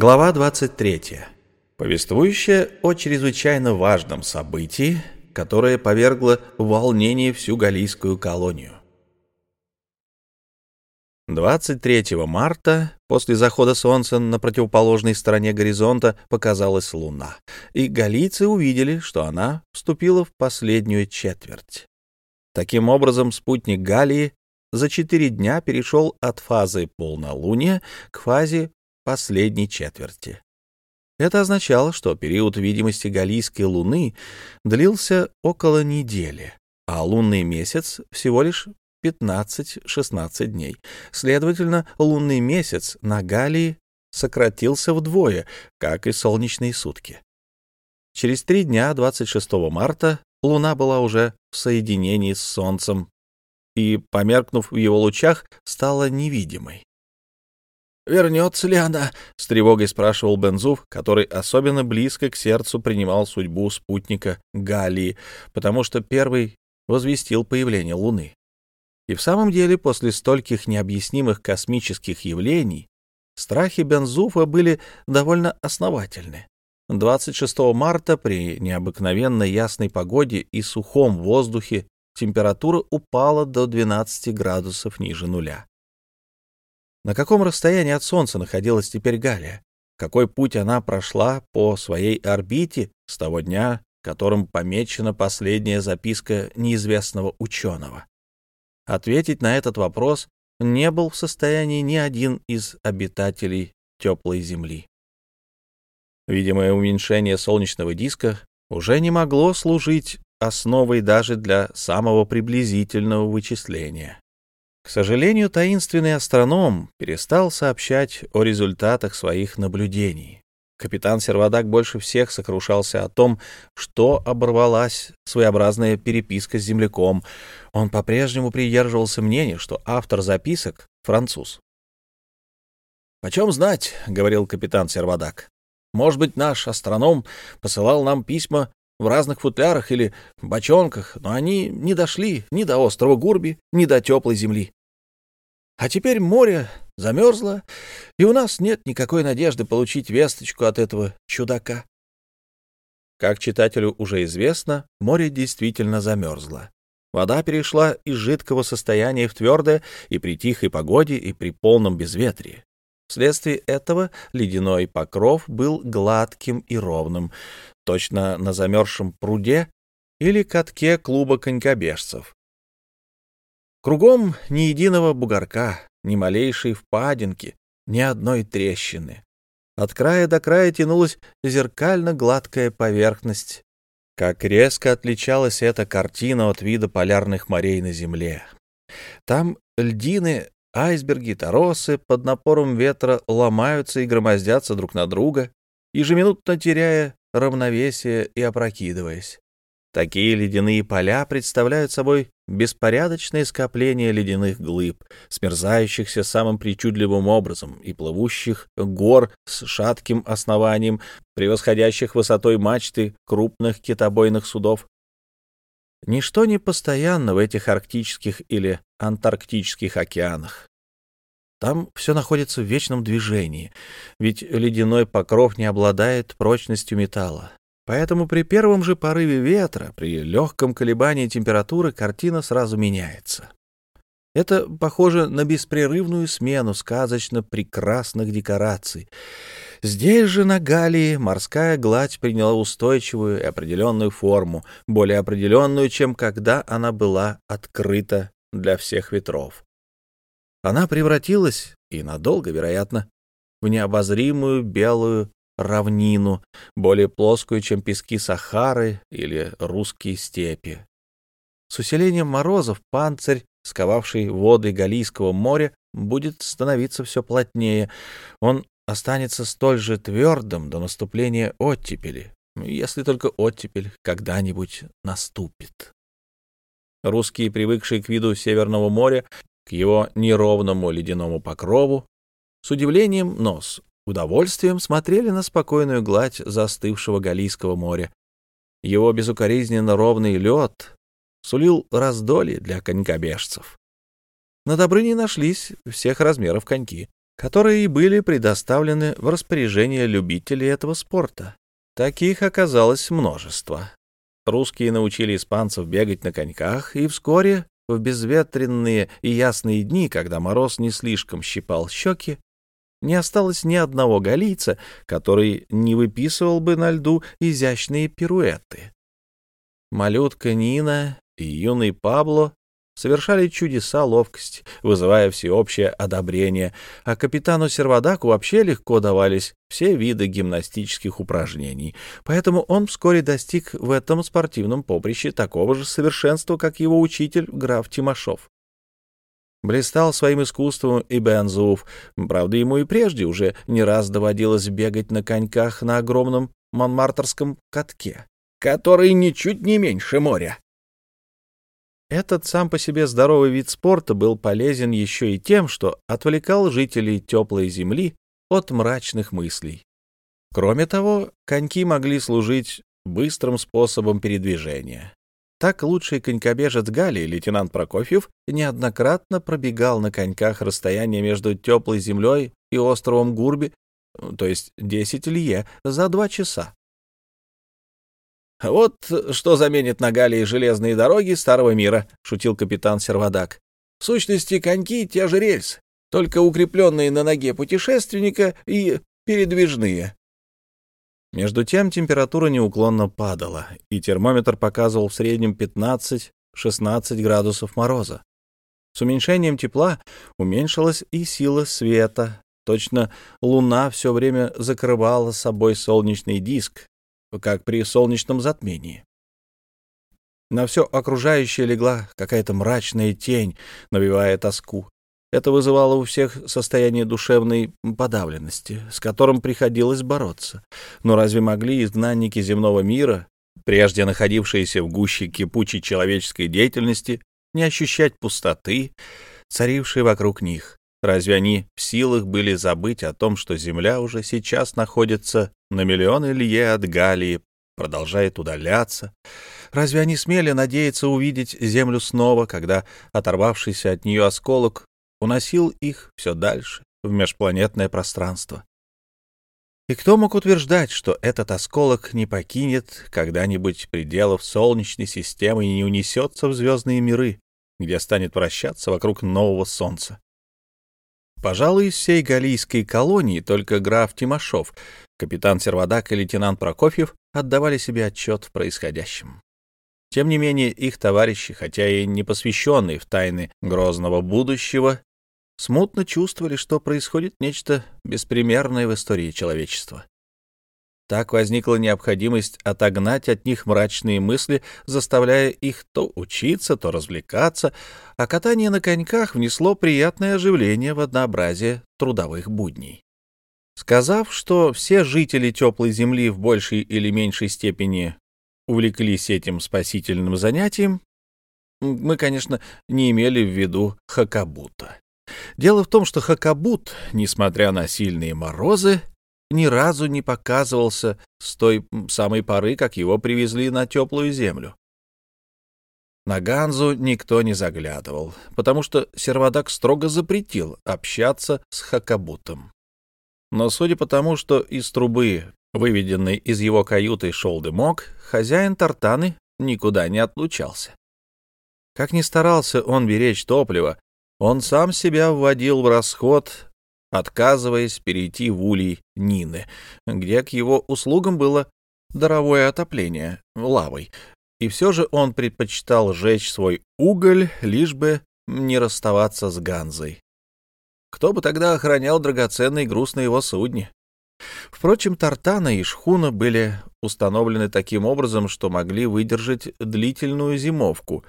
Глава 23. Повествующая о чрезвычайно важном событии, которое повергло в волнение всю галийскую колонию. 23 марта, после захода солнца на противоположной стороне горизонта, показалась луна, и галийцы увидели, что она вступила в последнюю четверть. Таким образом, спутник Галии за четыре дня перешел от фазы полнолуния к фазе последней четверти. Это означало, что период видимости Галийской луны длился около недели, а лунный месяц всего лишь 15-16 дней. Следовательно, лунный месяц на Галии сократился вдвое, как и солнечные сутки. Через три дня, 26 марта, луна была уже в соединении с Солнцем и, померкнув в его лучах, стала невидимой. «Вернется ли она?» — с тревогой спрашивал Бензуф, который особенно близко к сердцу принимал судьбу спутника Галии, потому что первый возвестил появление Луны. И в самом деле, после стольких необъяснимых космических явлений, страхи Бензуфа были довольно основательны. 26 марта при необыкновенно ясной погоде и сухом воздухе температура упала до 12 градусов ниже нуля. На каком расстоянии от Солнца находилась теперь Галия? Какой путь она прошла по своей орбите с того дня, которым помечена последняя записка неизвестного ученого? Ответить на этот вопрос не был в состоянии ни один из обитателей теплой Земли. Видимое уменьшение солнечного диска уже не могло служить основой даже для самого приблизительного вычисления. К сожалению, таинственный астроном перестал сообщать о результатах своих наблюдений. Капитан Сервадак больше всех сокрушался о том, что оборвалась своеобразная переписка с земляком. Он по-прежнему придерживался мнения, что автор записок — француз. «Почем знать?» — говорил капитан Сервадак. «Может быть, наш астроном посылал нам письма в разных футлярах или бочонках, но они не дошли ни до острова Гурби, ни до теплой земли. А теперь море замерзло, и у нас нет никакой надежды получить весточку от этого чудака. Как читателю уже известно, море действительно замерзло. Вода перешла из жидкого состояния в твердое и при тихой погоде, и при полном безветрии. Вследствие этого ледяной покров был гладким и ровным, точно на замерзшем пруде или катке клуба конькобежцев. Кругом ни единого бугорка, ни малейшей впадинки, ни одной трещины. От края до края тянулась зеркально-гладкая поверхность. Как резко отличалась эта картина от вида полярных морей на Земле. Там льдины, айсберги, торосы под напором ветра ломаются и громоздятся друг на друга, ежеминутно теряя равновесие и опрокидываясь. Такие ледяные поля представляют собой беспорядочное скопление ледяных глыб, смерзающихся самым причудливым образом и плывущих гор с шатким основанием, превосходящих высотой мачты крупных китобойных судов. Ничто не постоянно в этих арктических или антарктических океанах. Там все находится в вечном движении, ведь ледяной покров не обладает прочностью металла. Поэтому при первом же порыве ветра, при легком колебании температуры, картина сразу меняется. Это похоже на беспрерывную смену сказочно прекрасных декораций. Здесь же, на Галии, морская гладь приняла устойчивую и определенную форму, более определенную, чем когда она была открыта для всех ветров. Она превратилась, и надолго, вероятно, в необозримую белую равнину, более плоскую, чем пески Сахары или русские степи. С усилением морозов панцирь, сковавший воды Галийского моря, будет становиться все плотнее. Он останется столь же твердым до наступления оттепели, если только оттепель когда-нибудь наступит. Русские, привыкшие к виду Северного моря, к его неровному ледяному покрову, с удивлением, но с удовольствием смотрели на спокойную гладь застывшего Галийского моря. Его безукоризненно ровный лед сулил раздолье для конькобежцев. На Добрыне нашлись всех размеров коньки. которые и были предоставлены в распоряжение любителей этого спорта. Таких оказалось множество. Русские научили испанцев бегать на коньках, и вскоре, в безветренные и ясные дни, когда мороз не слишком щипал щеки, не осталось ни одного галийца, который не выписывал бы на льду изящные пируэты. Малютка Нина и юный Пабло совершали чудеса ловкости, вызывая всеобщее одобрение, а капитану Сервадаку вообще легко давались все виды гимнастических упражнений, поэтому он вскоре достиг в этом спортивном поприще такого же совершенства, как его учитель граф Тимошов. Блистал своим искусством и Бензуф, правда, ему и прежде уже не раз доводилось бегать на коньках на огромном Монмартерском катке, который ничуть не меньше моря. Этот сам по себе здоровый вид спорта был полезен еще и тем, что отвлекал жителей теплой земли от мрачных мыслей. Кроме того, коньки могли служить быстрым способом передвижения. Так лучший конькобежец Галии, лейтенант Прокофьев, неоднократно пробегал на коньках расстояние между теплой землей и островом Гурби, то есть 10 лье, за два часа. «Вот что заменит на Галии железные дороги старого мира», — шутил капитан Сервадак. «В сущности, коньки — те же рельсы, только укрепленные на ноге путешественника и передвижные». Между тем температура неуклонно падала, и термометр показывал в среднем 15-16 градусов мороза. С уменьшением тепла уменьшилась и сила света. Точно луна все время закрывала собой солнечный диск, как при солнечном затмении. На все окружающее легла какая-то мрачная тень, навевая тоску. Это вызывало у всех состояние душевной подавленности, с которым приходилось бороться. Но разве могли изгнанники земного мира, прежде находившиеся в гуще кипучей человеческой деятельности, не ощущать пустоты, царившей вокруг них? Разве они в силах были забыть о том, что Земля уже сейчас находится на миллионы лье от Галии, продолжает удаляться? Разве они смели надеяться увидеть Землю снова, когда оторвавшийся от нее осколок уносил их все дальше, в межпланетное пространство? И кто мог утверждать, что этот осколок не покинет когда-нибудь пределов Солнечной системы и не унесется в звездные миры, где станет вращаться вокруг нового Солнца? Пожалуй, из всей галийской колонии только граф Тимошов, капитан Сервадак и лейтенант Прокофьев отдавали себе отчет в происходящем. Тем не менее, их товарищи, хотя и не посвященные в тайны грозного будущего, смутно чувствовали, что происходит нечто беспримерное в истории человечества. Так возникла необходимость отогнать от них мрачные мысли, заставляя их то учиться, то развлекаться, а катание на коньках внесло приятное оживление в однообразие трудовых будней. Сказав, что все жители теплой земли в большей или меньшей степени увлеклись этим спасительным занятием, мы, конечно, не имели в виду Хакабута. Дело в том, что Хакабут, несмотря на сильные морозы, ни разу не показывался с той самой поры, как его привезли на теплую землю. На Ганзу никто не заглядывал, потому что Сервадак строго запретил общаться с Хакабутом. Но судя по тому, что из трубы, выведенной из его каюты, шел дымок, хозяин Тартаны никуда не отлучался. Как ни старался он беречь топливо, он сам себя вводил в расход отказываясь перейти в улей Нины, где к его услугам было даровое отопление лавой, и все же он предпочитал жечь свой уголь, лишь бы не расставаться с Ганзой. Кто бы тогда охранял драгоценный груз на его судне? Впрочем, Тартана и Шхуна были установлены таким образом, что могли выдержать длительную зимовку.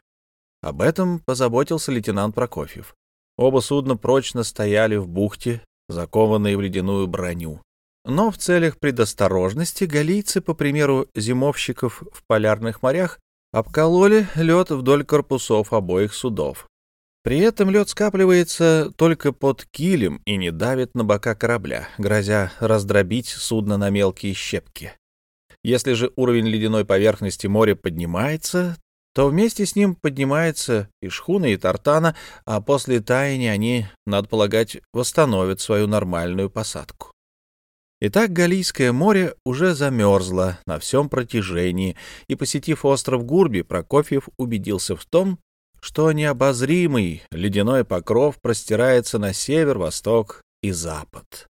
Об этом позаботился лейтенант Прокофьев. Оба судна прочно стояли в бухте, закованные в ледяную броню. Но в целях предосторожности галийцы, по примеру зимовщиков в полярных морях, обкололи лед вдоль корпусов обоих судов. При этом лед скапливается только под килем и не давит на бока корабля, грозя раздробить судно на мелкие щепки. Если же уровень ледяной поверхности моря поднимается, то вместе с ним поднимается и шхуна, и тартана, а после таяния они, надо полагать, восстановят свою нормальную посадку. Итак, Галийское море уже замерзло на всем протяжении, и, посетив остров Гурби, Прокофьев убедился в том, что необозримый ледяной покров простирается на север, восток и запад.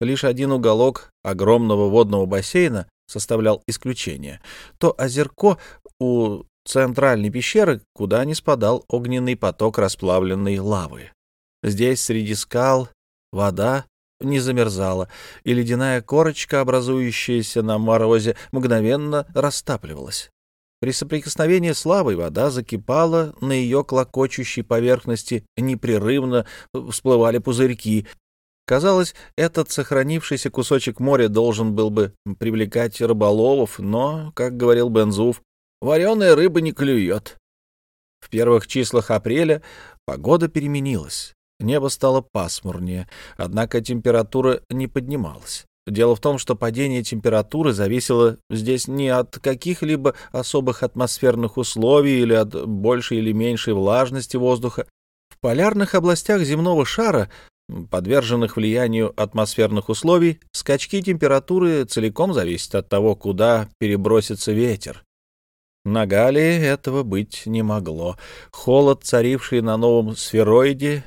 Лишь один уголок огромного водного бассейна составлял исключение. То озерко у центральной пещеры, куда не спадал огненный поток расплавленной лавы. Здесь, среди скал, вода не замерзала, и ледяная корочка, образующаяся на морозе, мгновенно растапливалась. При соприкосновении с лавой вода закипала на ее клокочущей поверхности, непрерывно всплывали пузырьки. Казалось, этот сохранившийся кусочек моря должен был бы привлекать рыболовов, но, как говорил Бензуф, вареная рыба не клюет. В первых числах апреля погода переменилась. Небо стало пасмурнее, однако температура не поднималась. Дело в том, что падение температуры зависело здесь не от каких-либо особых атмосферных условий или от большей или меньшей влажности воздуха. В полярных областях земного шара, подверженных влиянию атмосферных условий, скачки температуры целиком зависят от того, куда перебросится ветер. На Галии этого быть не могло. Холод, царивший на новом сфероиде,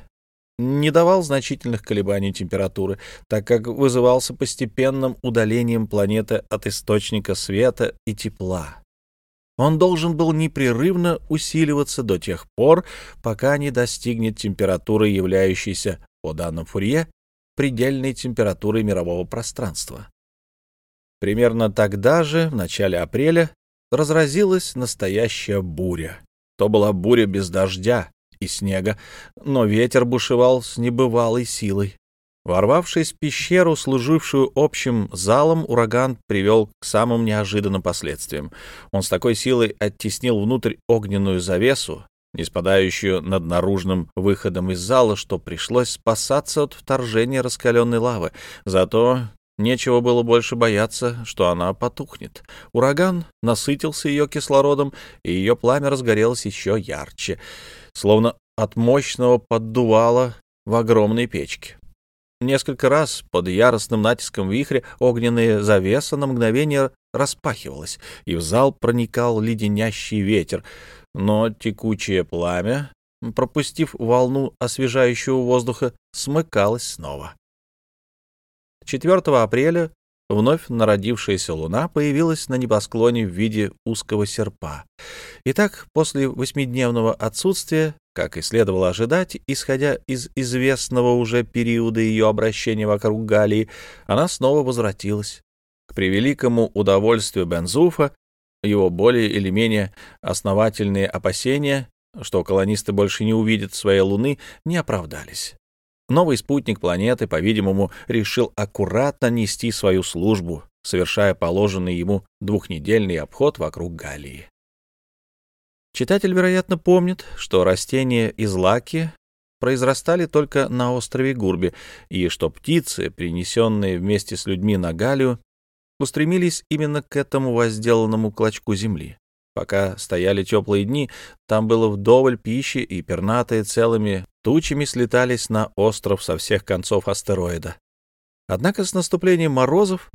не давал значительных колебаний температуры, так как вызывался постепенным удалением планеты от источника света и тепла. Он должен был непрерывно усиливаться до тех пор, пока не достигнет температуры, являющейся, по данным Фурье, предельной температурой мирового пространства. Примерно тогда же, в начале апреля, разразилась настоящая буря. То была буря без дождя, и снега, но ветер бушевал с небывалой силой. Ворвавшись в пещеру, служившую общим залом, ураган привел к самым неожиданным последствиям. Он с такой силой оттеснил внутрь огненную завесу, не спадающую над наружным выходом из зала, что пришлось спасаться от вторжения раскаленной лавы. Зато нечего было больше бояться, что она потухнет. Ураган насытился ее кислородом, и ее пламя разгорелось еще ярче словно от мощного поддувала в огромной печке. Несколько раз под яростным натиском вихря огненная завеса на мгновение распахивалась, и в зал проникал леденящий ветер, но текучее пламя, пропустив волну освежающего воздуха, смыкалось снова. 4 апреля Вновь народившаяся луна появилась на небосклоне в виде узкого серпа. Итак, после восьмидневного отсутствия, как и следовало ожидать, исходя из известного уже периода ее обращения вокруг Галии, она снова возвратилась. К превеликому удовольствию Бензуфа его более или менее основательные опасения, что колонисты больше не увидят своей луны, не оправдались. Новый спутник планеты, по-видимому, решил аккуратно нести свою службу, совершая положенный ему двухнедельный обход вокруг Галлии. Читатель, вероятно, помнит, что растения из лаки произрастали только на острове Гурби, и что птицы, принесенные вместе с людьми на Галию, устремились именно к этому возделанному клочку земли. Пока стояли теплые дни, там было вдоволь пищи, и пернатые целыми тучами слетались на остров со всех концов астероида. Однако с наступлением морозов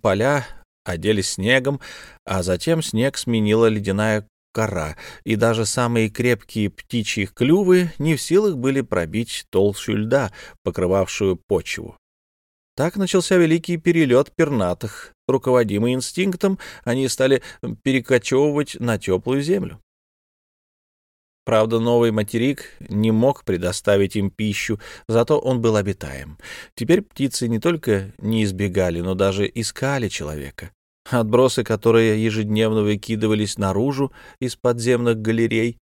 поля оделись снегом, а затем снег сменила ледяная кора, и даже самые крепкие птичьи клювы не в силах были пробить толщу льда, покрывавшую почву. Так начался великий перелет пернатых. Руководимый инстинктом, они стали перекочевывать на теплую землю. Правда, новый материк не мог предоставить им пищу, зато он был обитаем. Теперь птицы не только не избегали, но даже искали человека. Отбросы, которые ежедневно выкидывались наружу из подземных галерей,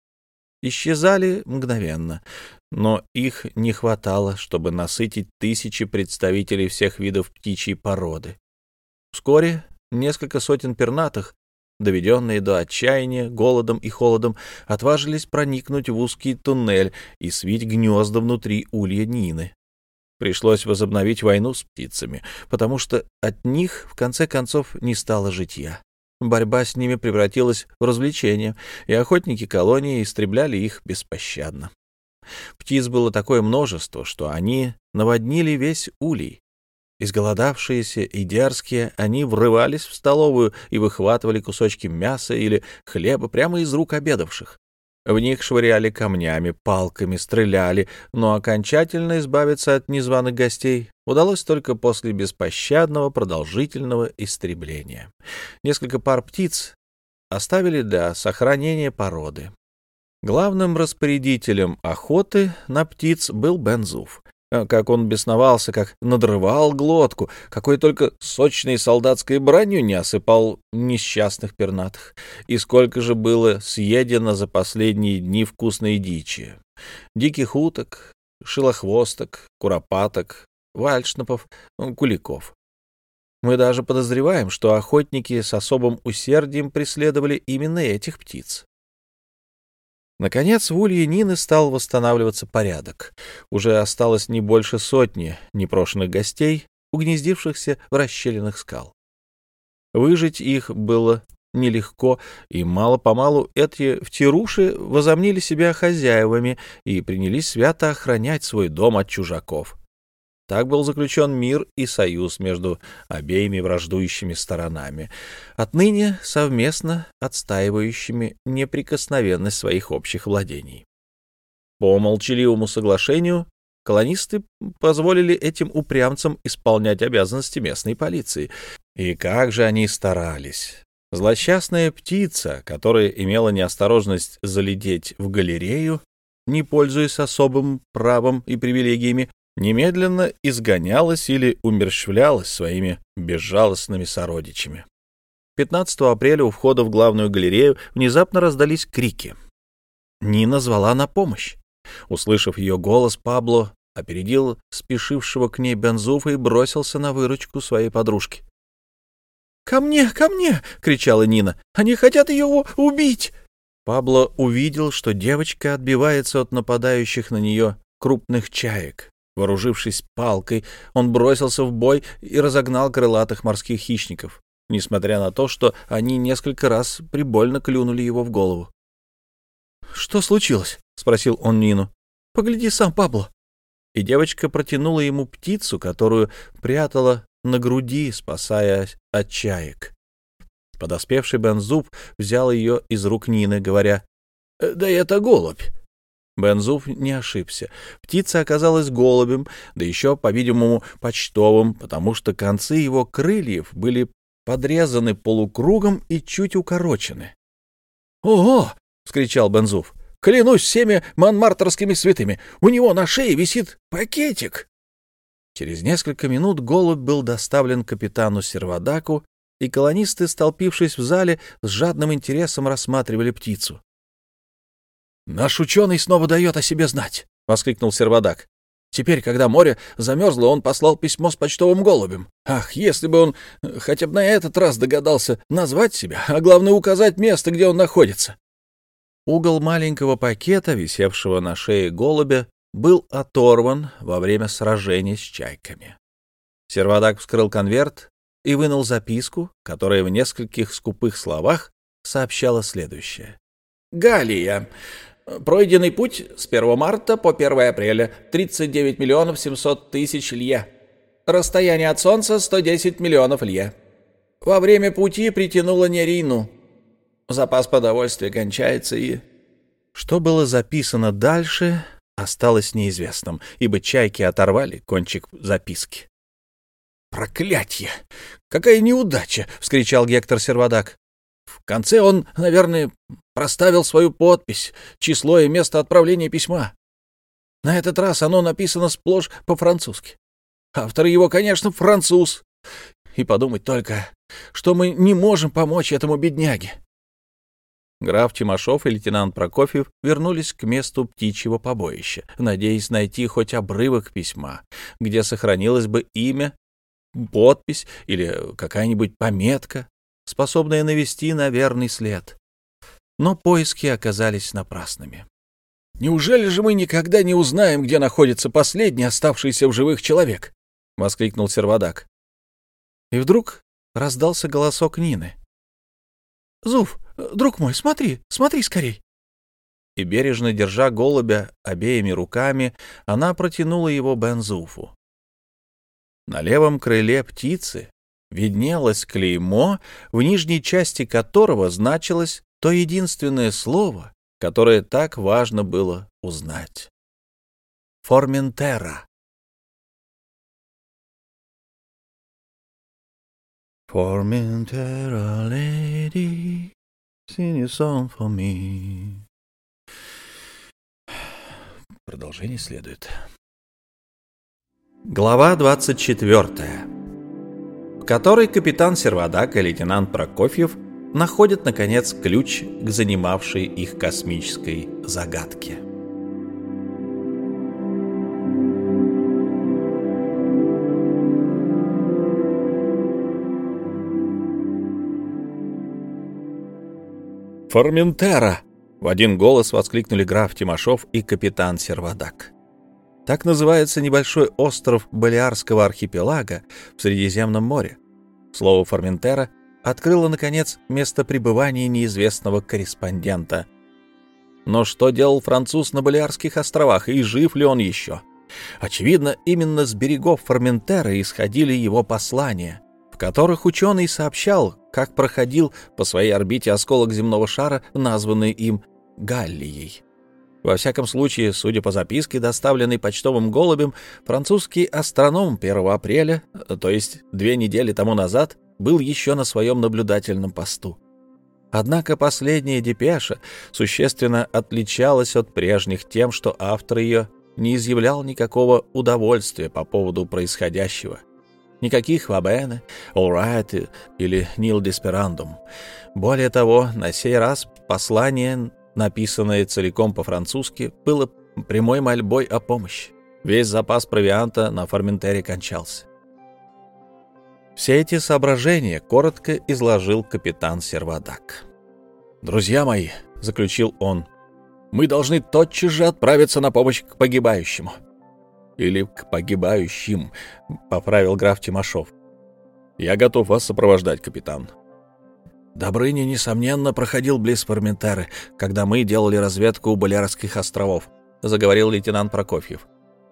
исчезали мгновенно но их не хватало, чтобы насытить тысячи представителей всех видов птичьей породы. Вскоре несколько сотен пернатых, доведенные до отчаяния голодом и холодом, отважились проникнуть в узкий туннель и свить гнезда внутри улья Нины. Пришлось возобновить войну с птицами, потому что от них, в конце концов, не стало житья. борьба с ними превратилась в развлечение, и охотники колонии истребляли их беспощадно. Птиц было такое множество, что они наводнили весь улей. Изголодавшиеся и дерзкие, они врывались в столовую и выхватывали кусочки мяса или хлеба прямо из рук обедавших. В них швыряли камнями, палками, стреляли, но окончательно избавиться от незваных гостей удалось только после беспощадного продолжительного истребления. Несколько пар птиц оставили для сохранения породы. Главным распорядителем охоты на птиц был Бензуф. А как он бесновался, как надрывал глотку, какой только сочной солдатской бранью не осыпал несчастных пернатых, и сколько же было съедено за последние дни вкусной дичи. Диких уток, шилохвосток, куропаток, вальшнапов, куликов. Мы даже подозреваем, что охотники с особым усердием преследовали именно этих птиц. Наконец, в улье Нины стал восстанавливаться порядок. Уже осталось не больше сотни непрошенных гостей, угнездившихся в расщелинах скал. Выжить их было нелегко, и мало-помалу эти втируши возомнили себя хозяевами и принялись свято охранять свой дом от чужаков. Так был заключен мир и союз между обеими враждующими сторонами, отныне совместно отстаивающими неприкосновенность своих общих владений. По молчаливому соглашению колонисты позволили этим упрямцам исполнять обязанности местной полиции. И как же они старались! Злосчастная птица, которая имела неосторожность залететь в галерею, не пользуясь особым правом и привилегиями, немедленно изгонялась или умерщвлялась своими безжалостными сородичами. 15 апреля у входа в главную галерею внезапно раздались крики. Нина звала на помощь. Услышав ее голос, Пабло опередил спешившего к ней Бензуфа и бросился на выручку своей подружки. «Ко мне, ко мне!» — кричала Нина. «Они хотят ее убить!» Пабло увидел, что девочка отбивается от нападающих на нее крупных чаек. Вооружившись палкой, он бросился в бой и разогнал крылатых морских хищников, несмотря на то, что они несколько раз прибольно клюнули его в голову. «Что случилось?» — спросил он Нину. «Погляди сам, Пабло». И девочка протянула ему птицу, которую прятала на груди, спасая от чаек. Подоспевший Бензуб взял ее из рук Нины, говоря, «Да это голубь. Бензуф не ошибся. Птица оказалась голубем, да еще, по-видимому, почтовым, потому что концы его крыльев были подрезаны полукругом и чуть укорочены. «Ого!» — вскричал Бензуф. «Клянусь всеми манмартерскими святыми! У него на шее висит пакетик!» Через несколько минут голубь был доставлен капитану Сервадаку, и колонисты, столпившись в зале, с жадным интересом рассматривали птицу. «Наш ученый снова дает о себе знать!» — воскликнул Сервадак. «Теперь, когда море замерзло, он послал письмо с почтовым голубем. Ах, если бы он э, хотя бы на этот раз догадался назвать себя, а главное указать место, где он находится!» Угол маленького пакета, висевшего на шее голубя, был оторван во время сражения с чайками. Сервадак вскрыл конверт и вынул записку, которая в нескольких скупых словах сообщала следующее. «Галия, Пройденный путь с 1 марта по 1 апреля 39 миллионов 700 тысяч лье. Расстояние от Солнца 110 миллионов лье. Во время пути притянуло Нерину. Запас продовольствия кончается и... Что было записано дальше, осталось неизвестным, ибо чайки оторвали кончик записки. «Проклятье! Какая неудача!» — вскричал Гектор Сервадак. В конце он, наверное, проставил свою подпись, число и место отправления письма. На этот раз оно написано сплошь по-французски. Автор его, конечно, француз. И подумать только, что мы не можем помочь этому бедняге. Граф Тимошов и лейтенант Прокофьев вернулись к месту птичьего побоища, надеясь найти хоть обрывок письма, где сохранилось бы имя, подпись или какая-нибудь пометка, способная навести на верный след. Но поиски оказались напрасными. «Неужели же мы никогда не узнаем, где находится последний оставшийся в живых человек?» — воскликнул Сервадак. И вдруг раздался голосок Нины. Зуф, друг мой, смотри, смотри скорей!» И бережно держа голубя обеими руками, она протянула его Бензуфу. На левом крыле птицы виднелось клеймо, в нижней части которого значилось то единственное слово, которое так важно было узнать. Форментера. Formentera lady, sing a song for me. Продолжение следует. Глава 24, в которой капитан Сервадак и лейтенант Прокофьев находят, наконец, ключ к занимавшей их космической загадке. «Форментера!» — в один голос воскликнули граф Тимошов и капитан Сервадак. Так называется небольшой остров Балиарского архипелага в Средиземном море. Слово «Форментера» открыло, наконец, место пребывания неизвестного корреспондента. Но что делал француз на Балиарских островах, и жив ли он еще? Очевидно, именно с берегов Форментера исходили его послания, в которых ученый сообщал, как проходил по своей орбите осколок земного шара, названный им Галлией. Во всяком случае, судя по записке, доставленной почтовым голубем, французский астроном 1 апреля, то есть две недели тому назад, был еще на своем наблюдательном посту. Однако последняя депеша существенно отличалась от прежних тем, что автор ее не изъявлял никакого удовольствия по поводу происходящего. Никаких «Вабене», «All или «Нил Десперандум». Более того, на сей раз послание, написанное целиком по-французски, было прямой мольбой о помощи. Весь запас провианта на Форментере кончался. Все эти соображения коротко изложил капитан Сервадак. «Друзья мои», — заключил он, — «мы должны тотчас же отправиться на помощь к погибающему» или к погибающим», — поправил граф Тимошов. «Я готов вас сопровождать, капитан». Добрыня, несомненно, проходил близ Форментеры, когда мы делали разведку у Балярских островов, — заговорил лейтенант Прокофьев.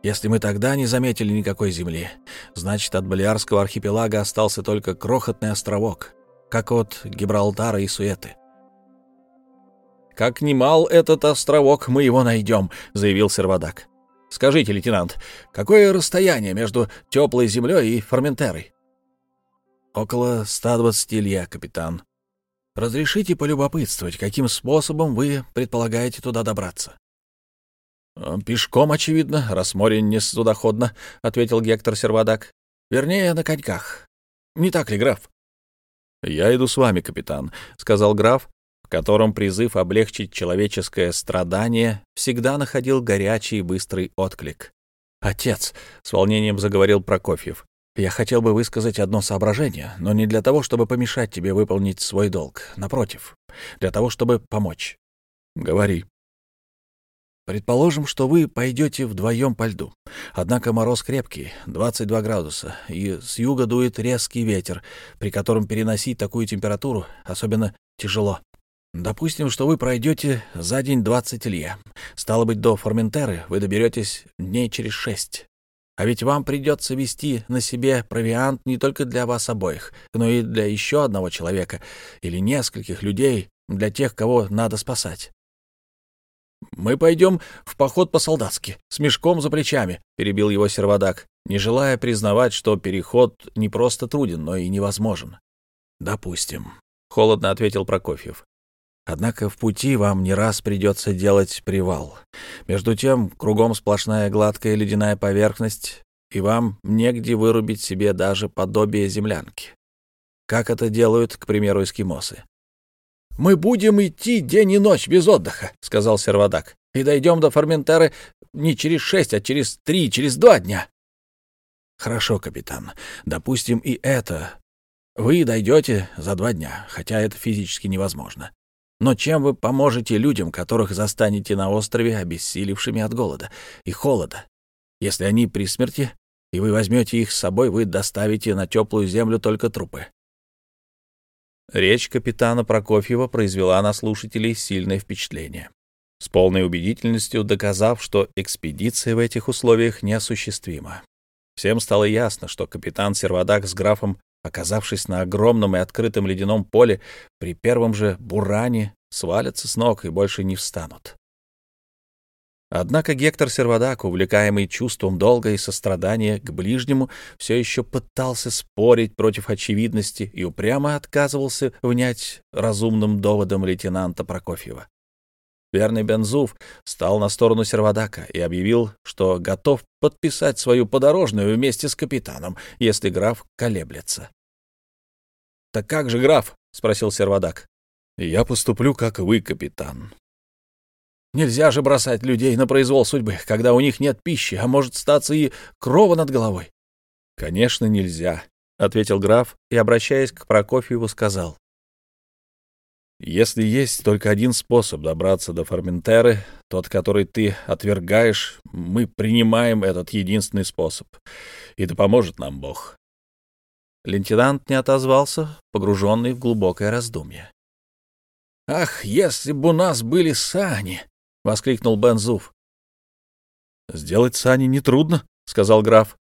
Если мы тогда не заметили никакой земли, значит, от Балиарского архипелага остался только крохотный островок, как от Гибралтара и Суэты. «Как немал этот островок, мы его найдем», — заявил Сервадак. Скажите, лейтенант, какое расстояние между теплой землей и Форментерой? Около 120 лья, капитан. Разрешите полюбопытствовать, каким способом вы предполагаете туда добраться? «Э, «Пешком, очевидно, раз море не судоходно», — ответил Гектор Сервадак. «Вернее, на коньках. Не так ли, граф?» «Я иду с вами, капитан», — сказал граф, в котором призыв облегчить человеческое страдание всегда находил горячий и быстрый отклик. «Отец», — с волнением заговорил Прокофьев, — «я хотел бы высказать одно соображение, но не для того, чтобы помешать тебе выполнить свой долг. Напротив, для того, чтобы помочь». «Говори». Предположим, что вы пойдете вдвоем по льду. Однако мороз крепкий, 22 градуса, и с юга дует резкий ветер, при котором переносить такую температуру особенно тяжело. Допустим, что вы пройдете за день 20 лье. Стало быть, до Форментеры вы доберетесь дней через шесть. А ведь вам придется вести на себе провиант не только для вас обоих, но и для еще одного человека или нескольких людей, для тех, кого надо спасать. «Мы пойдем в поход по-солдатски, с мешком за плечами», — перебил его сервадак, не желая признавать, что переход не просто труден, но и невозможен. «Допустим», — холодно ответил Прокофьев. Однако в пути вам не раз придется делать привал. Между тем, кругом сплошная гладкая ледяная поверхность, и вам негде вырубить себе даже подобие землянки. Как это делают, к примеру, эскимосы. «Мы будем идти день и ночь без отдыха», — сказал Сервадак, «и дойдем до Форментеры не через шесть, а через три, через два дня». «Хорошо, капитан. Допустим, и это. Вы дойдете за два дня, хотя это физически невозможно. Но чем вы поможете людям, которых застанете на острове, обессилевшими от голода и холода? Если они при смерти, и вы возьмете их с собой, вы доставите на теплую землю только трупы. Речь капитана Прокофьева произвела на слушателей сильное впечатление, с полной убедительностью доказав, что экспедиция в этих условиях неосуществима. Всем стало ясно, что капитан Сервадак с графом, оказавшись на огромном и открытом ледяном поле, при первом же буране свалятся с ног и больше не встанут. Однако Гектор Сервадак, увлекаемый чувством долга и сострадания к ближнему, все еще пытался спорить против очевидности и упрямо отказывался внять разумным доводом лейтенанта Прокофьева. Верный Бензуф стал на сторону Сервадака и объявил, что готов подписать свою подорожную вместе с капитаном, если граф колеблется. — Так как же, граф? — спросил Сервадак. — Я поступлю, как вы, капитан, Нельзя же бросать людей на произвол судьбы, когда у них нет пищи, а может статься и крова над головой. — Конечно, нельзя, — ответил граф и, обращаясь к Прокофьеву, сказал. — Если есть только один способ добраться до Форментеры, тот, который ты отвергаешь, мы принимаем этот единственный способ, и да поможет нам Бог. Лейтенант не отозвался, погруженный в глубокое раздумье. — Ах, если бы у нас были сани! — воскликнул Бен Зуф. «Сделать сани нетрудно», — сказал граф.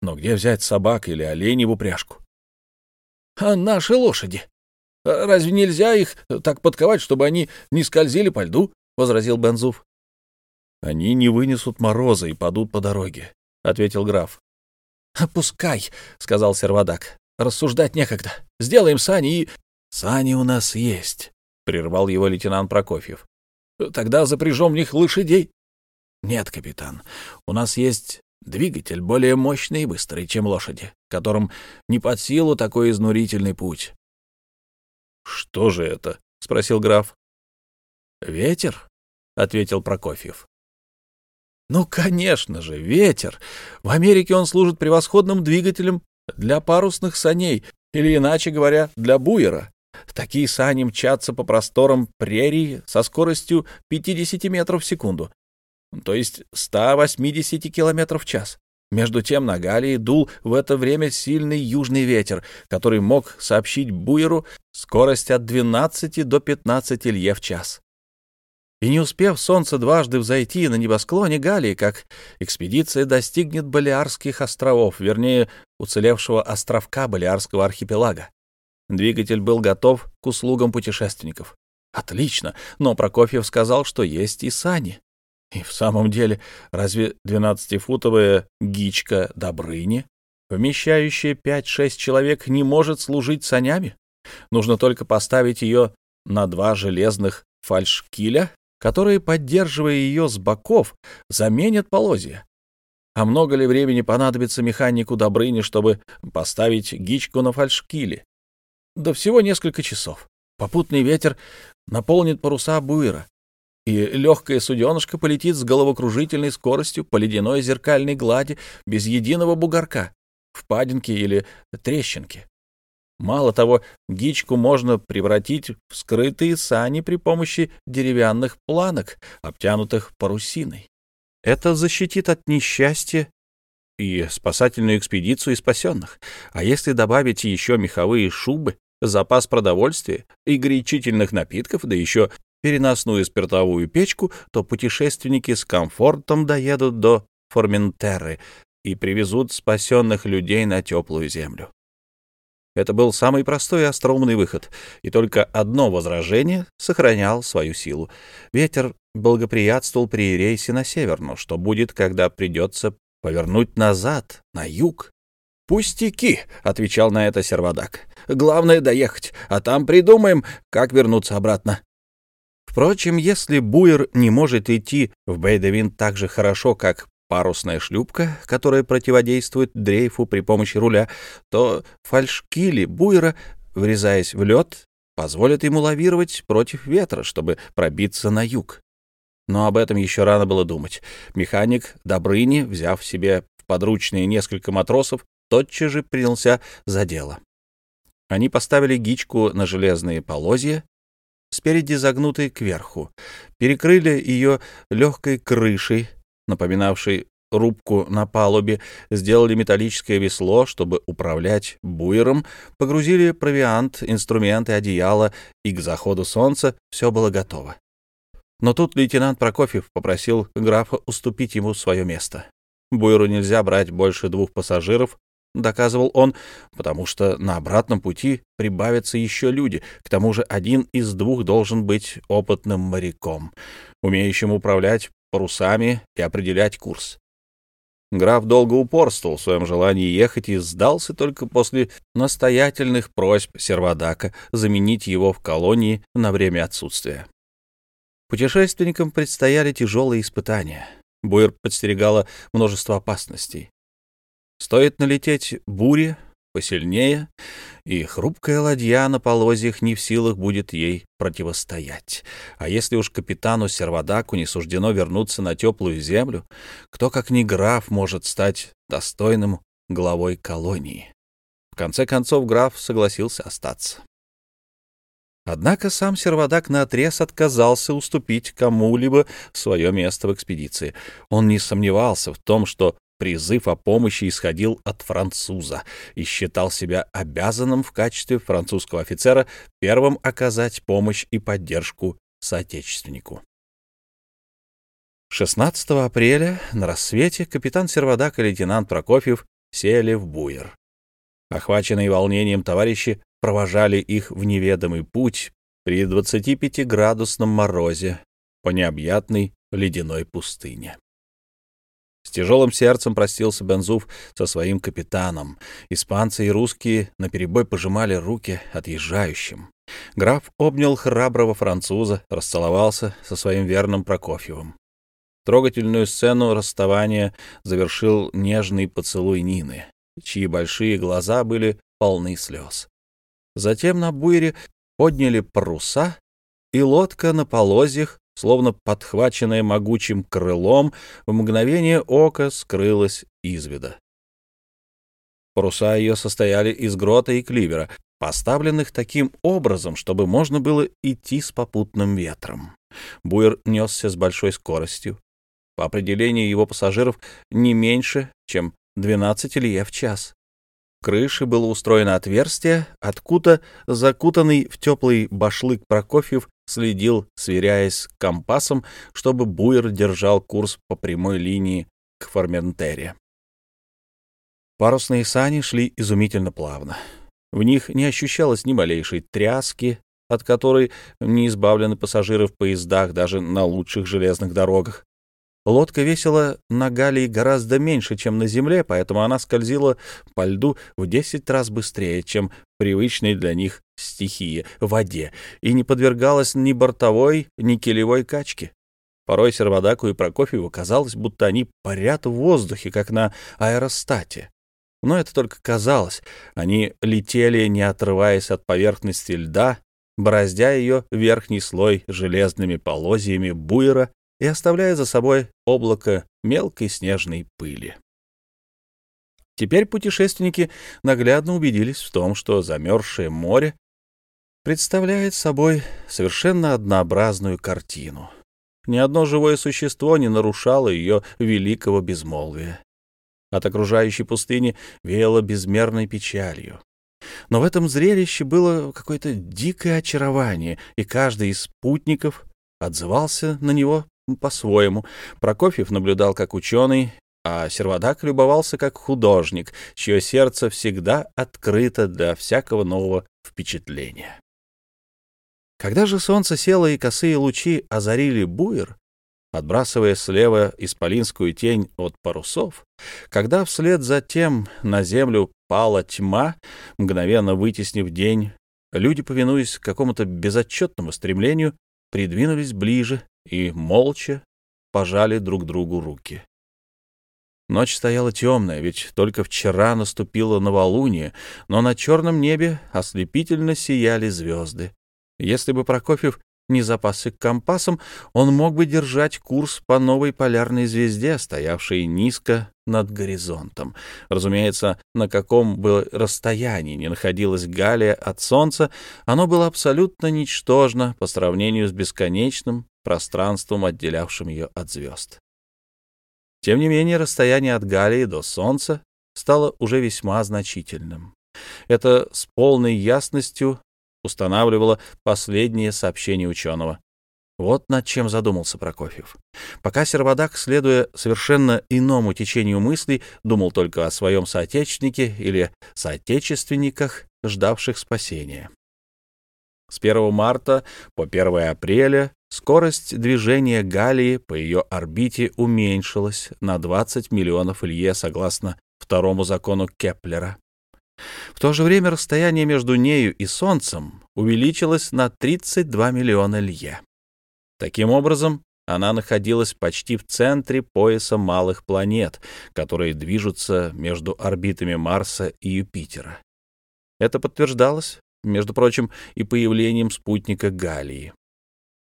«Но где взять собак или оленей в упряжку?» «А наши лошади? Разве нельзя их так подковать, чтобы они не скользили по льду?» — возразил Бензуф. «Они не вынесут мороза и падут по дороге», — ответил граф. «Пускай», — сказал Сервадак. «Рассуждать некогда. Сделаем сани и...» «Сани у нас есть», — прервал его лейтенант Прокофьев. Тогда запряжем в них лошадей. Нет, капитан, у нас есть двигатель более мощный и быстрый, чем лошади, которым не под силу такой изнурительный путь. — Что же это? — спросил граф. — Ветер, — ответил Прокофьев. — Ну, конечно же, ветер. В Америке он служит превосходным двигателем для парусных саней, или, иначе говоря, для буера. Такие сани мчатся по просторам прерий со скоростью 50 метров в секунду, то есть 180 километров в час. Между тем на Галии дул в это время сильный южный ветер, который мог сообщить Буеру скорость от 12 до 15 лье в час. И не успев солнце дважды взойти на небосклоне Галии, как экспедиция достигнет Балиарских островов, вернее, уцелевшего островка Балиарского архипелага. Двигатель был готов к услугам путешественников. Отлично, но Прокофьев сказал, что есть и сани. И в самом деле, разве двенадцатифутовая гичка Добрыни, вмещающая пять-шесть человек, не может служить санями? Нужно только поставить ее на два железных фальшкиля, которые, поддерживая ее с боков, заменят полозья. А много ли времени понадобится механику Добрыни, чтобы поставить гичку на фальшкиле? Да всего несколько часов. Попутный ветер наполнит паруса буйра, и легкое суденышко полетит с головокружительной скоростью по ледяной зеркальной глади без единого бугорка, впадинки или трещинки. Мало того, гичку можно превратить в скрытые сани при помощи деревянных планок, обтянутых парусиной. Это защитит от несчастья и спасательную экспедицию и спасенных. А если добавить еще меховые шубы, запас продовольствия и горячительных напитков, да еще переносную спиртовую печку, то путешественники с комфортом доедут до Форментерры и привезут спасенных людей на теплую землю. Это был самый простой и остроумный выход, и только одно возражение сохранял свою силу. Ветер благоприятствовал при рейсе на север, но что будет, когда придется повернуть назад, на юг? «Пустяки», — отвечал на это Сервадак. «Главное — доехать, а там придумаем, как вернуться обратно». Впрочем, если буер не может идти в Бейдевин так же хорошо, как парусная шлюпка, которая противодействует дрейфу при помощи руля, то фальшкили буера, врезаясь в лед, позволят ему лавировать против ветра, чтобы пробиться на юг. Но об этом еще рано было думать. Механик Добрыни, взяв себе в подручные несколько матросов, тотчас же принялся за дело. Они поставили гичку на железные полозья, спереди загнутой кверху, перекрыли ее легкой крышей, напоминавшей рубку на палубе, сделали металлическое весло, чтобы управлять буером, погрузили провиант, инструменты, одеяло, и к заходу солнца все было готово. Но тут лейтенант Прокофьев попросил графа уступить ему свое место. Буеру нельзя брать больше двух пассажиров, доказывал он, потому что на обратном пути прибавятся еще люди. К тому же один из двух должен быть опытным моряком, умеющим управлять парусами и определять курс. Граф долго упорствовал в своем желании ехать и сдался только после настоятельных просьб Сервадака заменить его в колонии на время отсутствия. Путешественникам предстояли тяжелые испытания. Буер подстерегало множество опасностей. Стоит налететь буре посильнее, и хрупкая ладья на полозьях не в силах будет ей противостоять. А если уж капитану Сервадаку не суждено вернуться на теплую землю, кто, как ни граф, может стать достойным главой колонии? В конце концов граф согласился остаться. Однако сам Сервадак наотрез отказался уступить кому-либо свое место в экспедиции. Он не сомневался в том, что призыв о помощи исходил от француза и считал себя обязанным в качестве французского офицера первым оказать помощь и поддержку соотечественнику. 16 апреля на рассвете капитан Сервадак и лейтенант Прокофьев сели в буер. Охваченные волнением товарищи провожали их в неведомый путь при 25-градусном морозе по необъятной ледяной пустыне. С тяжелым сердцем простился Бензуф со своим капитаном. Испанцы и русские наперебой пожимали руки отъезжающим. Граф обнял храброго француза, расцеловался со своим верным Прокофьевым. Трогательную сцену расставания завершил нежный поцелуй Нины, чьи большие глаза были полны слез. Затем на буере подняли паруса, и лодка на полозьях словно подхваченная могучим крылом, в мгновение ока скрылась из вида. Паруса ее состояли из грота и кливера, поставленных таким образом, чтобы можно было идти с попутным ветром. Буер несся с большой скоростью. По определению его пассажиров не меньше, чем 12 лье в час крыши было устроено отверстие, откуда закутанный в теплый башлык Прокофьев следил, сверяясь компасом, чтобы буер держал курс по прямой линии к Форментере. Парусные сани шли изумительно плавно. В них не ощущалось ни малейшей тряски, от которой не избавлены пассажиры в поездах даже на лучших железных дорогах. Лодка весила на Галии гораздо меньше, чем на земле, поэтому она скользила по льду в десять раз быстрее, чем привычной для них стихии — воде, и не подвергалась ни бортовой, ни килевой качке. Порой Сервадаку и Прокофьеву казалось, будто они парят в воздухе, как на аэростате. Но это только казалось. Они летели, не отрываясь от поверхности льда, бороздя ее верхний слой железными полозьями буера и оставляя за собой облако мелкой снежной пыли. Теперь путешественники наглядно убедились в том, что замерзшее море представляет собой совершенно однообразную картину. Ни одно живое существо не нарушало ее великого безмолвия. От окружающей пустыни веяло безмерной печалью. Но в этом зрелище было какое-то дикое очарование, и каждый из спутников отзывался на него по-своему. Прокофьев наблюдал как ученый, а Сервадак любовался как художник, чье сердце всегда открыто для всякого нового впечатления. Когда же солнце село и косые лучи озарили буер, отбрасывая слева исполинскую тень от парусов, когда вслед за тем на землю пала тьма, мгновенно вытеснив день, люди, повинуясь какому-то безотчетному стремлению, придвинулись ближе и молча пожали друг другу руки. Ночь стояла темная, ведь только вчера наступило новолуние, но на черном небе ослепительно сияли звезды. Если бы Прокофьев не запасся компасом, он мог бы держать курс по новой полярной звезде, стоявшей низко над горизонтом. Разумеется, на каком бы расстоянии ни находилась Галия от Солнца, оно было абсолютно ничтожно по сравнению с бесконечным пространством, отделявшим ее от звезд. Тем не менее, расстояние от Галии до Солнца стало уже весьма значительным. Это с полной ясностью устанавливало последнее сообщение ученого. Вот над чем задумался Прокофьев. Пока Сервадак, следуя совершенно иному течению мыслей, думал только о своем соотечественнике или соотечественниках, ждавших спасения. С 1 марта по 1 апреля скорость движения Галлии по ее орбите уменьшилась на 20 миллионов лье согласно второму закону Кеплера. В то же время расстояние между нею и Солнцем увеличилось на 32 миллиона лье. Таким образом, она находилась почти в центре пояса малых планет, которые движутся между орбитами Марса и Юпитера. Это подтверждалось, между прочим, и появлением спутника Галлии.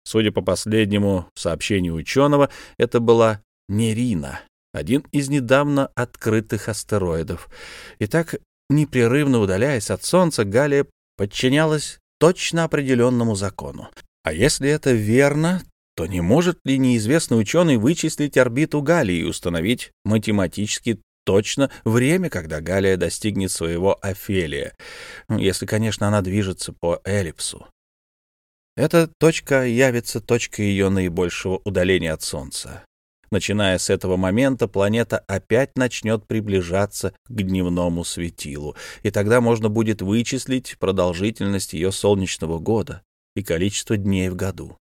Судя по последнему сообщению ученого, это была Нерина, один из недавно открытых астероидов. Итак, непрерывно удаляясь от Солнца, Галлия подчинялась точно определенному закону. А если это верно, то не может ли неизвестный ученый вычислить орбиту Галлии и установить математически точно время, когда Галлия достигнет своего Офелия, ну, если, конечно, она движется по эллипсу. Эта точка явится точкой ее наибольшего удаления от Солнца. Начиная с этого момента, планета опять начнет приближаться к дневному светилу, и тогда можно будет вычислить продолжительность ее солнечного года и количество дней в году.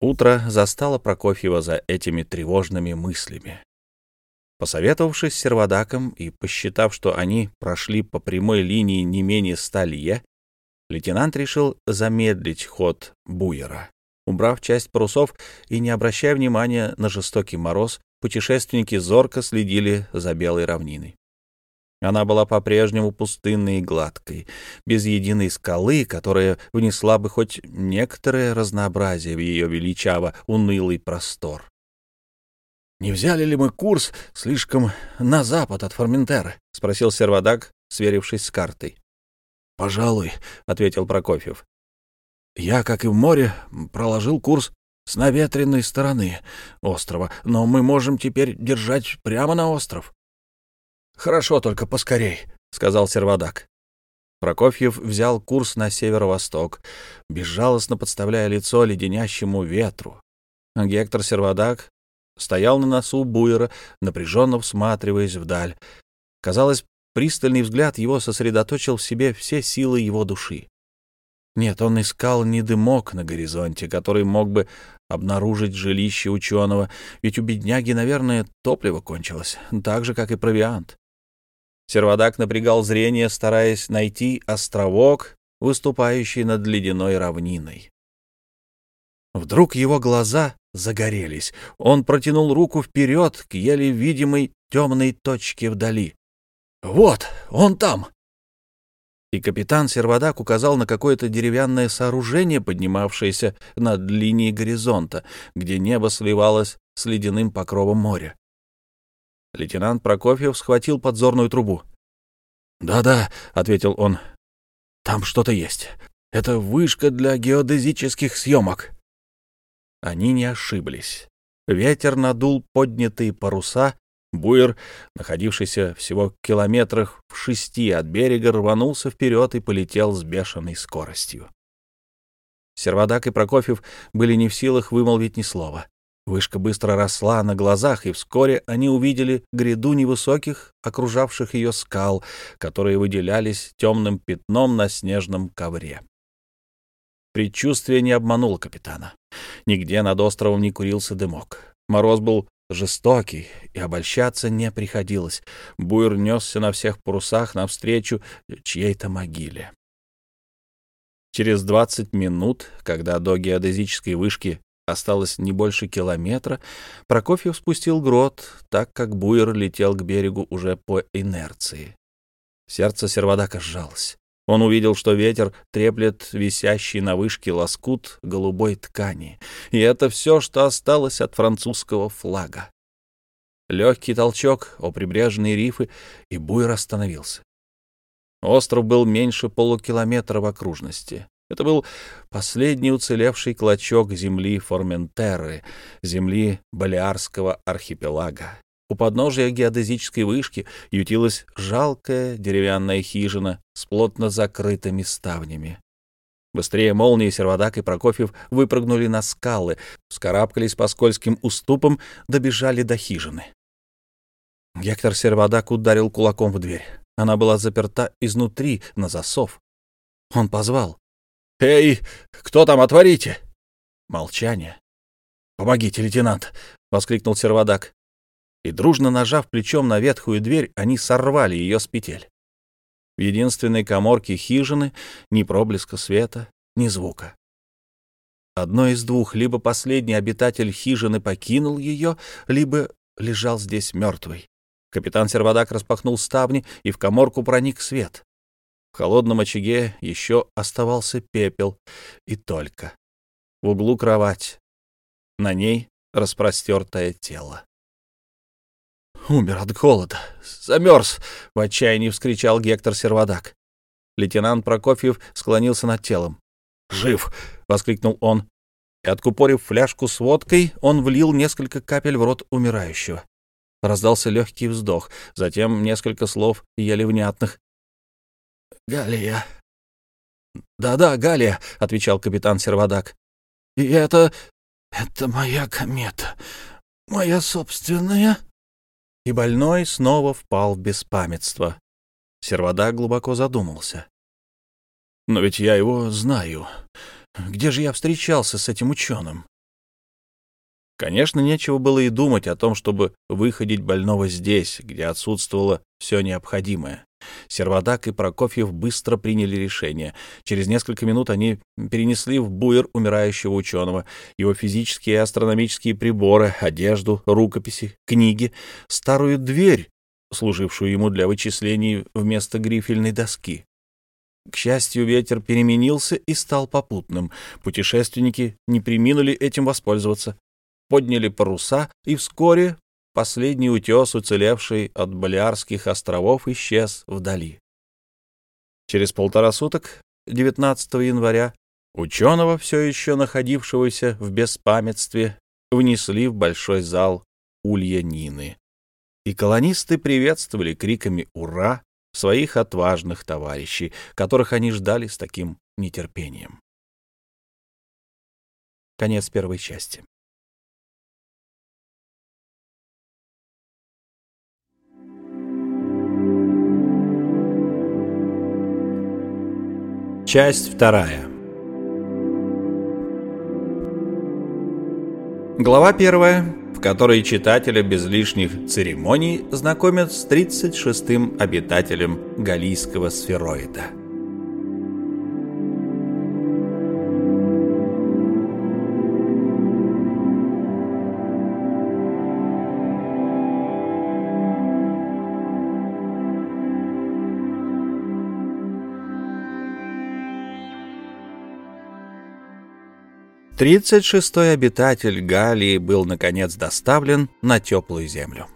Утро застало Прокофьева за этими тревожными мыслями. Посоветовавшись с Сервадаком и посчитав, что они прошли по прямой линии не менее ста лье, лейтенант решил замедлить ход буера. Убрав часть парусов и не обращая внимания на жестокий мороз, путешественники зорко следили за белой равниной. Она была по-прежнему пустынной и гладкой, без единой скалы, которая внесла бы хоть некоторое разнообразие в ее величаво унылый простор. «Не взяли ли мы курс слишком на запад от Форментеры?» — спросил Сервадак, сверившись с картой. «Пожалуй», — ответил Прокофьев. «Я, как и в море, проложил курс с наветренной стороны острова, но мы можем теперь держать прямо на остров». «Хорошо, только поскорей», — сказал Сервадак. Прокофьев взял курс на северо-восток, безжалостно подставляя лицо леденящему ветру. Гектор Сервадак стоял на носу буера, напряженно всматриваясь вдаль. Казалось, пристальный взгляд его сосредоточил в себе все силы его души. Нет, он искал не дымок на горизонте, который мог бы обнаружить жилище ученого, ведь у бедняги, наверное, топливо кончилось, так же, как и провиант. Сервадак напрягал зрение, стараясь найти островок, выступающий над ледяной равниной. Вдруг его глаза загорелись. Он протянул руку вперед к еле видимой темной точке вдали. «Вот, он там!» И капитан Сервадак указал на какое-то деревянное сооружение, поднимавшееся над линией горизонта, где небо сливалось с ледяным покровом моря. Лейтенант Прокофьев схватил подзорную трубу. «Да-да», — ответил он, — «там что-то есть. Это вышка для геодезических съемок». Они не ошиблись. Ветер надул поднятые паруса, буер, находившийся всего километрах в шести от берега, рванулся вперед и полетел с бешеной скоростью. Сервадак и Прокофьев были не в силах вымолвить ни слова. Вышка быстро росла на глазах, и вскоре они увидели гряду невысоких, окружавших ее скал, которые выделялись темным пятном на снежном ковре. Предчувствие не обмануло капитана. Нигде над островом не курился дымок. Мороз был жестокий, и обольщаться не приходилось. Буйр несся на всех парусах навстречу чьей-то могиле. Через двадцать минут, когда до геодезической вышки осталось не больше километра, Прокофьев спустил грот, так как буер летел к берегу уже по инерции. Сердце сервадака сжалось. Он увидел, что ветер треплет висящий на вышке лоскут голубой ткани. И это все, что осталось от французского флага. Легкий толчок о прибрежные рифы, и буйр остановился. Остров был меньше полукилометра в окружности. Это был последний уцелевший клочок земли Форментерры, земли Балиарского архипелага. У подножия геодезической вышки ютилась жалкая деревянная хижина с плотно закрытыми ставнями. Быстрее молнии Сервадак и Прокофьев выпрыгнули на скалы, вскарабкались по скользким уступам, добежали до хижины. Гектор Сервадак ударил кулаком в дверь. Она была заперта изнутри на засов. Он позвал. «Эй, кто там, отворите!» Молчание. «Помогите, лейтенант!» — воскликнул Сервадак. И, дружно нажав плечом на ветхую дверь, они сорвали ее с петель. В единственной коморке хижины ни проблеска света, ни звука. Одно из двух, либо последний обитатель хижины покинул ее, либо лежал здесь мертвый. Капитан Сервадак распахнул ставни, и в коморку проник свет. В холодном очаге еще оставался пепел, и только. В углу кровать. На ней распростертое тело. «Умер от голода! Замерз!» — в отчаянии вскричал Гектор Сервадак. Лейтенант Прокофьев склонился над телом. «Жив!» — воскликнул он. И, откупорив фляжку с водкой, он влил несколько капель в рот умирающего. Раздался легкий вздох, затем несколько слов, еле внятных. «Галия». «Да-да, Галия», — отвечал капитан Сервадак. «И это... это моя комета. Моя собственная...» И больной снова впал в беспамятство. Сервадак глубоко задумался. «Но ведь я его знаю. Где же я встречался с этим ученым?» Конечно, нечего было и думать о том, чтобы выходить больного здесь, где отсутствовало все необходимое. Сервадак и Прокофьев быстро приняли решение. Через несколько минут они перенесли в буер умирающего ученого его физические и астрономические приборы, одежду, рукописи, книги, старую дверь, служившую ему для вычислений вместо грифельной доски. К счастью, ветер переменился и стал попутным. Путешественники не приминули этим воспользоваться подняли паруса, и вскоре последний утес, уцелевший от Балиарских островов, исчез вдали. Через полтора суток, 19 января, ученого, все еще находившегося в беспамятстве, внесли в большой зал Улья Нины. И колонисты приветствовали криками «Ура!» своих отважных товарищей, которых они ждали с таким нетерпением. Конец первой части. Часть вторая. Глава первая, в которой читателя без лишних церемоний знакомят с 36-м обитателем Галийского сфероида. Тридцать шестой обитатель Галии был, наконец, доставлен на теплую землю.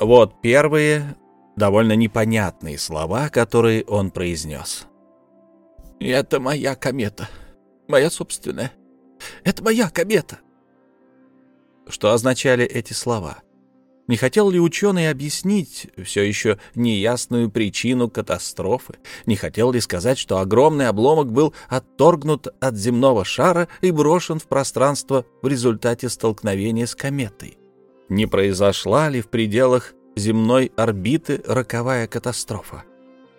Вот первые, довольно непонятные слова, которые он произнес. «Это моя комета. Моя собственная. Это моя комета». Что означали эти слова? Не хотел ли ученый объяснить все еще неясную причину катастрофы? Не хотел ли сказать, что огромный обломок был отторгнут от земного шара и брошен в пространство в результате столкновения с кометой? Не произошла ли в пределах земной орбиты роковая катастрофа,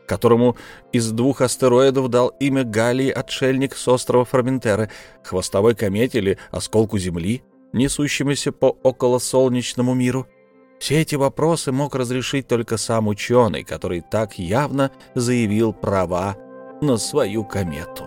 которому из двух астероидов дал имя Галлий-отшельник с острова Форментера, хвостовой комете или осколку Земли, несущемуся по околосолнечному миру? Все эти вопросы мог разрешить только сам ученый, который так явно заявил права на свою комету.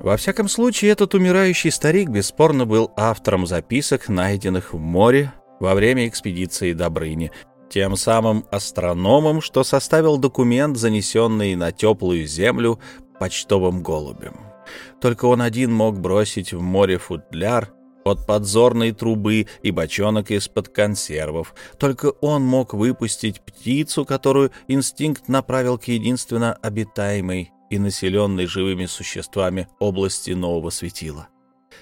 Во всяком случае, этот умирающий старик бесспорно был автором записок, найденных в море во время экспедиции Добрыни, тем самым астрономом, что составил документ, занесенный на теплую землю почтовым голубем. Только он один мог бросить в море футляр от подзорной трубы и бочонок из-под консервов. Только он мог выпустить птицу, которую инстинкт направил к единственно обитаемой и населенной живыми существами области нового светила.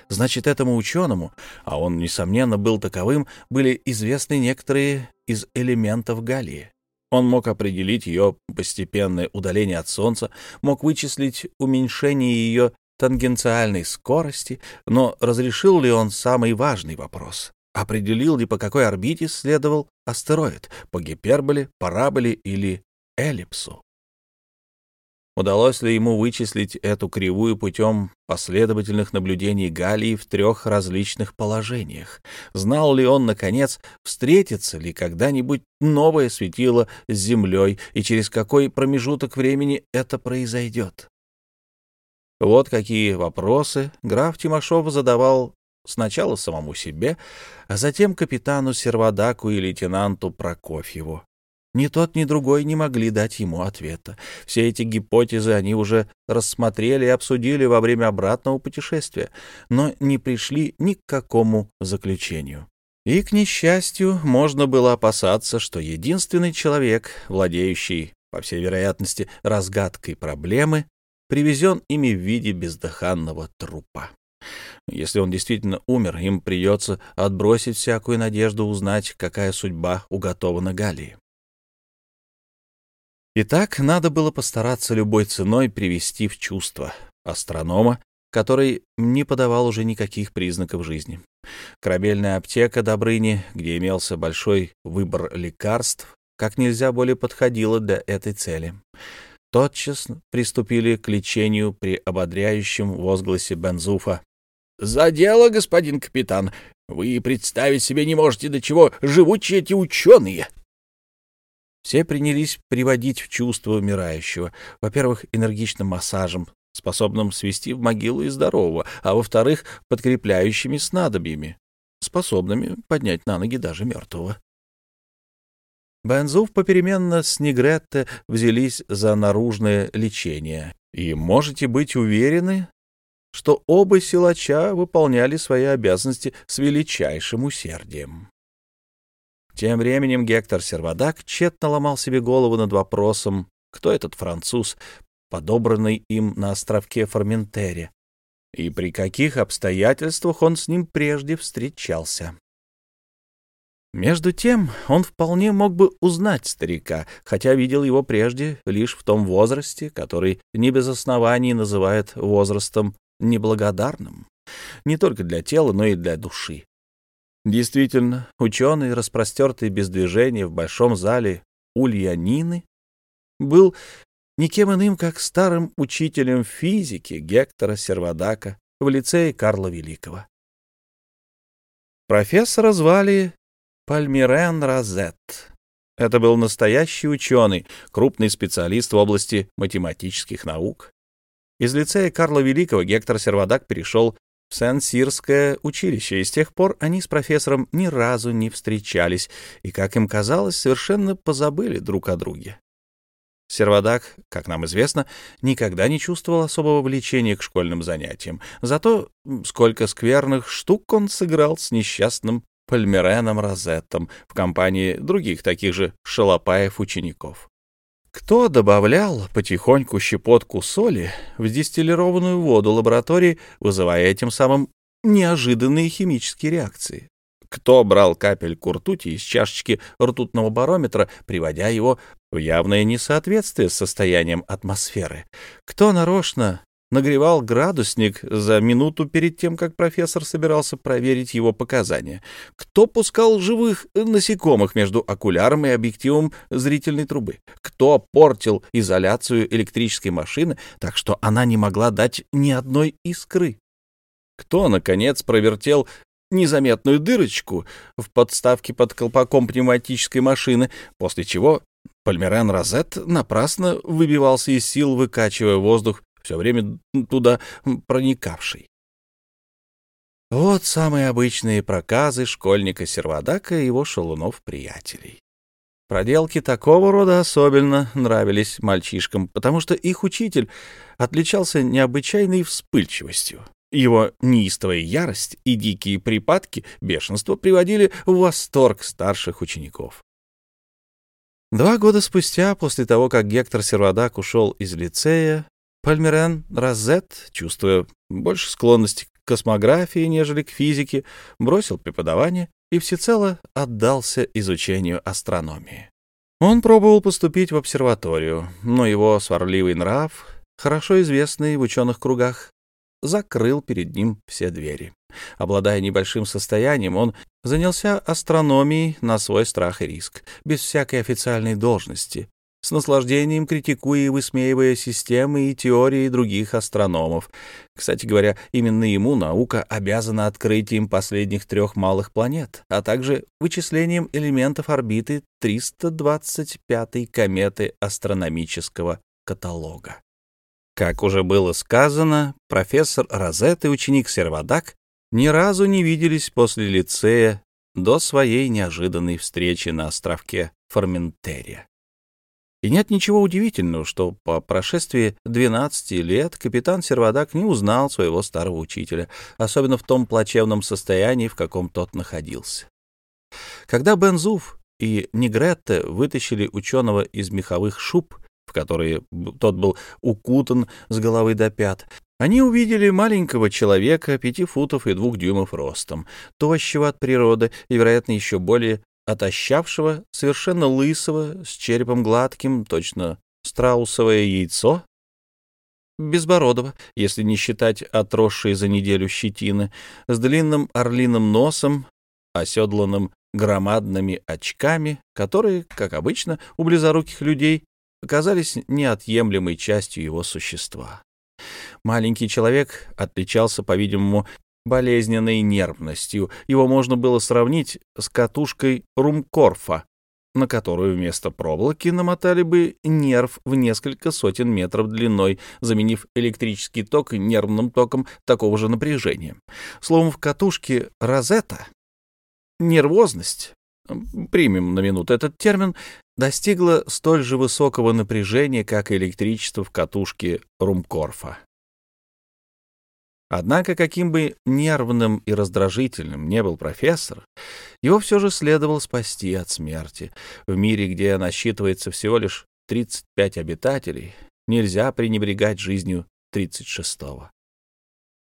Значит, этому ученому, а он, несомненно, был таковым, были известны некоторые из элементов Галлии. Он мог определить ее постепенное удаление от Солнца, мог вычислить уменьшение ее тангенциальной скорости, но разрешил ли он самый важный вопрос? Определил ли, по какой орбите следовал астероид, по гиперболе, параболе или эллипсу? Удалось ли ему вычислить эту кривую путем последовательных наблюдений Галлии в трех различных положениях? Знал ли он, наконец, встретится ли когда-нибудь новое светило с Землей и через какой промежуток времени это произойдет? Вот какие вопросы граф Тимошов задавал сначала самому себе, а затем капитану Сервадаку и лейтенанту Прокофьеву. Ни тот, ни другой не могли дать ему ответа. Все эти гипотезы они уже рассмотрели и обсудили во время обратного путешествия, но не пришли ни к какому заключению. И, к несчастью, можно было опасаться, что единственный человек, владеющий, по всей вероятности, разгадкой проблемы, привезен ими в виде бездыханного трупа. Если он действительно умер, им придется отбросить всякую надежду узнать, какая судьба уготована Галии. Итак, надо было постараться любой ценой привести в чувство астронома, который не подавал уже никаких признаков жизни. Корабельная аптека Добрыни, где имелся большой выбор лекарств, как нельзя более подходила для этой цели. Тотчас приступили к лечению при ободряющем возгласе Бензуфа. «За дело, господин капитан! Вы представить себе не можете, до чего живучие эти ученые!» Все принялись приводить в чувство умирающего. Во-первых, энергичным массажем, способным свести в могилу и здорового, а во-вторых, подкрепляющими снадобьями, способными поднять на ноги даже мертвого. Бензуф попеременно с Негретте взялись за наружное лечение, и можете быть уверены, что оба силача выполняли свои обязанности с величайшим усердием. Тем временем Гектор Сервадак тщетно ломал себе голову над вопросом, кто этот француз, подобранный им на островке Форментере, и при каких обстоятельствах он с ним прежде встречался. Между тем он вполне мог бы узнать старика, хотя видел его прежде лишь в том возрасте, который не без оснований называют возрастом неблагодарным, не только для тела, но и для души. Действительно, ученый, распростертый без движения в большом зале Ульянины, был никем иным, как старым учителем физики Гектора Сервадака в лицее Карла Великого. Профессора звали Пальмирен Розет. Это был настоящий ученый, крупный специалист в области математических наук. Из лицея Карла Великого Гектор Сервадак перешел Сен-Сирское училище, и с тех пор они с профессором ни разу не встречались и, как им казалось, совершенно позабыли друг о друге. Сервадак, как нам известно, никогда не чувствовал особого влечения к школьным занятиям. Зато сколько скверных штук он сыграл с несчастным Пальмереном Розеттом в компании других таких же шалопаев-учеников. Кто добавлял потихоньку щепотку соли в дистиллированную воду лаборатории, вызывая этим самым неожиданные химические реакции? Кто брал капельку ртути из чашечки ртутного барометра, приводя его в явное несоответствие с состоянием атмосферы? Кто нарочно нагревал градусник за минуту перед тем, как профессор собирался проверить его показания. Кто пускал живых насекомых между окуляром и объективом зрительной трубы? Кто портил изоляцию электрической машины, так что она не могла дать ни одной искры? Кто, наконец, провертел незаметную дырочку в подставке под колпаком пневматической машины, после чего Пальмерен Розет напрасно выбивался из сил, выкачивая воздух все время туда проникавший. Вот самые обычные проказы школьника Сервадака и его шалунов-приятелей. Проделки такого рода особенно нравились мальчишкам, потому что их учитель отличался необычайной вспыльчивостью Его неистовая ярость и дикие припадки бешенства приводили в восторг старших учеников. Два года спустя, после того, как Гектор Сервадак ушел из лицея, Пальмерен Розет, чувствуя больше склонности к космографии, нежели к физике, бросил преподавание и всецело отдался изучению астрономии. Он пробовал поступить в обсерваторию, но его сварливый нрав, хорошо известный в ученых кругах, закрыл перед ним все двери. Обладая небольшим состоянием, он занялся астрономией на свой страх и риск, без всякой официальной должности, с наслаждением критикуя и высмеивая системы и теории других астрономов. Кстати говоря, именно ему наука обязана открытием последних трех малых планет, а также вычислением элементов орбиты 325-й кометы астрономического каталога. Как уже было сказано, профессор Розет и ученик Сервадак ни разу не виделись после лицея до своей неожиданной встречи на островке Форментерия. И нет ничего удивительного, что по прошествии 12 лет капитан Сервадак не узнал своего старого учителя, особенно в том плачевном состоянии, в каком тот находился. Когда Бензуф и Негретте вытащили ученого из меховых шуб, в которые тот был укутан с головы до пят, они увидели маленького человека, пяти футов и двух дюймов ростом, тощего от природы и, вероятно, еще более отощавшего, совершенно лысого, с черепом гладким, точно страусовое яйцо, безбородого, если не считать отросшей за неделю щетины, с длинным орлиным носом, оседланным громадными очками, которые, как обычно, у близоруких людей оказались неотъемлемой частью его существа. Маленький человек отличался, по-видимому, болезненной нервностью. Его можно было сравнить с катушкой румкорфа, на которую вместо проволоки намотали бы нерв в несколько сотен метров длиной, заменив электрический ток нервным током такого же напряжения. Словом, в катушке розета нервозность, примем на минуту этот термин, достигла столь же высокого напряжения, как электричество в катушке румкорфа. Однако, каким бы нервным и раздражительным не был профессор, его все же следовало спасти от смерти. В мире, где насчитывается всего лишь 35 обитателей, нельзя пренебрегать жизнью 36-го.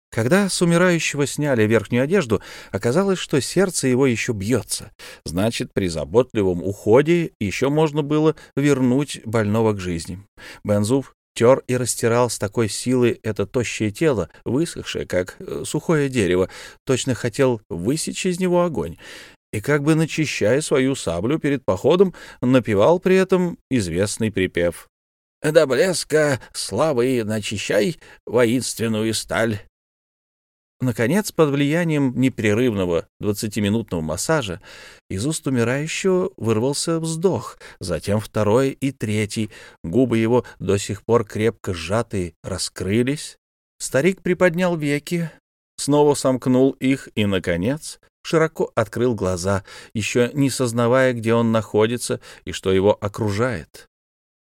Когда с умирающего сняли верхнюю одежду, оказалось, что сердце его еще бьется. Значит, при заботливом уходе еще можно было вернуть больного к жизни. Бензуф тер и растирал с такой силой это тощее тело, высохшее, как э, сухое дерево, точно хотел высечь из него огонь, и как бы начищая свою саблю перед походом, напевал при этом известный припев. «До блеска славы начищай воинственную сталь, Наконец, под влиянием непрерывного двадцатиминутного массажа из уст умирающего вырвался вздох, затем второй и третий. Губы его, до сих пор крепко сжатые, раскрылись. Старик приподнял веки, снова сомкнул их и, наконец, широко открыл глаза, еще не сознавая, где он находится и что его окружает.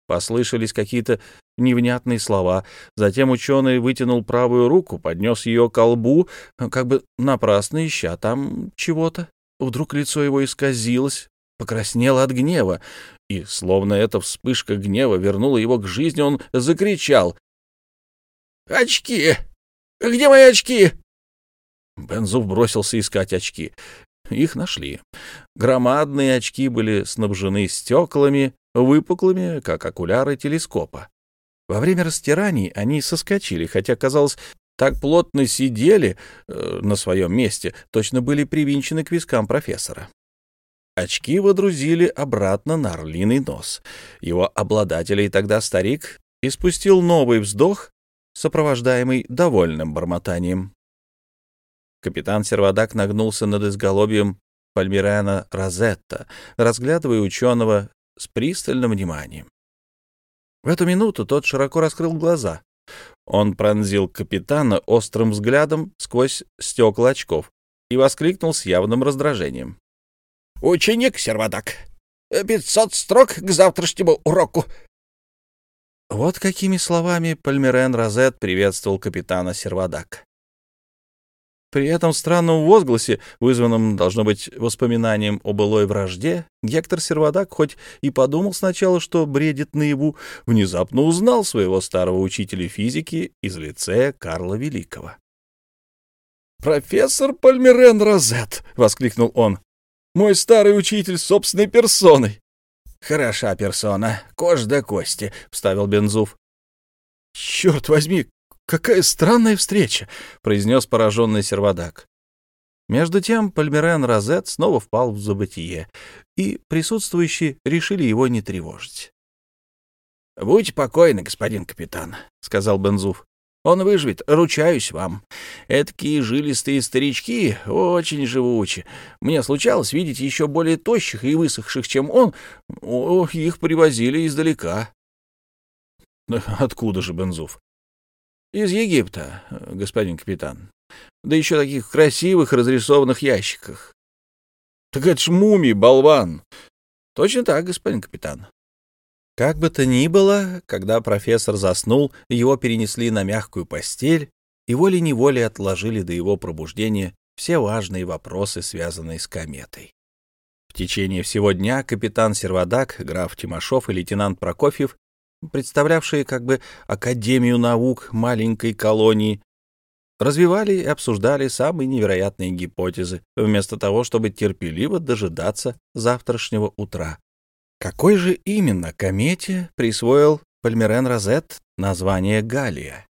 Послышались какие-то невнятные слова. Затем ученый вытянул правую руку, поднес ее к колбу, как бы напрасно ища там чего-то. Вдруг лицо его исказилось, покраснело от гнева, и, словно эта вспышка гнева вернула его к жизни, он закричал. «Очки! Где мои очки?» Бензуф бросился искать очки. Их нашли. Громадные очки были снабжены стеклами, выпуклыми, как окуляры телескопа. Во время растираний они соскочили, хотя, казалось, так плотно сидели э, на своем месте, точно были привинчены к вискам профессора. Очки водрузили обратно на орлиный нос. Его обладателей тогда старик испустил новый вздох, сопровождаемый довольным бормотанием. Капитан Сервадак нагнулся над изголовьем Пальмирена Розетта, разглядывая ученого с пристальным вниманием. В эту минуту тот широко раскрыл глаза. Он пронзил капитана острым взглядом сквозь стекла очков и воскликнул с явным раздражением. — Ученик, Сервадак! Пятьсот строк к завтрашнему уроку! Вот какими словами Пальмерен Розет приветствовал капитана Сервадак. При этом странном возгласе, вызванном, должно быть, воспоминанием о былой вражде, Гектор Сервадак, хоть и подумал сначала, что бредит наяву, внезапно узнал своего старого учителя физики из лицея Карла Великого. «Профессор Пальмерен Розет!» — воскликнул он. «Мой старый учитель собственной персоной!» «Хороша персона, кожа до кости», — вставил Бензуф. «Черт возьми, какая странная встреча!» — произнес пораженный сервадак. Между тем Пальмерен Розет снова впал в забытие, и присутствующие решили его не тревожить. — Будьте покойны, господин капитан, — сказал Бензуф. Он выживет, ручаюсь вам. Эдакие жилистые старички очень живучи. Мне случалось видеть еще более тощих и высохших, чем он. О, их привозили издалека. Откуда же Бензуф? Из Египта, господин капитан. Да еще таких красивых разрисованных ящиках. Так это ж мумий, болван. Точно так, господин капитан. Как бы то ни было, когда профессор заснул, его перенесли на мягкую постель и волей-неволей отложили до его пробуждения все важные вопросы, связанные с кометой. В течение всего дня капитан Сервадак, граф Тимошов и лейтенант Прокофьев, представлявшие как бы Академию наук маленькой колонии, развивали и обсуждали самые невероятные гипотезы, вместо того, чтобы терпеливо дожидаться завтрашнего утра. Какой же именно комете присвоил Пальмерен Розет название Галия?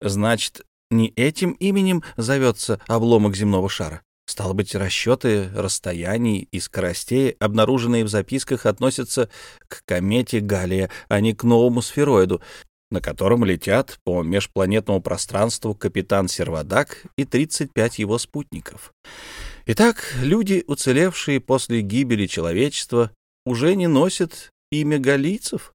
Значит, не этим именем зовется обломок земного шара. Стало быть, расчеты расстояний и скоростей, обнаруженные в записках, относятся к комете Галия, а не к новому сфероиду, на котором летят по межпланетному пространству капитан Сервадак и 35 его спутников. Итак, люди, уцелевшие после гибели человечества, уже не носит имя галийцев?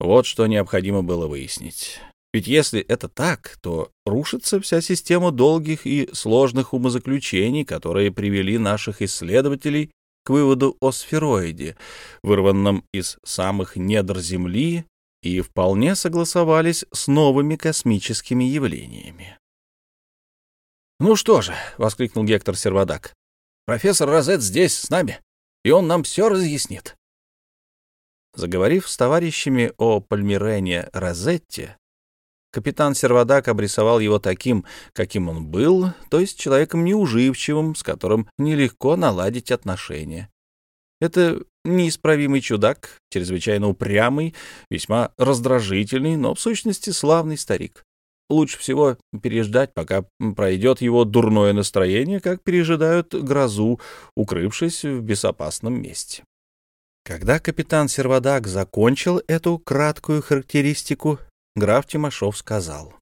Вот что необходимо было выяснить. Ведь если это так, то рушится вся система долгих и сложных умозаключений, которые привели наших исследователей к выводу о сфероиде, вырванном из самых недр Земли, и вполне согласовались с новыми космическими явлениями. «Ну что же», — воскликнул Гектор Сервадак, — «профессор Розет здесь с нами и он нам все разъяснит. Заговорив с товарищами о Пальмирене Розетте, капитан Сервадак обрисовал его таким, каким он был, то есть человеком неуживчивым, с которым нелегко наладить отношения. Это неисправимый чудак, чрезвычайно упрямый, весьма раздражительный, но в сущности славный старик. Лучше всего переждать, пока пройдет его дурное настроение, как пережидают грозу, укрывшись в безопасном месте. Когда капитан Сервадак закончил эту краткую характеристику, граф Тимошов сказал.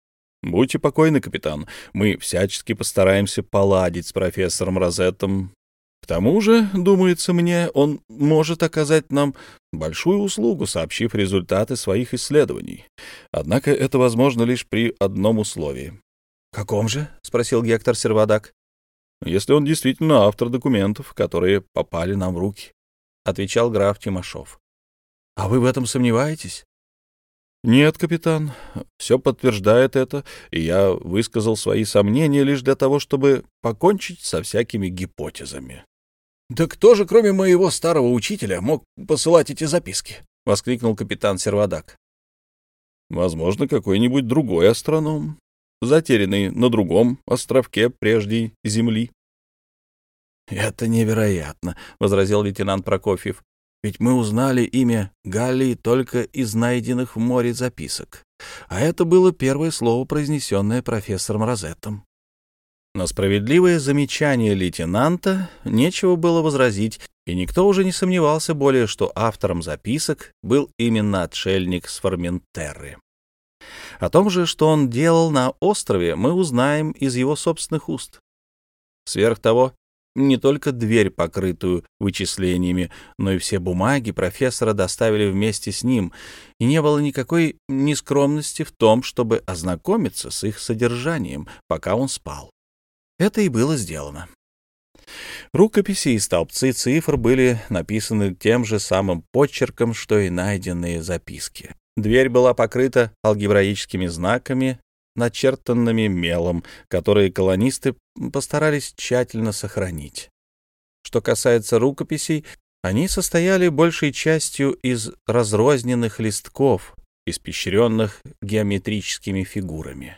— Будьте покойны, капитан. Мы всячески постараемся поладить с профессором Розеттом к тому же, думается мне, он может оказать нам большую услугу, сообщив результаты своих исследований. Однако это возможно лишь при одном условии. — Каком же? — спросил Гектор Сервадак. — Если он действительно автор документов, которые попали нам в руки, — отвечал граф Тимошов. — А вы в этом сомневаетесь? — Нет, капитан, все подтверждает это, и я высказал свои сомнения лишь для того, чтобы покончить со всякими гипотезами. «Да кто же, кроме моего старого учителя, мог посылать эти записки?» — воскликнул капитан Сервадак. «Возможно, какой-нибудь другой астроном, затерянный на другом островке прежней Земли». «Это невероятно», — возразил лейтенант Прокофьев. «Ведь мы узнали имя Галлии только из найденных в море записок. А это было первое слово, произнесенное профессором Розеттом». На справедливое замечание лейтенанта нечего было возразить, и никто уже не сомневался более, что автором записок был именно отшельник с Форментерры. О том же, что он делал на острове, мы узнаем из его собственных уст. Сверх того, не только дверь, покрытую вычислениями, но и все бумаги профессора доставили вместе с ним, и не было никакой нескромности в том, чтобы ознакомиться с их содержанием, пока он спал. Это и было сделано. Рукописи и столбцы цифр были написаны тем же самым почерком, что и найденные записки. Дверь была покрыта алгебраическими знаками, начертанными мелом, которые колонисты постарались тщательно сохранить. Что касается рукописей, они состояли большей частью из разрозненных листков, испещренных геометрическими фигурами.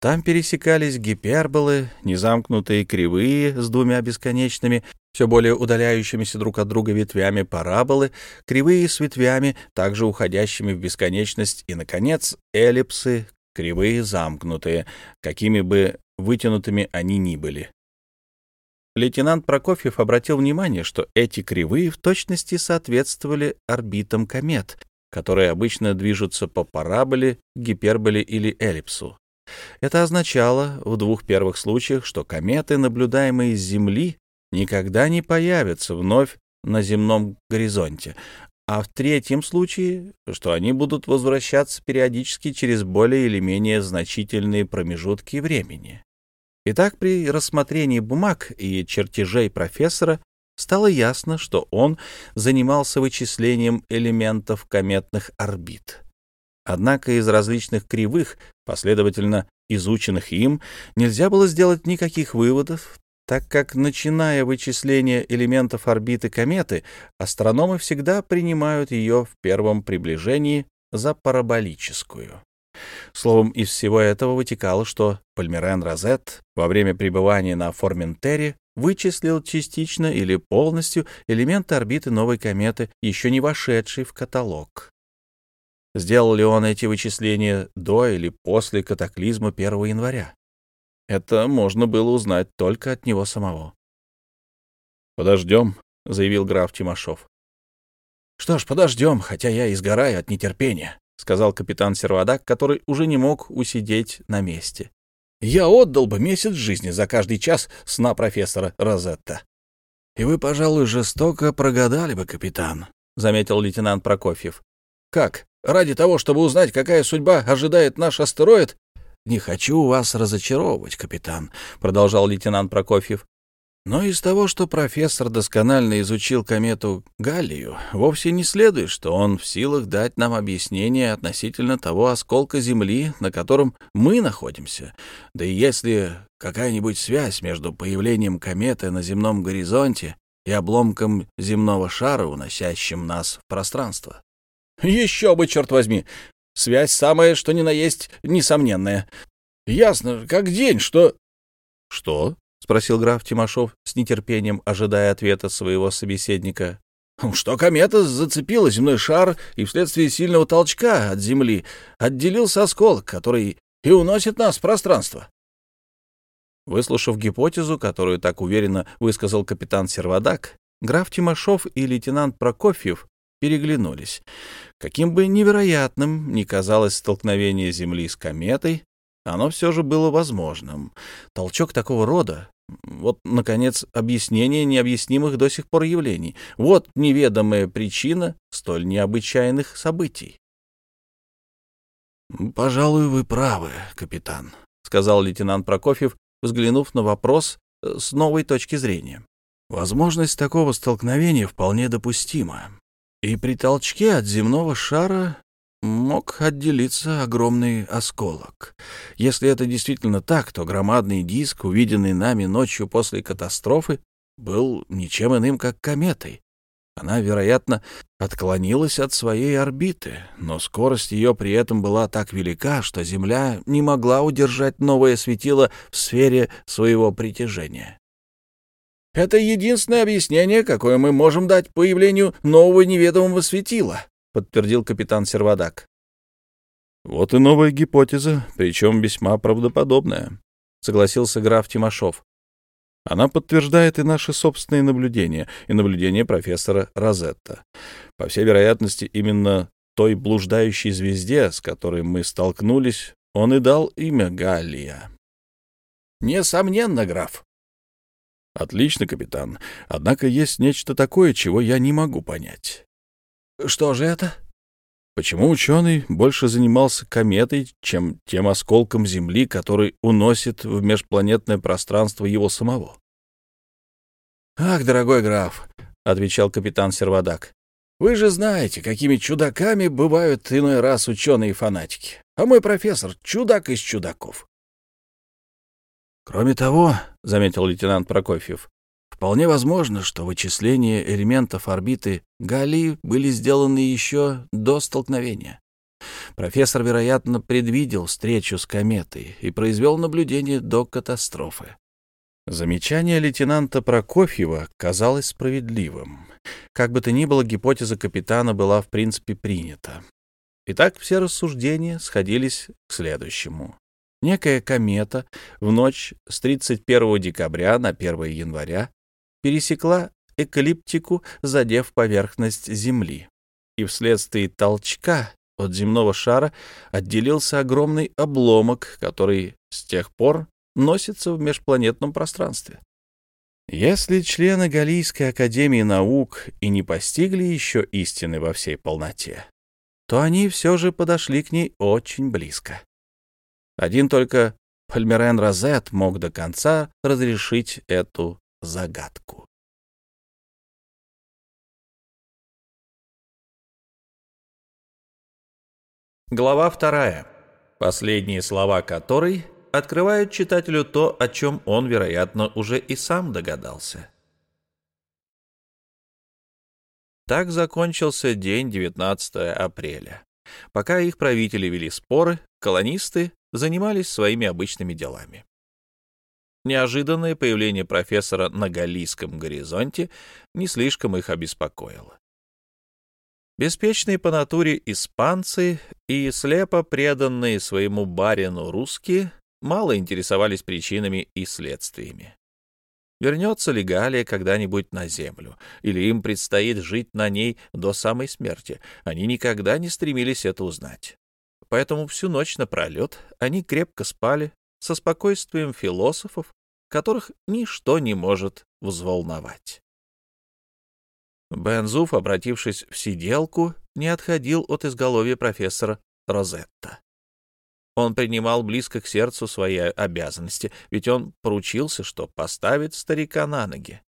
Там пересекались гиперболы, незамкнутые кривые с двумя бесконечными, все более удаляющимися друг от друга ветвями параболы, кривые с ветвями, также уходящими в бесконечность, и, наконец, эллипсы, кривые замкнутые, какими бы вытянутыми они ни были. Лейтенант Прокофьев обратил внимание, что эти кривые в точности соответствовали орбитам комет, которые обычно движутся по параболе, гиперболе или эллипсу. Это означало в двух первых случаях, что кометы, наблюдаемые с Земли, никогда не появятся вновь на земном горизонте, а в третьем случае, что они будут возвращаться периодически через более или менее значительные промежутки времени. Итак, при рассмотрении бумаг и чертежей профессора стало ясно, что он занимался вычислением элементов кометных орбит. Однако из различных кривых, последовательно изученных им, нельзя было сделать никаких выводов, так как, начиная вычисление элементов орбиты кометы, астрономы всегда принимают ее в первом приближении за параболическую. Словом, из всего этого вытекало, что Пальмерен Розет во время пребывания на Форментере вычислил частично или полностью элементы орбиты новой кометы, еще не вошедшей в каталог. Сделал ли он эти вычисления до или после катаклизма 1 января? Это можно было узнать только от него самого. «Подождем», — заявил граф Тимошов. «Что ж, подождем, хотя я изгораю от нетерпения», — сказал капитан Сервадак, который уже не мог усидеть на месте. «Я отдал бы месяц жизни за каждый час сна профессора Розетта». «И вы, пожалуй, жестоко прогадали бы, капитан», — заметил лейтенант Прокофьев. «Как? Ради того, чтобы узнать, какая судьба ожидает наш астероид, «Не хочу вас разочаровывать, капитан», — продолжал лейтенант Прокофьев. «Но из того, что профессор досконально изучил комету Галлию, вовсе не следует, что он в силах дать нам объяснение относительно того осколка Земли, на котором мы находимся. Да и если какая-нибудь связь между появлением кометы на земном горизонте и обломком земного шара, уносящим нас в пространство». «Еще бы, черт возьми! Связь самая, что ни на есть, несомненная. Ясно, как день, что... — Что? — спросил граф Тимошов, с нетерпением ожидая ответа своего собеседника. — Что комета зацепила земной шар и вследствие сильного толчка от Земли отделился осколок, который и уносит нас в пространство. Выслушав гипотезу, которую так уверенно высказал капитан Сервадак, граф Тимошов и лейтенант Прокофьев переглянулись. Каким бы невероятным ни казалось столкновение Земли с кометой, оно все же было возможным. Толчок такого рода — вот, наконец, объяснение необъяснимых до сих пор явлений. Вот неведомая причина столь необычайных событий. «Пожалуй, вы правы, капитан», — сказал лейтенант Прокофьев, взглянув на вопрос э, с новой точки зрения. «Возможность такого столкновения вполне допустима. И при толчке от земного шара мог отделиться огромный осколок. Если это действительно так, то громадный диск, увиденный нами ночью после катастрофы, был ничем иным, как кометой. Она, вероятно, отклонилась от своей орбиты, но скорость ее при этом была так велика, что Земля не могла удержать новое светило в сфере своего притяжения. Это единственное объяснение, какое мы можем дать появлению нового неведомого светила, подтвердил капитан Сервадак. Вот и новая гипотеза, причем весьма правдоподобная, согласился граф Тимошов. Она подтверждает и наши собственные наблюдения, и наблюдения профессора Розетта. По всей вероятности, именно той блуждающей звезде, с которой мы столкнулись, он и дал имя Галлия. Несомненно, граф, Отлично, капитан. Однако есть нечто такое, чего я не могу понять. Что же это? Почему ученый больше занимался кометой, чем тем осколком Земли, который уносит в межпланетное пространство его самого? «Ах, дорогой граф», — отвечал капитан Сервадак, Вы же знаете, какими чудаками бывают иной раз ученые-фанатики. А мой профессор — чудак из чудаков. Кроме того, — заметил лейтенант Прокофьев, — вполне возможно, что вычисления элементов орбиты Галлии были сделаны еще до столкновения. Профессор, вероятно, предвидел встречу с кометой и произвел наблюдение до катастрофы. Замечание лейтенанта Прокофьева казалось справедливым. Как бы то ни было, гипотеза капитана была в принципе принята. Итак, все рассуждения сходились к следующему. Некая комета в ночь с 31 декабря на 1 января пересекла эклиптику, задев поверхность Земли. И вследствие толчка от земного шара отделился огромный обломок, который с тех пор носится в межпланетном пространстве. Если члены Галийской академии наук и не постигли еще истины во всей полноте, то они все же подошли к ней очень близко. Один только Пальмерен Розет мог до конца разрешить эту загадку. Глава вторая, последние слова которой открывают читателю то, о чем он, вероятно, уже и сам догадался. Так закончился день 19 апреля. Пока их правители вели споры, колонисты занимались своими обычными делами. Неожиданное появление профессора на галийском горизонте не слишком их обеспокоило. Беспечные по натуре испанцы и слепо преданные своему барину русские мало интересовались причинами и следствиями. Вернется ли Галия когда-нибудь на землю, или им предстоит жить на ней до самой смерти, они никогда не стремились это узнать. Поэтому всю ночь напролет они крепко спали со спокойствием философов, которых ничто не может взволновать. Бензуф, обратившись в сиделку, не отходил от изголовья профессора Розетта. Он принимал близко к сердцу свои обязанности, ведь он поручился, что поставит старика на ноги.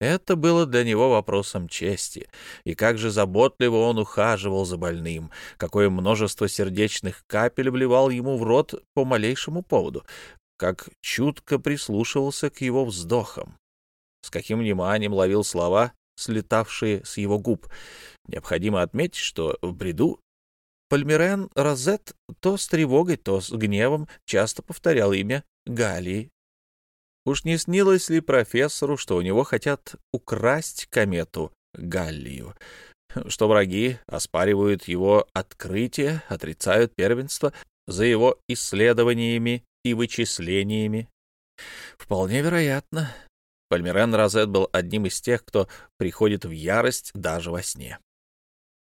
Это было для него вопросом чести, и как же заботливо он ухаживал за больным, какое множество сердечных капель вливал ему в рот по малейшему поводу, как чутко прислушивался к его вздохам, с каким вниманием ловил слова, слетавшие с его губ. Необходимо отметить, что в бреду Пальмирен Розет то с тревогой, то с гневом часто повторял имя Галии. Уж не снилось ли профессору, что у него хотят украсть комету Галлию, что враги оспаривают его открытие, отрицают первенство за его исследованиями и вычислениями? Вполне вероятно. Пальмирен Розет был одним из тех, кто приходит в ярость даже во сне.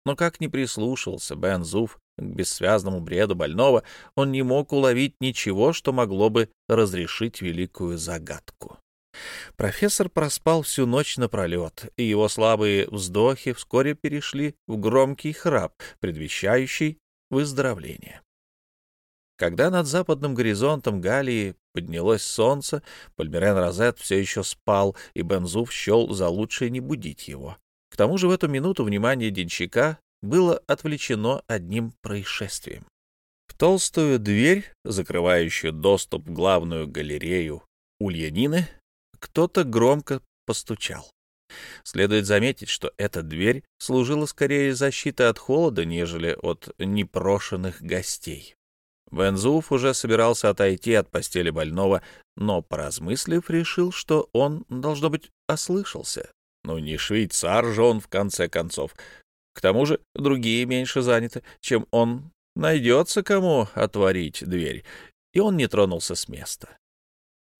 Но как ни прислушался Бен Зуф к бессвязному бреду больного, он не мог уловить ничего, что могло бы разрешить великую загадку. Профессор проспал всю ночь напролет, и его слабые вздохи вскоре перешли в громкий храп, предвещающий выздоровление. Когда над западным горизонтом Галии поднялось солнце, Пальмирен Розет все еще спал, и Бензуф счел за лучшее не будить его. Тому же в эту минуту внимание денщика было отвлечено одним происшествием. В толстую дверь, закрывающую доступ в главную галерею Ульянины, кто-то громко постучал. Следует заметить, что эта дверь служила скорее защитой от холода, нежели от непрошенных гостей. Бензуф уже собирался отойти от постели больного, но, поразмыслив, решил, что он, должно быть, ослышался. Ну, не швейцар же он, в конце концов. К тому же другие меньше заняты, чем он. Найдется кому отворить дверь. И он не тронулся с места.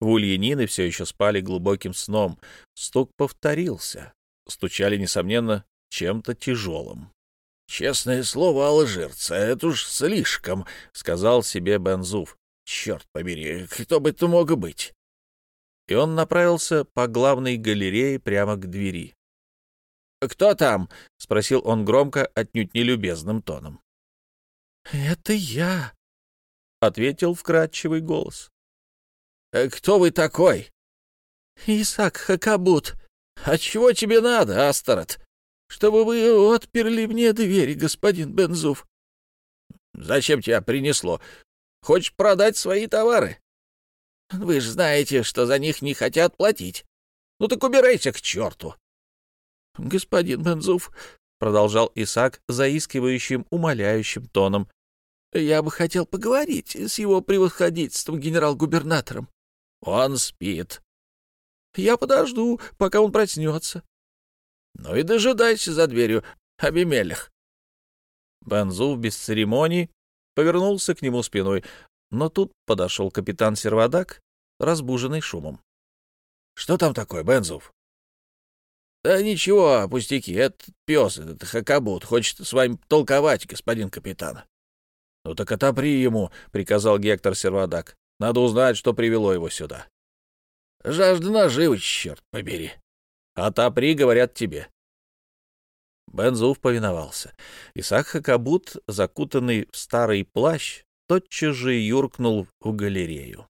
В Ульянины все еще спали глубоким сном. Стук повторился. Стучали, несомненно, чем-то тяжелым. «Честное слово, алжирца, это уж слишком», — сказал себе Бензуф. «Черт побери, кто бы это мог быть?» И он направился по главной галерее прямо к двери. «Кто там?» — спросил он громко, отнюдь нелюбезным тоном. «Это я», — ответил вкрадчивый голос. «Э, «Кто вы такой?» «Исаак Хакабут». «А чего тебе надо, Астарот?» чтобы вы отперли мне двери, господин Бензуф. — Зачем тебя принесло? Хочешь продать свои товары? — Вы же знаете, что за них не хотят платить. Ну так убирайся к черту. — Господин Бензуф, — продолжал Исаак заискивающим, умоляющим тоном, — я бы хотел поговорить с его превосходительством генерал-губернатором. — Он спит. — Я подожду, пока он проснется. — Ну и дожидайся за дверью, Абимелех. Бензуф без церемоний повернулся к нему спиной, но тут подошел капитан Сервадак, разбуженный шумом. — Что там такое, Бензуф? — Да ничего, пустяки, этот пес, этот хакабут, хочет с вами толковать, господин капитан. — Ну так отопри ему, — приказал Гектор Сервадак. — Надо узнать, что привело его сюда. — Жажда наживы, черт побери. — Отопри, говорят тебе. Бензуф повиновался. Исаак Хакабут, закутанный в старый плащ, тотчас же юркнул в галерею.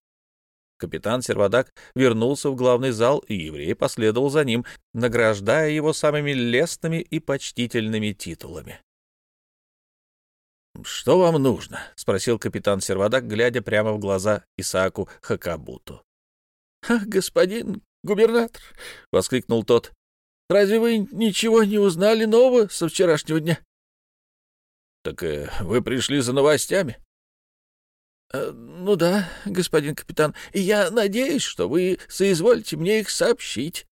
Капитан Сервадак вернулся в главный зал, и еврей последовал за ним, награждая его самыми лестными и почтительными титулами. «Что вам нужно?» — спросил капитан Сервадак, глядя прямо в глаза Исааку Хакабуту. господин губернатор!» — воскликнул тот. «Разве вы ничего не узнали нового со вчерашнего дня?» «Так э, вы пришли за новостями?» Э, ну да, господин капитан, и я надеюсь, что вы соизволите мне их сообщить.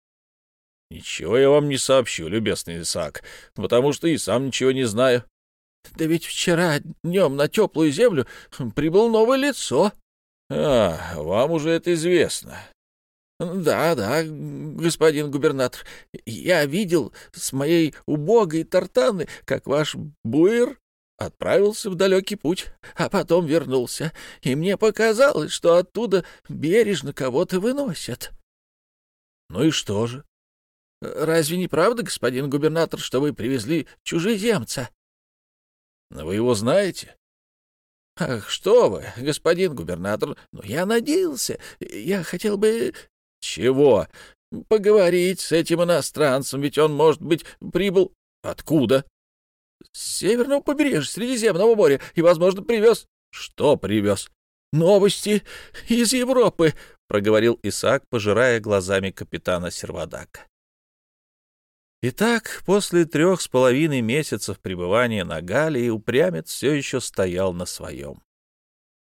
— Ничего я вам не сообщу, любезный Исаак, потому что и сам ничего не знаю. — Да ведь вчера днем на теплую землю прибыл новое лицо. — А, вам уже это известно. — Да, да, господин губернатор, я видел с моей убогой тартаны, как ваш буэр Отправился в далекий путь, а потом вернулся, и мне показалось, что оттуда бережно кого-то выносят. — Ну и что же? — Разве не правда, господин губернатор, что вы привезли чужеземца? — Вы его знаете? — Ах, что вы, господин губернатор, ну я надеялся, я хотел бы... — Чего? — Поговорить с этим иностранцем, ведь он, может быть, прибыл... — Откуда? С северного побережья Средиземного моря и, возможно, привез... — Что привез? — Новости из Европы, — проговорил Исаак, пожирая глазами капитана Сервадака. Итак, после трех с половиной месяцев пребывания на Галлии упрямец все еще стоял на своем.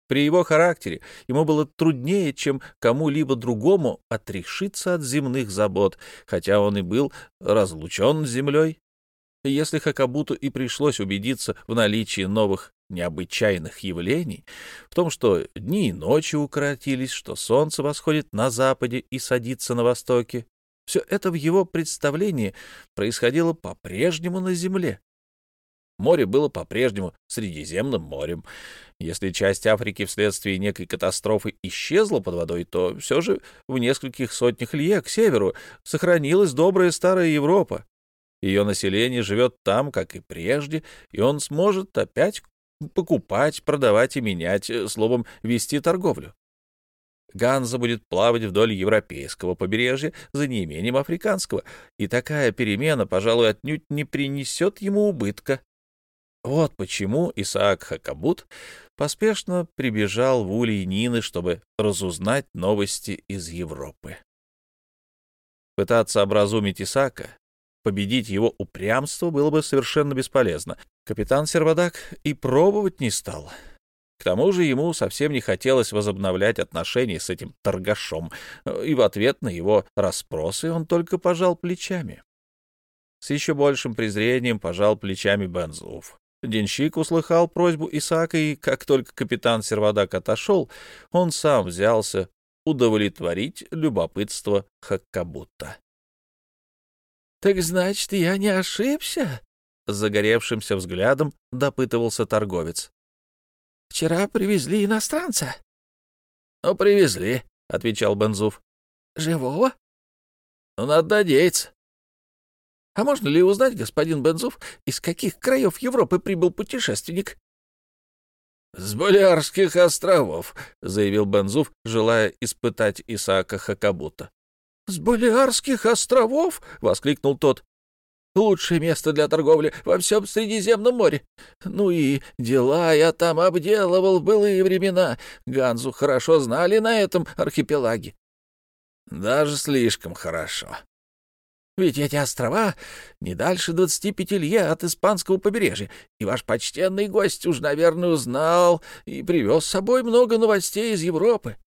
При его характере ему было труднее, чем кому-либо другому, отрешиться от земных забот, хотя он и был разлучен с землей если Хакабуту и пришлось убедиться в наличии новых необычайных явлений, в том, что дни и ночи укоротились, что солнце восходит на западе и садится на востоке, все это в его представлении происходило по-прежнему на земле. Море было по-прежнему Средиземным морем. Если часть Африки вследствие некой катастрофы исчезла под водой, то все же в нескольких сотнях лье к северу сохранилась добрая старая Европа, ее население живет там, как и прежде, и он сможет опять покупать, продавать и менять, э, словом, вести торговлю. Ганза будет плавать вдоль европейского побережья за неимением африканского, и такая перемена, пожалуй, отнюдь не принесет ему убытка. Вот почему Исаак Хакабут поспешно прибежал в улей Нины, чтобы разузнать новости из Европы. Пытаться образумить Исаака Победить его упрямство было бы совершенно бесполезно. Капитан Сервадак и пробовать не стал. К тому же ему совсем не хотелось возобновлять отношения с этим торгашом, и в ответ на его расспросы он только пожал плечами. С еще большим презрением пожал плечами Бензуф. Денщик услыхал просьбу Исаака, и как только капитан Сервадак отошел, он сам взялся удовлетворить любопытство Хаккабута. Так значит, я не ошибся? Загоревшимся взглядом допытывался торговец. Вчера привезли иностранца. Ну, привезли, отвечал Бензуф. Живого? Ну, надо надеяться. А можно ли узнать, господин Бензуф, из каких краев Европы прибыл путешественник? «С Балиарских островов», — заявил Бензуф, желая испытать Исаака Хакабута. — С Балиарских островов? — воскликнул тот. лучшее место для торговли во всем Средиземном море. Ну и дела я там обделывал в былые времена. Ганзу хорошо знали на этом архипелаге. Даже слишком хорошо. Ведь эти острова не дальше двадцати пяти лье от испанского побережья, и ваш почтенный гость уж, наверное, узнал и привез с собой много новостей из Европы. —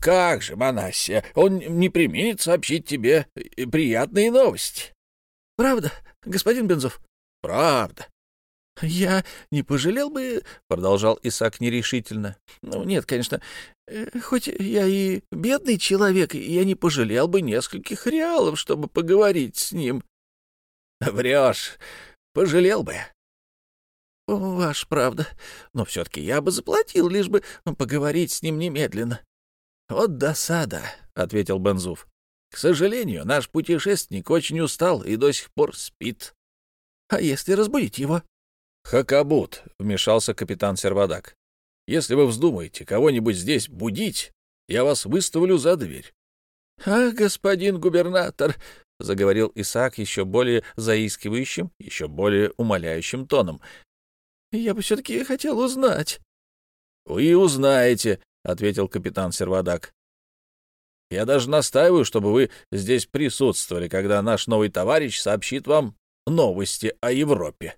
Как же, Манасия, он не применит сообщить тебе приятные новости. — Правда, господин Бензов? — Правда. «Я не пожалел бы...» — продолжал Исаак нерешительно. «Ну, нет, конечно. Э, хоть я и бедный человек, я не пожалел бы нескольких реалов, чтобы поговорить с ним». «Врешь. Пожалел бы». «Ваш правда. Но все-таки я бы заплатил, лишь бы поговорить с ним немедленно». «Вот досада», — ответил Бензуф. «К сожалению, наш путешественник очень устал и до сих пор спит». «А если разбудить его?» «Хакабут», — вмешался капитан Сервадак. «Если вы вздумаете кого-нибудь здесь будить, я вас выставлю за дверь». «А, господин губернатор», — заговорил Исаак еще более заискивающим, еще более умоляющим тоном, — «я бы все-таки хотел узнать». «Вы узнаете», — ответил капитан Сервадак. «Я даже настаиваю, чтобы вы здесь присутствовали, когда наш новый товарищ сообщит вам новости о Европе».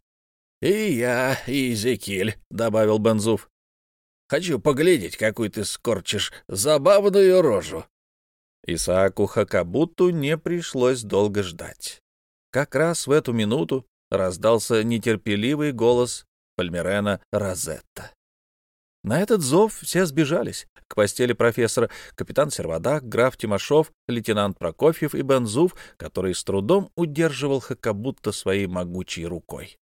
«И я, и Зекиль», — добавил Бензуф. «Хочу поглядеть, какую ты скорчишь забавную рожу». Исааку Хакабуту не пришлось долго ждать. Как раз в эту минуту раздался нетерпеливый голос Пальмерена Розетта. На этот зов все сбежались. К постели профессора капитан Сервадак, граф Тимошов, лейтенант Прокофьев и Бензуф, который с трудом удерживал Хакабутта своей могучей рукой.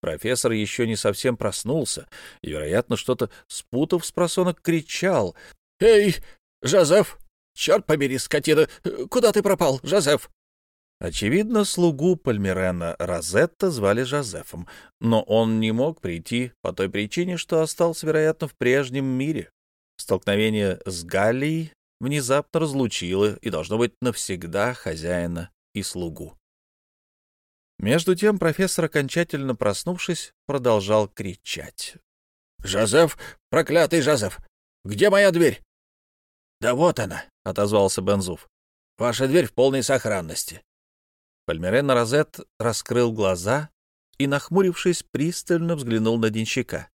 Профессор еще не совсем проснулся и, вероятно, что-то спутав с просонок, кричал. — Эй, Жозеф! Черт побери, скотина! Куда ты пропал, Жозеф? Очевидно, слугу Пальмерена Розетта звали Жозефом, но он не мог прийти по той причине, что остался, вероятно, в прежнем мире. Столкновение с Галлией внезапно разлучило и, должно быть, навсегда хозяина и слугу. Между тем профессор, окончательно проснувшись, продолжал кричать. — Жозеф, проклятый Жозеф, где моя дверь? — Да вот она, — отозвался Бензуф. — Ваша дверь в полной сохранности. Пальмерен Розет раскрыл глаза и, нахмурившись, пристально взглянул на денщика.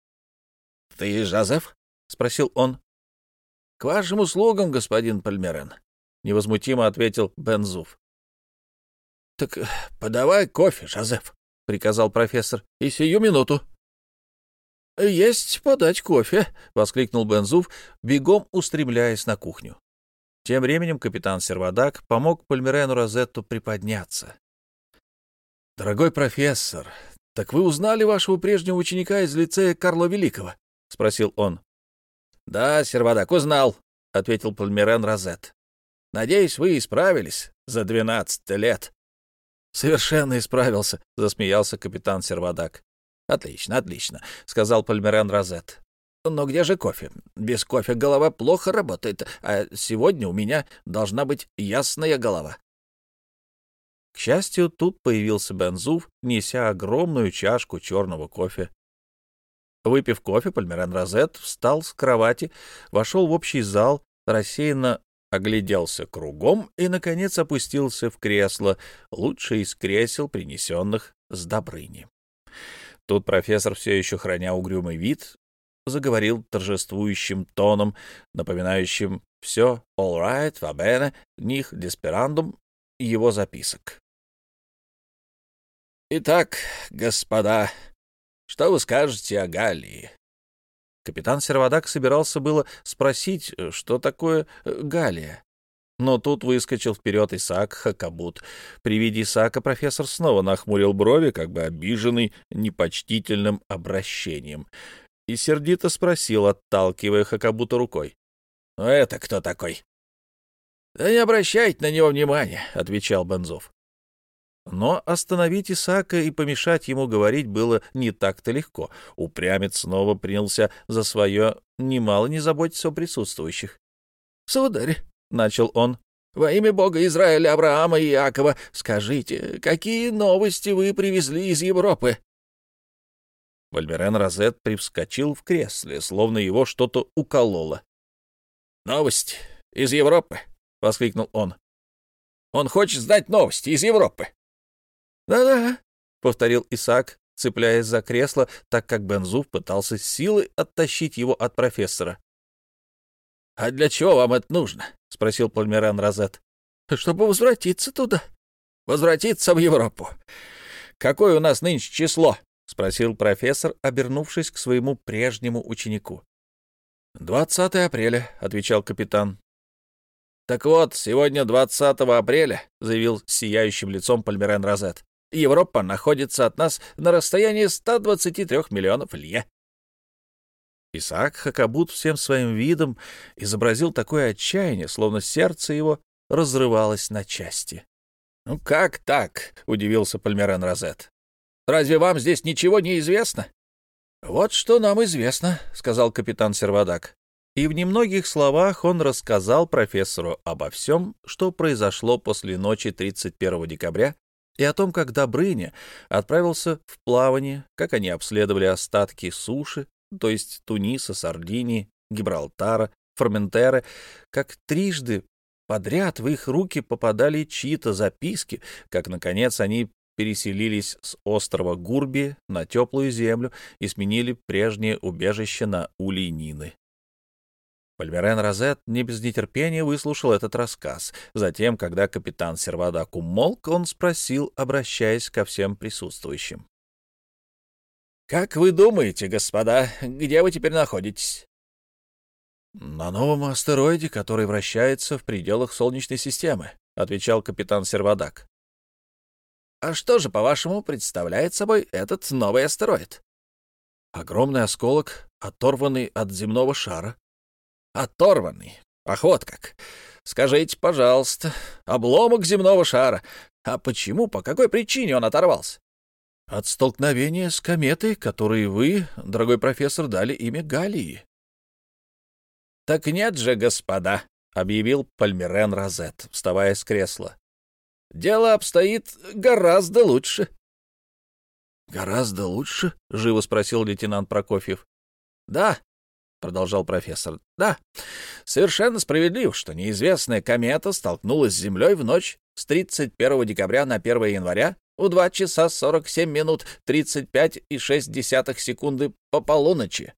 — Ты Жозеф? — спросил он. — К вашим услугам, господин Пальмерен, — невозмутимо ответил Бензуф. — Так подавай кофе, Жозеф, — приказал профессор, — и сию минуту. — Есть подать кофе, — воскликнул Бензуф, бегом устремляясь на кухню. Тем временем капитан Сервадак помог Пальмерену Розетту приподняться. — Дорогой профессор, так вы узнали вашего прежнего ученика из лицея Карла Великого? — спросил он. — Да, Сервадак, узнал, — ответил Пальмерен Розет. — Надеюсь, вы исправились за двенадцать лет. — Совершенно исправился, — засмеялся капитан Сервадак. — Отлично, отлично, — сказал Пальмерен Розет. — Но где же кофе? Без кофе голова плохо работает, а сегодня у меня должна быть ясная голова. К счастью, тут появился Бензуф, неся огромную чашку черного кофе. Выпив кофе, Пальмерен Розет встал с кровати, вошел в общий зал, рассеянно огляделся кругом и, наконец, опустился в кресло, лучшее из кресел, принесенных с Добрыни. Тут профессор, все еще храня угрюмый вид, заговорил торжествующим тоном, напоминающим все «all right, va bene, них desperandum» его записок. «Итак, господа, что вы скажете о Галлии?» Капитан Сервадак собирался было спросить, э, что такое э, Галия. Но тут выскочил вперед Исаак Хакабут. При виде Исаака профессор снова нахмурил брови, как бы обиженный непочтительным обращением, и сердито спросил, отталкивая Хакабута рукой. «Ну это кто такой?» «Да не обращайте на него внимания», — отвечал Бензов. Но остановить Исаака и помешать ему говорить было не так-то легко. Упрямец снова принялся за свое, немало не заботиться о присутствующих. — Сударь, — начал он, Во имя Бога Израиля, Авраама и Иакова, скажите, какие новости вы привезли из Европы?» Вальмерен Розет привскочил в кресле, словно его что-то укололо. «Новости из Европы!» — воскликнул он. «Он хочет знать новости из Европы!» «Да-да», — повторил Исаак, цепляясь за кресло, так как Бензуф пытался с силой оттащить его от профессора. «А для чего вам это нужно?» — спросил Пальмеран Розет. «Чтобы возвратиться туда. Возвратиться в Европу. Какое у нас нынче число?» — спросил профессор, обернувшись к своему прежнему ученику. «20 апреля», — отвечал капитан. «Так вот, сегодня 20 апреля», — заявил сияющим лицом Пальмерен Розет. Европа находится от нас на расстоянии 123 миллионов лье. Исаак Хакабут всем своим видом изобразил такое отчаяние, словно сердце его разрывалось на части. — Ну как так? — удивился Пальмерен Розет. — Разве вам здесь ничего не известно? — Вот что нам известно, — сказал капитан Сервадак. И в немногих словах он рассказал профессору обо всем, что произошло после ночи 31 декабря и о том, как Добрыня отправился в плавание, как они обследовали остатки суши, то есть Туниса, Сардинии, Гибралтара, Форментеры, как трижды подряд в их руки попадали чьи-то записки, как, наконец, они переселились с острова Гурби на теплую землю и сменили прежнее убежище на Улейнины. Пальмерен Розет не без нетерпения выслушал этот рассказ. Затем, когда капитан Сервадак умолк, он спросил, обращаясь ко всем присутствующим. «Как вы думаете, господа, где вы теперь находитесь?» «На новом астероиде, который вращается в пределах Солнечной системы», — отвечал капитан Сервадак. «А что же, по-вашему, представляет собой этот новый астероид?» «Огромный осколок, оторванный от земного шара», Оторванный. Ах, вот как. Скажите, пожалуйста, обломок земного шара. А почему, по какой причине он оторвался? От столкновения с кометой, которой вы, дорогой профессор, дали имя Галии. Так нет же, господа, — объявил Пальмирен Розет, вставая с кресла. Дело обстоит гораздо лучше. — Гораздо лучше? — живо спросил лейтенант Прокофьев. — Да, — продолжал профессор. — Да, совершенно справедливо, что неизвестная комета столкнулась с Землей в ночь с 31 декабря на 1 января в 2 часа 47 минут 35,6 секунды по полуночи.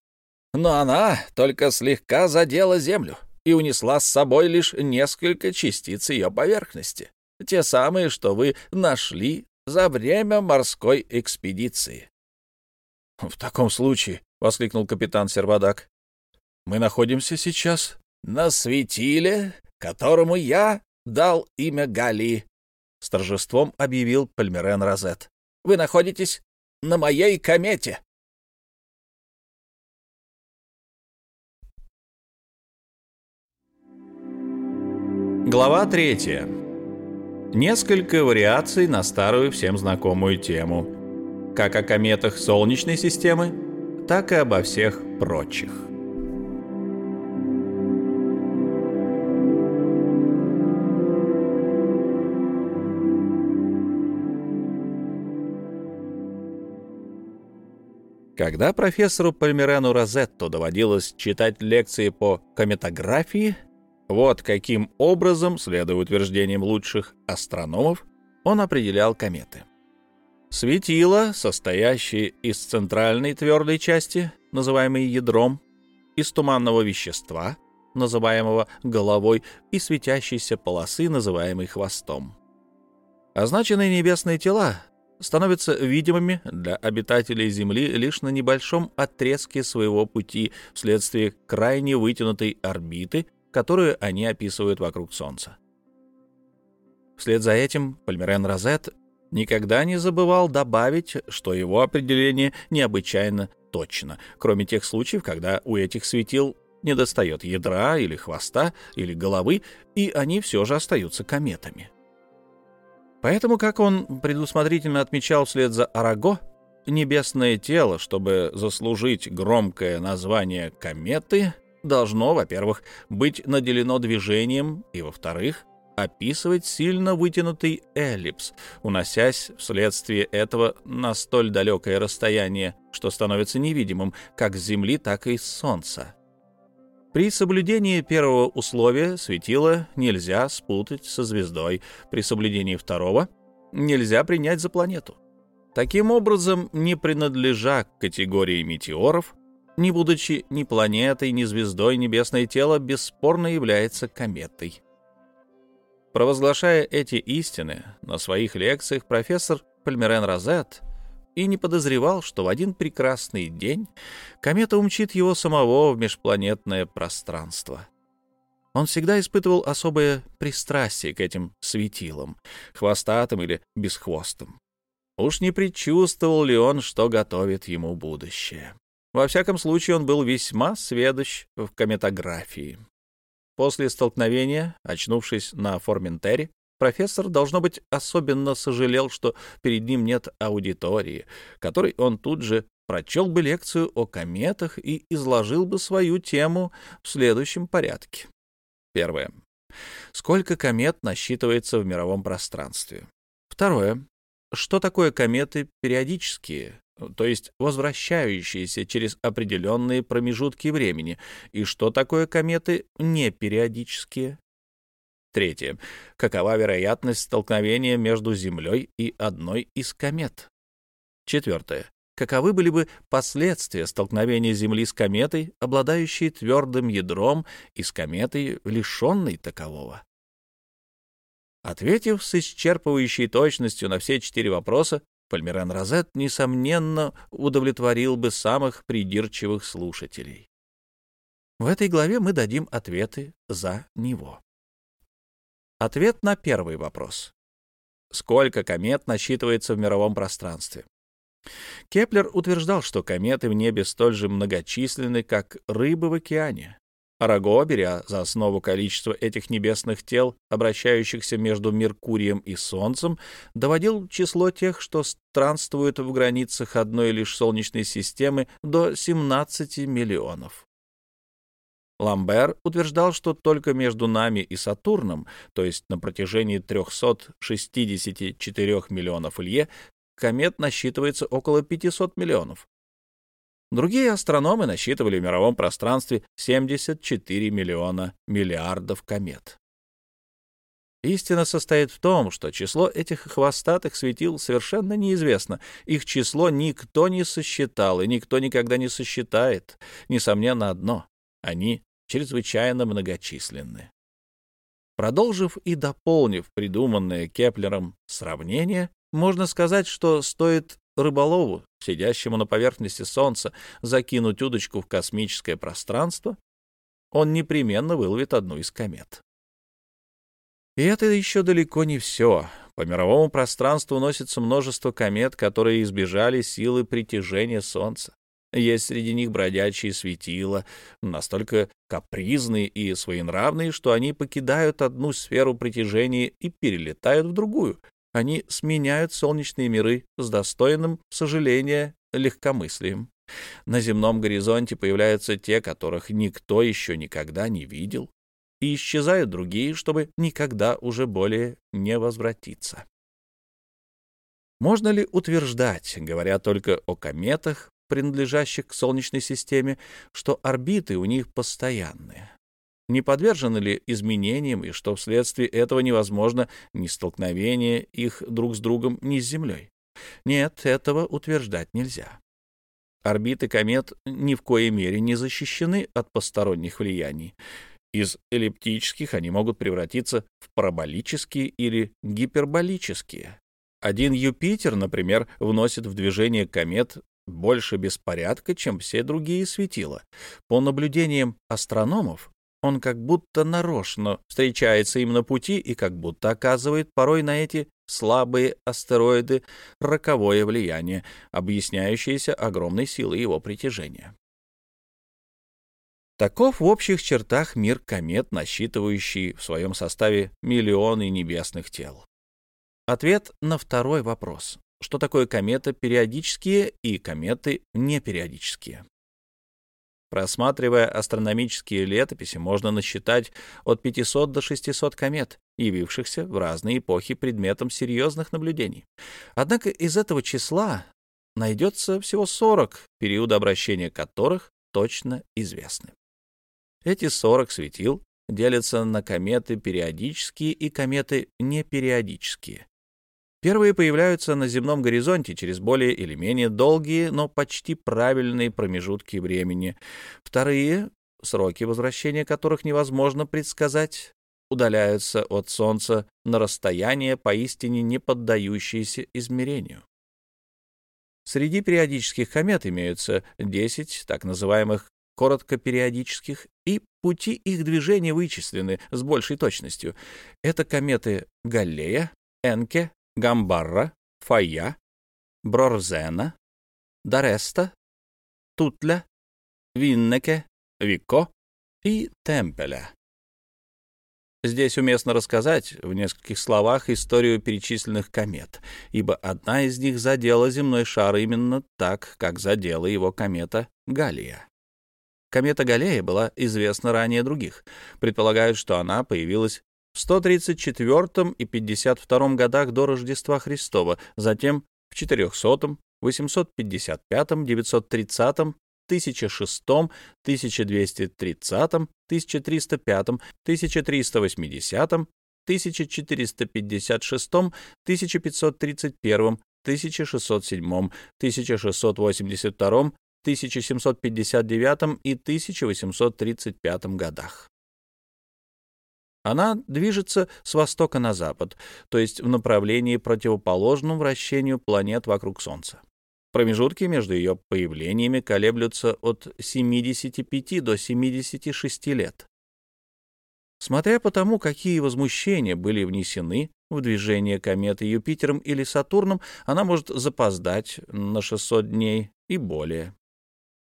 Но она только слегка задела Землю и унесла с собой лишь несколько частиц ее поверхности, те самые, что вы нашли за время морской экспедиции. — В таком случае, — воскликнул капитан Сервадак, мы находимся сейчас на светиле, которому я дал имя Гали, — с торжеством объявил Пальмерен Розет. — Вы находитесь на моей комете. Глава третья. Несколько вариаций на старую всем знакомую тему. Как о кометах Солнечной системы, так и обо всех прочих. Когда профессору Пальмерену Розетто доводилось читать лекции по кометографии, вот каким образом, следуя утверждениям лучших астрономов, он определял кометы. Светило, состоящее из центральной твердой части, называемой ядром, из туманного вещества, называемого головой, и светящейся полосы, называемой хвостом. Означенные небесные тела становятся видимыми для обитателей Земли лишь на небольшом отрезке своего пути вследствие крайне вытянутой орбиты, которую они описывают вокруг Солнца. Вслед за этим Пальмерен Розет никогда не забывал добавить, что его определение необычайно точно, кроме тех случаев, когда у этих светил недостает ядра или хвоста или головы, и они все же остаются кометами. Поэтому, как он предусмотрительно отмечал вслед за Араго, небесное тело, чтобы заслужить громкое название кометы, должно, во-первых, быть наделено движением, и, во-вторых, описывать сильно вытянутый эллипс, уносясь вследствие этого на столь далекое расстояние, что становится невидимым как с Земли, так и с Солнца. При соблюдении первого условия светило нельзя спутать со звездой, при соблюдении второго нельзя принять за планету. Таким образом, не принадлежа к категории метеоров, не будучи ни планетой, ни звездой, небесное тело бесспорно является кометой. Провозглашая эти истины на своих лекциях, профессор Пальмерен Розет и не подозревал, что в один прекрасный день комета умчит его самого в межпланетное пространство. Он всегда испытывал особое пристрастие к этим светилам, хвостатым или бесхвостым. Уж не предчувствовал ли он, что готовит ему будущее? Во всяком случае, он был весьма сведущ в кометографии. После столкновения, очнувшись на Форментере, профессор, должно быть, особенно сожалел, что перед ним нет аудитории, которой он тут же прочел бы лекцию о кометах и изложил бы свою тему в следующем порядке. Первое. Сколько комет насчитывается в мировом пространстве? Второе. Что такое кометы периодические, то есть возвращающиеся через определенные промежутки времени, и что такое кометы непериодические? Третье. Какова вероятность столкновения между Землей и одной из комет? Четвертое. Каковы были бы последствия столкновения Земли с кометой, обладающей твердым ядром, и с кометой, лишенной такового? Ответив с исчерпывающей точностью на все четыре вопроса, Пальмиран Розет, несомненно, удовлетворил бы самых придирчивых слушателей. В этой главе мы дадим ответы за него. Ответ на первый вопрос. Сколько комет насчитывается в мировом пространстве? Кеплер утверждал, что кометы в небе столь же многочисленны, как рыбы в океане. Араго, беря за основу количество этих небесных тел, обращающихся между Меркурием и Солнцем, доводил число тех, что странствуют в границах одной лишь Солнечной системы, до 17 миллионов. Ламбер утверждал, что только между нами и Сатурном, то есть на протяжении 364 миллионов Илье, комет насчитывается около 500 миллионов. Другие астрономы насчитывали в мировом пространстве 74 миллиона миллиардов комет. Истина состоит в том, что число этих хвостатых светил совершенно неизвестно. Их число никто не сосчитал, и никто никогда не сосчитает. Несомненно одно — они чрезвычайно многочисленны. Продолжив и дополнив придуманное Кеплером сравнение, можно сказать, что стоит рыболову, сидящему на поверхности Солнца, закинуть удочку в космическое пространство, он непременно выловит одну из комет. И это еще далеко не все. По мировому пространству носится множество комет, которые избежали силы притяжения Солнца. Есть среди них бродячие светила, настолько капризные и своенравные, что они покидают одну сферу притяжения и перелетают в другую, они сменяют солнечные миры с достойным сожаления легкомыслием. На земном горизонте появляются те, которых никто еще никогда не видел, и исчезают другие, чтобы никогда уже более не возвратиться. Можно ли утверждать, говоря только о кометах, принадлежащих к Солнечной системе, что орбиты у них постоянные? Не подвержены ли изменениям, и что вследствие этого невозможно ни столкновение их друг с другом, ни с Землей. Нет, этого утверждать нельзя. Орбиты комет ни в коей мере не защищены от посторонних влияний. Из эллиптических они могут превратиться в параболические или гиперболические. Один Юпитер, например, вносит в движение комет больше беспорядка, чем все другие светила. По наблюдениям астрономов, он как будто нарочно встречается им на пути и как будто оказывает порой на эти слабые астероиды роковое влияние, объясняющееся огромной силой его притяжения. Таков в общих чертах мир комет, насчитывающий в своем составе миллионы небесных тел. Ответ на второй вопрос. Что такое кометы периодические и кометы непериодические? Просматривая астрономические летописи, можно насчитать от 500 до 600 комет, явившихся в разные эпохи предметом серьезных наблюдений. Однако из этого числа найдется всего 40, периоды обращения которых точно известны. Эти 40 светил делятся на кометы периодические и кометы непериодические. Первые появляются на земном горизонте через более или менее долгие, но почти правильные промежутки времени. Вторые, сроки возвращения которых невозможно предсказать, удаляются от Солнца на расстояние, поистине не поддающееся измерению. Среди периодических комет имеются 10 так называемых короткопериодических, и пути их движения вычислены с большей точностью. Это кометы Галлея, Энке, Гамбарра, Фая, Брорзена, Дареста, Тутля, Виннеке, Вико и Темпеля. Здесь уместно рассказать в нескольких словах историю перечисленных комет, ибо одна из них задела земной шар именно так, как задела его комета Галия. Комета Галлея была известна ранее других. Предполагают, что она появилась в 134 и 52 годах до Рождества Христова, затем в 400, 855, 930, 1006, 1230, 1305, 1380, 1456, 1531, 1607, 1682, 1759 и 1835 годах. Она движется с востока на запад, то есть в направлении противоположном вращению планет вокруг Солнца. Промежутки между ее появлениями колеблются от 75 до 76 лет. Смотря по тому, какие возмущения были внесены в движение кометы Юпитером или Сатурном, она может запоздать на 600 дней и более.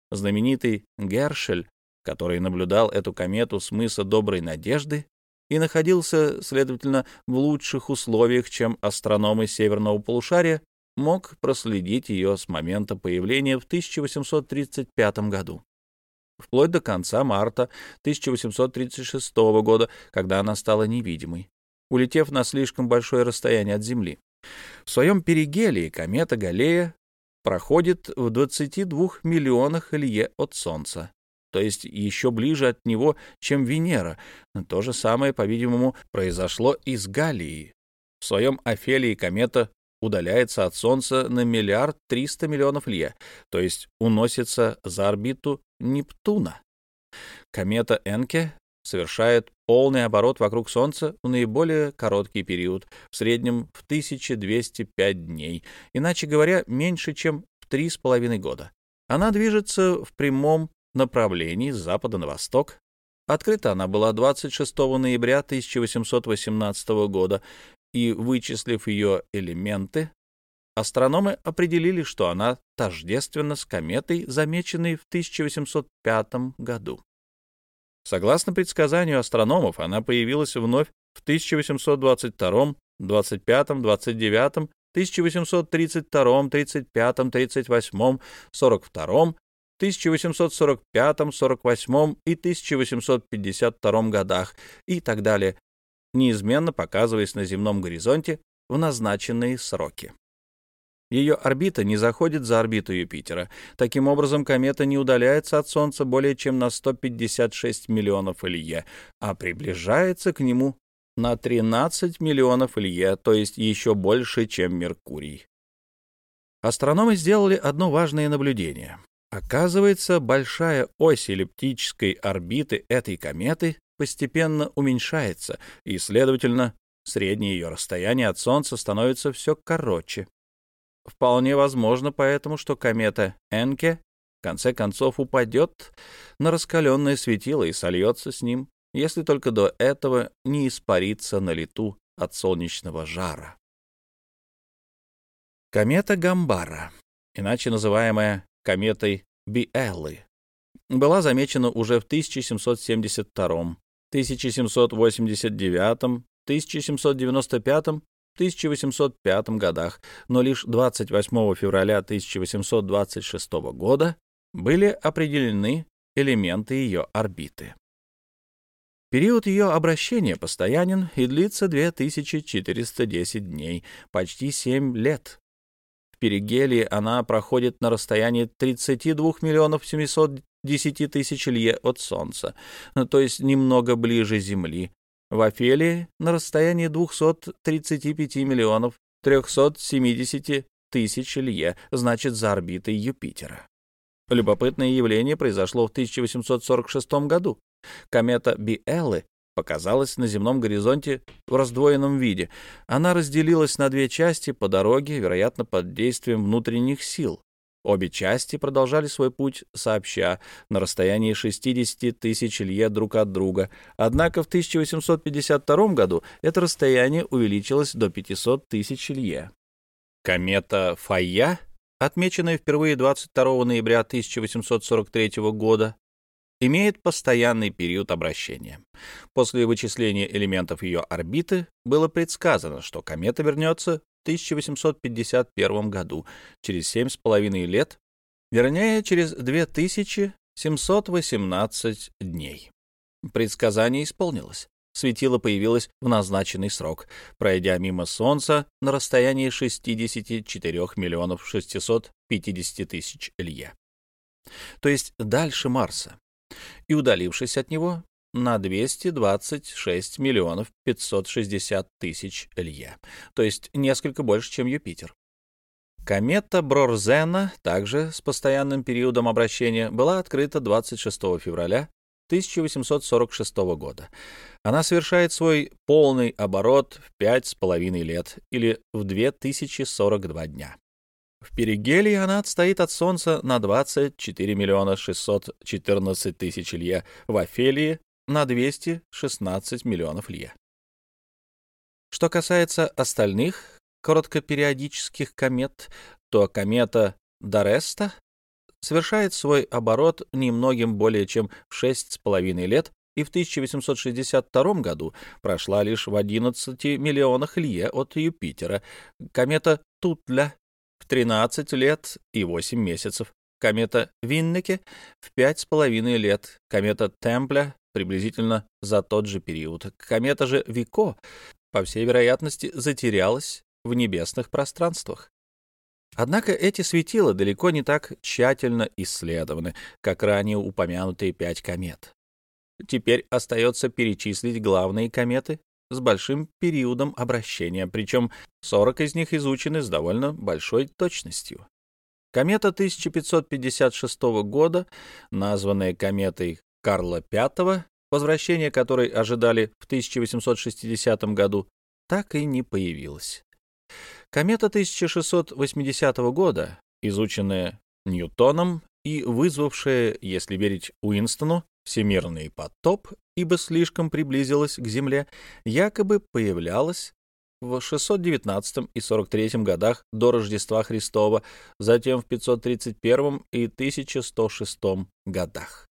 Знаменитый Гершель, который наблюдал эту комету с мыса Доброй Надежды, и находился, следовательно, в лучших условиях, чем астрономы северного полушария, мог проследить ее с момента появления в 1835 году вплоть до конца марта 1836 года, когда она стала невидимой, улетев на слишком большое расстояние от Земли. В своем перигелии комета Галлея проходит в 22 миллионах лье от Солнца то есть еще ближе от него, чем Венера. То же самое, по-видимому, произошло и с Галлией. В своем Офелии комета удаляется от Солнца на миллиард триста миллионов лье, то есть уносится за орбиту Нептуна. Комета Энке совершает полный оборот вокруг Солнца в наиболее короткий период, в среднем в 1205 дней, иначе говоря, меньше, чем в 3,5 года. Она движется в прямом направлений с запада на восток. Открыта она была 26 ноября 1818 года, и, вычислив ее элементы, астрономы определили, что она тождественна с кометой, замеченной в 1805 году. Согласно предсказанию астрономов, она появилась вновь в 1822, 25, 29, 1832, 35, 38, 42, 1845, 48 и 1852 годах и так далее, неизменно показываясь на земном горизонте в назначенные сроки. Ее орбита не заходит за орбиту Юпитера. Таким образом, комета не удаляется от Солнца более чем на 156 миллионов Илье, а приближается к нему на 13 миллионов Илье, то есть еще больше, чем Меркурий. Астрономы сделали одно важное наблюдение. Оказывается, большая ось эллиптической орбиты этой кометы постепенно уменьшается, и, следовательно, среднее ее расстояние от Солнца становится все короче. Вполне возможно поэтому, что комета Энке в конце концов упадет на раскаленное светило и сольется с ним, если только до этого не испарится на лету от солнечного жара. Комета Гамбара, иначе называемая кометой Биэллы, была замечена уже в 1772, 1789, 1795, 1805 годах, но лишь 28 февраля 1826 года были определены элементы ее орбиты. Период ее обращения постоянен и длится 2410 дней, почти 7 лет. Перигелии она проходит на расстоянии 32 миллионов 710 тысяч лье от Солнца, то есть немного ближе Земли. В Афелии на расстоянии 235 миллионов 370 тысяч лье, значит, за орбитой Юпитера. Любопытное явление произошло в 1846 году. Комета Биэллы показалась на земном горизонте в раздвоенном виде. Она разделилась на две части по дороге, вероятно, под действием внутренних сил. Обе части продолжали свой путь сообща на расстоянии 60 тысяч лье друг от друга. Однако в 1852 году это расстояние увеличилось до 500 тысяч лье. Комета Файя, отмеченная впервые 22 ноября 1843 года, имеет постоянный период обращения. После вычисления элементов ее орбиты было предсказано, что комета вернется в 1851 году, через 7,5 лет, вернее, через 2718 дней. Предсказание исполнилось. Светило появилось в назначенный срок, пройдя мимо Солнца на расстоянии 64 миллионов 650 тысяч лье. То есть дальше Марса и удалившись от него на 226 миллионов 560 тысяч лье, то есть несколько больше, чем Юпитер. Комета Брорзена, также с постоянным периодом обращения, была открыта 26 февраля 1846 года. Она совершает свой полный оборот в пять с половиной лет или в 2042 дня. В перигелии она отстоит от Солнца на 24 миллиона 614 тысяч лье, в Офелии — на 216 миллионов лье. Что касается остальных короткопериодических комет, то комета Дореста совершает свой оборот немногим более чем в 6,5 лет и в 1862 году прошла лишь в 11 миллионах лье от Юпитера. Комета Тутля в 13 лет и 8 месяцев, комета Виннеке в 5,5 лет, комета Темпля приблизительно за тот же период. Комета же Вико, по всей вероятности, затерялась в небесных пространствах. Однако эти светила далеко не так тщательно исследованы, как ранее упомянутые пять комет. Теперь остается перечислить главные кометы, с большим периодом обращения, причем 40 из них изучены с довольно большой точностью. Комета 1556 года, названная кометой Карла V, возвращение которой ожидали в 1860 году, так и не появилась. Комета 1680 года, изученная Ньютоном и вызвавшая, если верить Уинстону, всемирный потоп, ибо слишком приблизилась к Земле, якобы появлялась в 619 и 43 годах до Рождества Христова, затем в 531 и 1106 годах.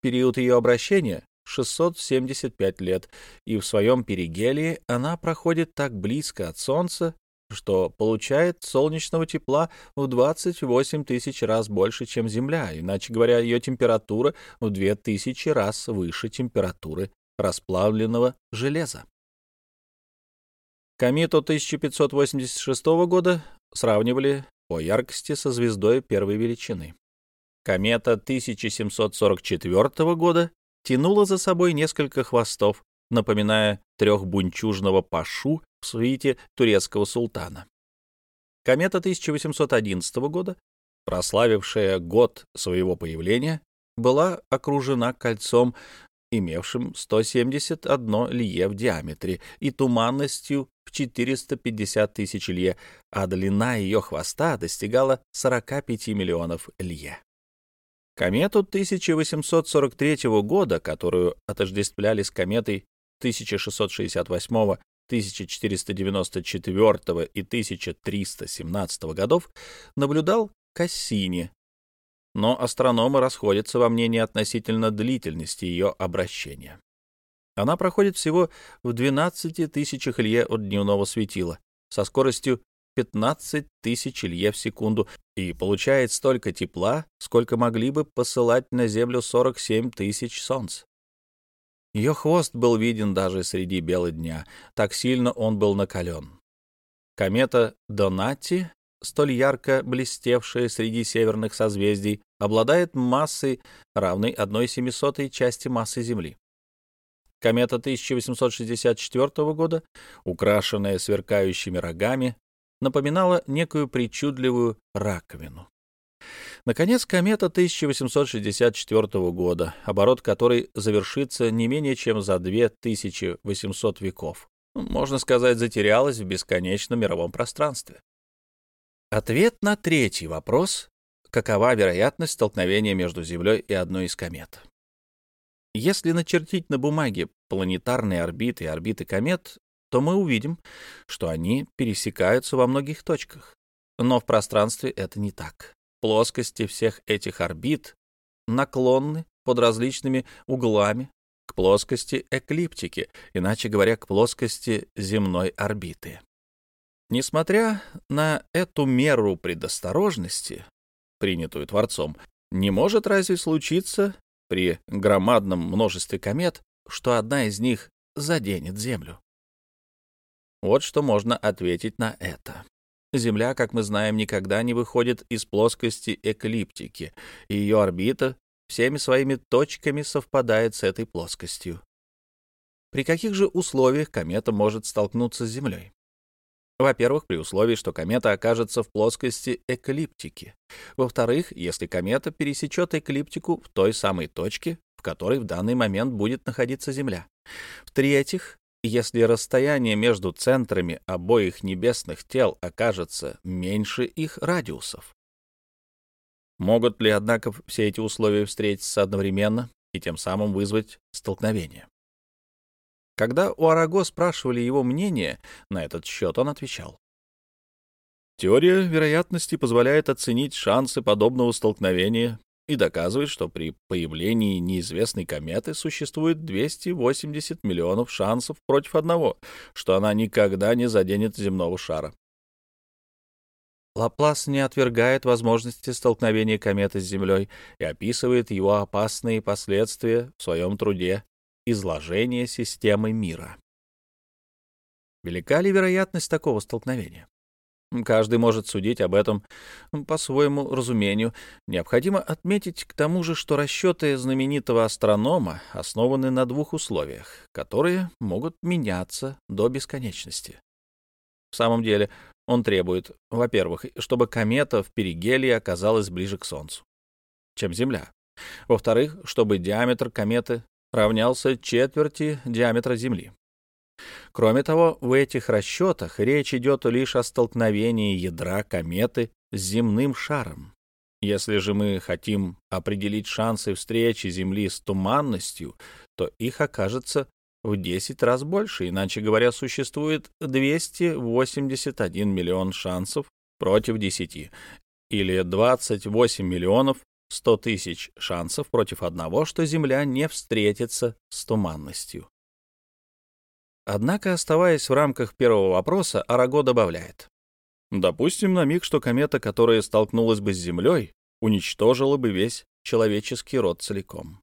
Период ее обращения — 675 лет, и в своем перигелии она проходит так близко от Солнца, что получает солнечного тепла в 28 тысяч раз больше, чем Земля, иначе говоря, ее температура в 2000 раз выше температуры расплавленного железа. Комету 1586 года сравнивали по яркости со звездой первой величины. Комета 1744 года тянула за собой несколько хвостов, напоминая трехбунчужного пашу в свите турецкого султана. Комета 1811 года, прославившая год своего появления, была окружена кольцом, имевшим 171 лье в диаметре и туманностью в 450 тысяч лье, а длина ее хвоста достигала 45 миллионов лье. Комету 1843 года, которую отождествляли с кометой 1668, 1494 и 1317 годов наблюдал Кассини, но астрономы расходятся во мнении относительно длительности ее обращения. Она проходит всего в 12 тысячах лье от дневного светила, со скоростью 15 тысяч лье в секунду и получает столько тепла, сколько могли бы посылать на Землю 47 тысяч солнц. Ее хвост был виден даже среди бела дня, так сильно он был накален. Комета Донати, столь ярко блестевшая среди северных созвездий, обладает массой, равной 1,07 части массы Земли. Комета 1864 года, украшенная сверкающими рогами, напоминала некую причудливую раковину. Наконец, комета 1864 года, оборот которой завершится не менее чем за 2800 веков, можно сказать, затерялась в бесконечном мировом пространстве. Ответ на третий вопрос — какова вероятность столкновения между Землей и одной из комет? Если начертить на бумаге планетарные орбиты и орбиты комет, то мы увидим, что они пересекаются во многих точках. Но в пространстве это не так. Плоскости всех этих орбит наклонны под различными углами к плоскости эклиптики, иначе говоря, к плоскости земной орбиты. Несмотря на эту меру предосторожности, принятую Творцом, не может разве случиться при громадном множестве комет, что одна из них заденет Землю. Вот что можно ответить на это. Земля, как мы знаем, никогда не выходит из плоскости эклиптики, и ее орбита всеми своими точками совпадает с этой плоскостью. При каких же условиях комета может столкнуться с Землей? Во-первых, при условии, что комета окажется в плоскости эклиптики. Во-вторых, если комета пересечет эклиптику в той самой точке, в которой в данный момент будет находиться Земля. В-третьих, если расстояние между центрами обоих небесных тел окажется меньше их радиусов. Могут ли, однако, все эти условия встретиться одновременно и тем самым вызвать столкновение? Когда у Араго спрашивали его мнение на этот счет, он отвечал. Теория вероятности позволяет оценить шансы подобного столкновения и доказывает, что при появлении неизвестной кометы существует 280 миллионов шансов против одного, что она никогда не заденет земного шара. Лаплас не отвергает возможности столкновения кометы с Землей и описывает его опасные последствия в своем труде изложение системы мира. Велика ли вероятность такого столкновения? Каждый может судить об этом по своему разумению. Необходимо отметить к тому же, что расчеты знаменитого астронома основаны на двух условиях, которые могут меняться до бесконечности. В самом деле, он требует, во-первых, чтобы комета в перигелии оказалась ближе к Солнцу, чем Земля. Во-вторых, чтобы диаметр кометы равнялся четверти диаметра Земли. Кроме того, в этих расчетах речь идет лишь о столкновении ядра кометы с земным шаром. Если же мы хотим определить шансы встречи Земли с туманностью, то их окажется в 10 раз больше, иначе говоря, существует 281 миллион шансов против 10, или 28 миллионов 100 тысяч шансов против одного, что Земля не встретится с туманностью. Однако, оставаясь в рамках первого вопроса, Араго добавляет. Допустим на миг, что комета, которая столкнулась бы с Землей, уничтожила бы весь человеческий род целиком.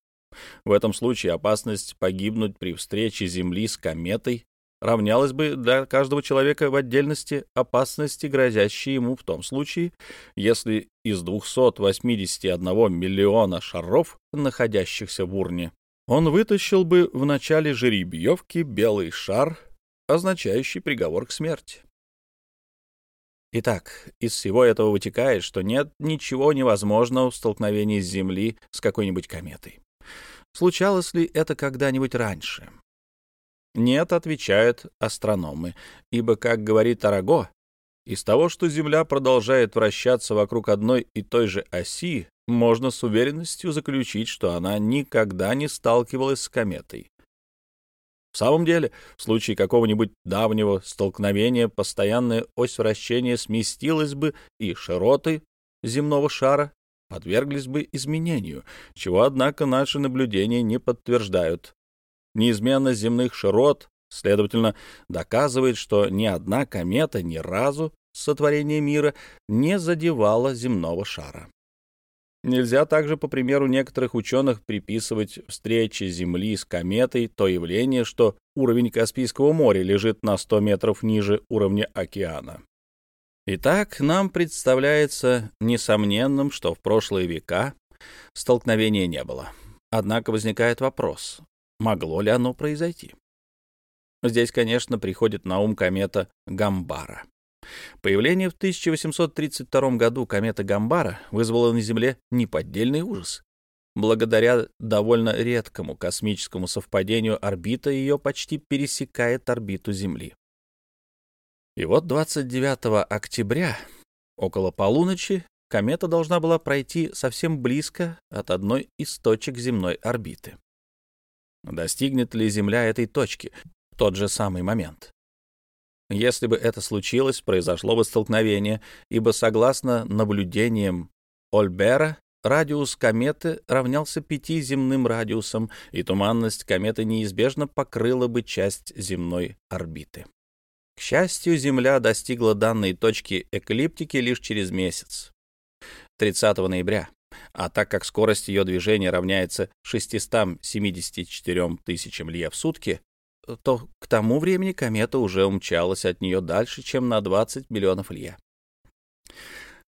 В этом случае опасность погибнуть при встрече Земли с кометой равнялась бы для каждого человека в отдельности опасности, грозящей ему в том случае, если из 281 миллиона шаров, находящихся в урне, он вытащил бы в начале жеребьевки белый шар, означающий приговор к смерти. Итак, из всего этого вытекает, что нет ничего невозможного в столкновении с Земли с какой-нибудь кометой. Случалось ли это когда-нибудь раньше? Нет, отвечают астрономы, ибо, как говорит Араго, из того, что Земля продолжает вращаться вокруг одной и той же оси, можно с уверенностью заключить, что она никогда не сталкивалась с кометой. В самом деле, в случае какого-нибудь давнего столкновения постоянная ось вращения сместилась бы, и широты земного шара подверглись бы изменению, чего, однако, наши наблюдения не подтверждают. Неизменность земных широт, следовательно, доказывает, что ни одна комета ни разу сотворения мира не задевала земного шара. Нельзя также, по примеру некоторых ученых, приписывать встрече Земли с кометой то явление, что уровень Каспийского моря лежит на 100 метров ниже уровня океана. Итак, нам представляется несомненным, что в прошлые века столкновения не было. Однако возникает вопрос, могло ли оно произойти? Здесь, конечно, приходит на ум комета Гамбара. Появление в 1832 году кометы Гамбара вызвало на Земле неподдельный ужас. Благодаря довольно редкому космическому совпадению орбита ее почти пересекает орбиту Земли. И вот 29 октября, около полуночи, комета должна была пройти совсем близко от одной из точек земной орбиты. Достигнет ли Земля этой точки в тот же самый момент? Если бы это случилось, произошло бы столкновение, ибо, согласно наблюдениям Ольбера, радиус кометы равнялся пяти земным радиусам, и туманность кометы неизбежно покрыла бы часть земной орбиты. К счастью, Земля достигла данной точки эклиптики лишь через месяц, 30 ноября, а так как скорость ее движения равняется 674 тысячам лье в сутки, то к тому времени комета уже умчалась от нее дальше, чем на 20 миллионов лье.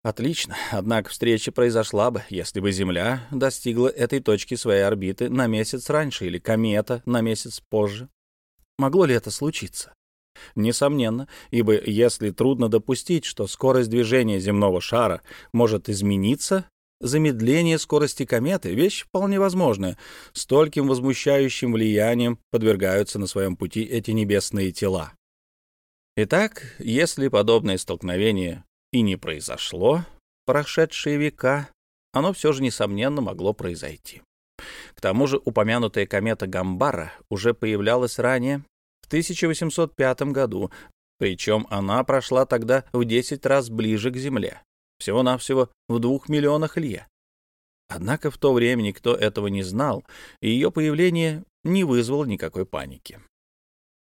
Отлично, однако встреча произошла бы, если бы Земля достигла этой точки своей орбиты на месяц раньше или комета на месяц позже. Могло ли это случиться? Несомненно, ибо если трудно допустить, что скорость движения земного шара может измениться, замедление скорости кометы — вещь вполне возможная. Стольким возмущающим влиянием подвергаются на своем пути эти небесные тела. Итак, если подобное столкновение и не произошло прошедшие века, оно все же, несомненно, могло произойти. К тому же упомянутая комета Гамбара уже появлялась ранее, в 1805 году, причем она прошла тогда в 10 раз ближе к Земле всего-навсего в двух миллионах лье. Однако в то время никто этого не знал, и ее появление не вызвало никакой паники.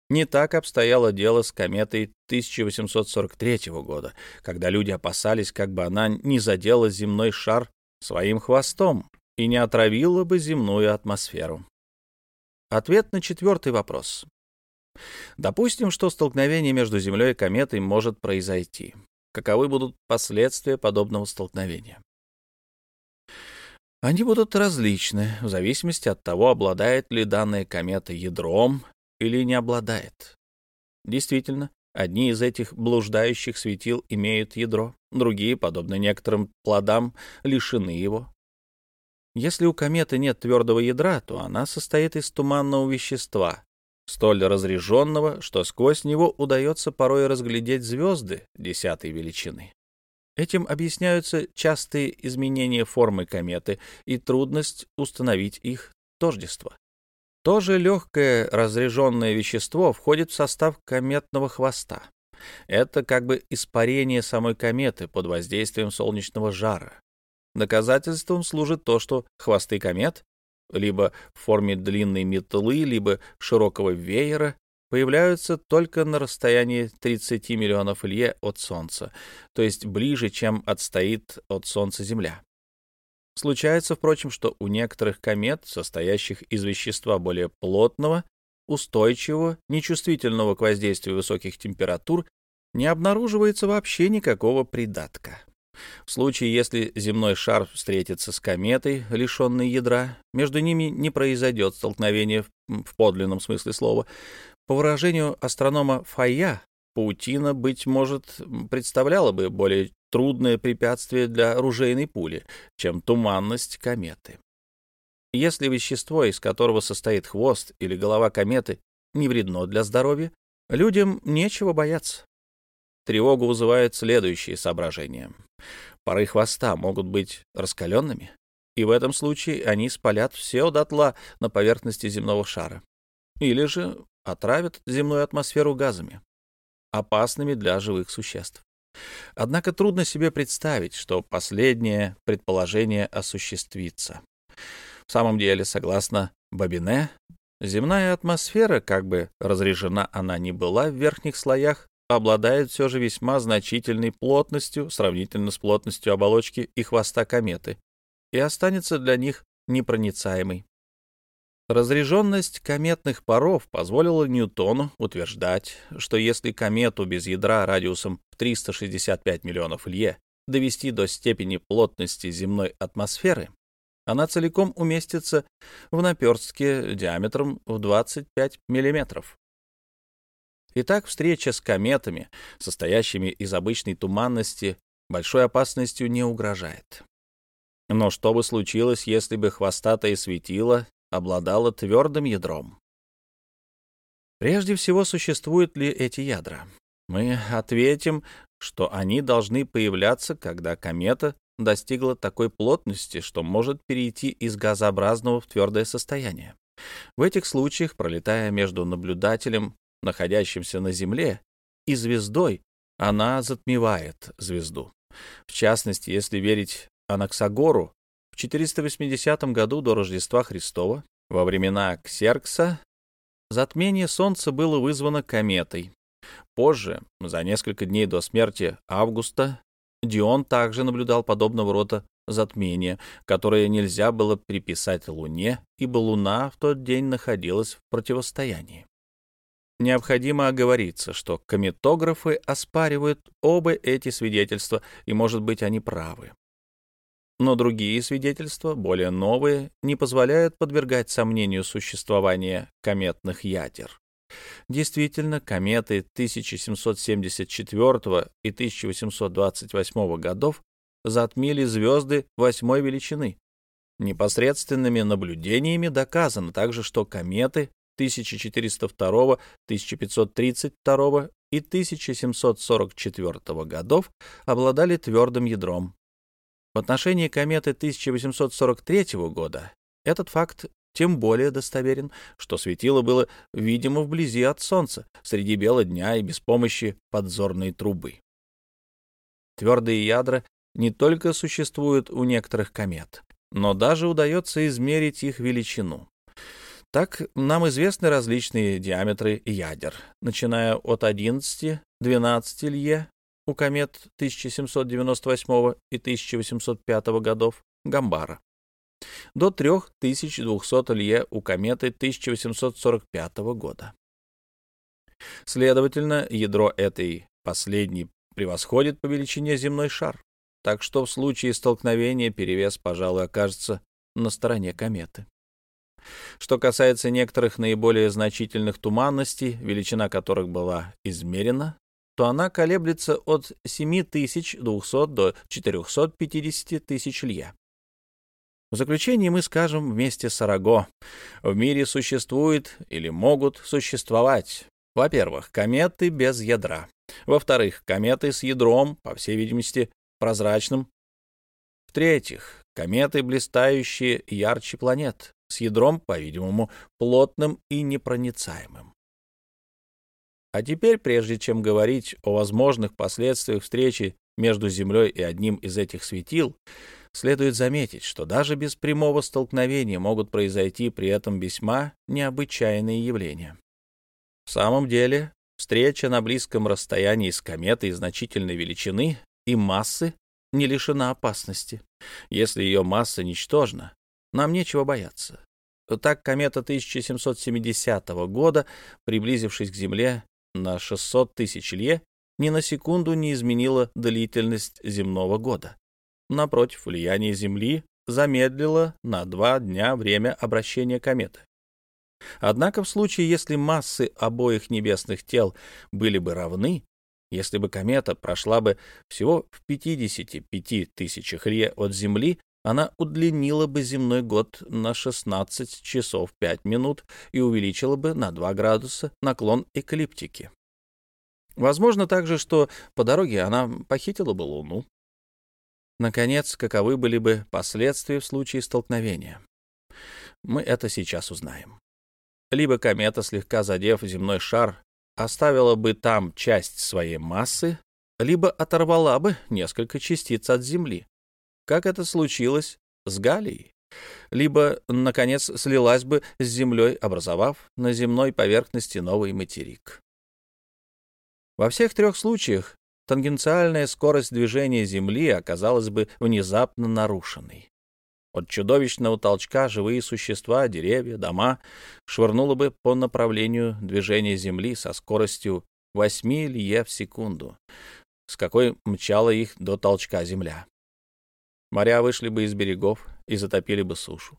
Не так обстояло дело с кометой 1843 года, когда люди опасались, как бы она не задела земной шар своим хвостом и не отравила бы земную атмосферу. Ответ на четвертый вопрос. Допустим, что столкновение между Землей и кометой может произойти каковы будут последствия подобного столкновения. Они будут различны в зависимости от того, обладает ли данная комета ядром или не обладает. Действительно, одни из этих блуждающих светил имеют ядро, другие, подобно некоторым плодам, лишены его. Если у кометы нет твердого ядра, то она состоит из туманного вещества, столь разреженного, что сквозь него удается порой разглядеть звезды десятой величины. Этим объясняются частые изменения формы кометы и трудность установить их тождество. Тоже легкое разреженное вещество входит в состав кометного хвоста. Это как бы испарение самой кометы под воздействием солнечного жара. Доказательством служит то, что хвосты комет либо в форме длинной метлы, либо широкого веера, появляются только на расстоянии 30 миллионов лье от Солнца, то есть ближе, чем отстоит от Солнца Земля. Случается, впрочем, что у некоторых комет, состоящих из вещества более плотного, устойчивого, нечувствительного к воздействию высоких температур, не обнаруживается вообще никакого придатка. В случае, если земной шар встретится с кометой, лишенной ядра, между ними не произойдет столкновение в подлинном смысле слова. По выражению астронома Фая, паутина, быть может, представляла бы более трудное препятствие для оружейной пули, чем туманность кометы. Если вещество, из которого состоит хвост или голова кометы, не вредно для здоровья, людям нечего бояться. Тревогу вызывают следующие соображения. Пары хвоста могут быть раскаленными, и в этом случае они спалят все дотла на поверхности земного шара. Или же отравят земную атмосферу газами, опасными для живых существ. Однако трудно себе представить, что последнее предположение осуществится. В самом деле, согласно Бабине, земная атмосфера, как бы разрежена она ни была в верхних слоях, обладает все же весьма значительной плотностью сравнительно с плотностью оболочки и хвоста кометы и останется для них непроницаемой. Разреженность кометных паров позволила Ньютону утверждать, что если комету без ядра радиусом в 365 миллионов лье довести до степени плотности земной атмосферы, она целиком уместится в наперстке диаметром в 25 миллиметров. Итак, встреча с кометами, состоящими из обычной туманности, большой опасностью не угрожает. Но что бы случилось, если бы хвостатое светило обладало твердым ядром? Прежде всего, существуют ли эти ядра? Мы ответим, что они должны появляться, когда комета достигла такой плотности, что может перейти из газообразного в твердое состояние. В этих случаях, пролетая между наблюдателем находящимся на Земле, и звездой, она затмевает звезду. В частности, если верить Анаксагору, в 480 году до Рождества Христова, во времена Ксеркса, затмение Солнца было вызвано кометой. Позже, за несколько дней до смерти Августа, Дион также наблюдал подобного рода затмение, которое нельзя было приписать Луне, ибо Луна в тот день находилась в противостоянии. Необходимо оговориться, что кометографы оспаривают оба эти свидетельства, и, может быть, они правы. Но другие свидетельства, более новые, не позволяют подвергать сомнению существование кометных ядер. Действительно, кометы 1774 и 1828 годов затмили звезды восьмой величины. Непосредственными наблюдениями доказано также, что кометы 1402, 1532 и 1744 годов обладали твердым ядром. В отношении кометы 1843 года этот факт тем более достоверен, что светило было видимо вблизи от Солнца, среди бела дня и без помощи подзорной трубы. Твердые ядра не только существуют у некоторых комет, но даже удается измерить их величину. Так, нам известны различные диаметры ядер, начиная от 11-12 лье у комет 1798 и 1805 годов Гамбара, до 3200 лье у кометы 1845 года. Следовательно, ядро этой последней превосходит по величине земной шар, так что в случае столкновения перевес, пожалуй, окажется на стороне кометы. Что касается некоторых наиболее значительных туманностей, величина которых была измерена, то она колеблется от 7200 до 450 тысяч лье. В заключение мы скажем вместе с Араго, в мире существует или могут существовать, во-первых, кометы без ядра, во-вторых, кометы с ядром, по всей видимости, прозрачным, в-третьих, кометы, блистающие ярче планет, с ядром, по-видимому, плотным и непроницаемым. А теперь, прежде чем говорить о возможных последствиях встречи между Землей и одним из этих светил, следует заметить, что даже без прямого столкновения могут произойти при этом весьма необычайные явления. В самом деле, встреча на близком расстоянии с кометой значительной величины и массы не лишена опасности. Если ее масса ничтожна, нам нечего бояться. Так комета 1770 года, приблизившись к Земле на 600 тысяч лье, ни на секунду не изменила длительность земного года. Напротив, влияние Земли замедлило на два дня время обращения кометы. Однако в случае, если массы обоих небесных тел были бы равны, если бы комета прошла бы всего в 55 тысячах лье от Земли, она удлинила бы земной год на 16 часов 5 минут и увеличила бы на 2 градуса наклон эклиптики. Возможно также, что по дороге она похитила бы Луну. Наконец, каковы были бы последствия в случае столкновения? Мы это сейчас узнаем. Либо комета, слегка задев земной шар, оставила бы там часть своей массы, либо оторвала бы несколько частиц от Земли, как это случилось с Галией, либо, наконец, слилась бы с землей, образовав на земной поверхности новый материк. Во всех трех случаях тангенциальная скорость движения Земли оказалась бы внезапно нарушенной. От чудовищного толчка живые существа, деревья, дома швырнуло бы по направлению движения Земли со скоростью 8 лье в секунду, с какой мчала их до толчка Земля. Моря вышли бы из берегов и затопили бы сушу.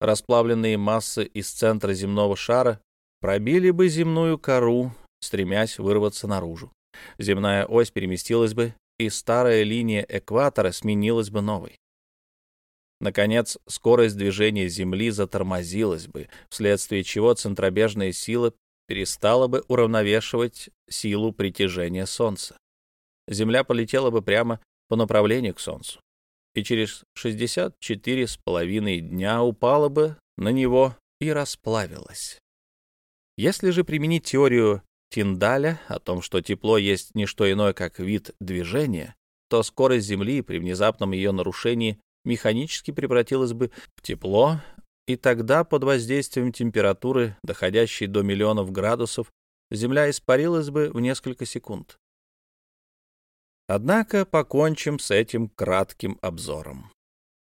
Расплавленные массы из центра земного шара пробили бы земную кору, стремясь вырваться наружу. Земная ось переместилась бы, и старая линия экватора сменилась бы новой. Наконец, скорость движения Земли затормозилась бы, вследствие чего центробежная сила перестала бы уравновешивать силу притяжения Солнца. Земля полетела бы прямо по направлению к Солнцу, и через 64 с половиной дня упала бы на него и расплавилась. Если же применить теорию Тиндаля о том, что тепло есть не что иное, как вид движения, то скорость Земли при внезапном ее нарушении механически превратилась бы в тепло, и тогда под воздействием температуры, доходящей до миллионов градусов, Земля испарилась бы в несколько секунд. Однако покончим с этим кратким обзором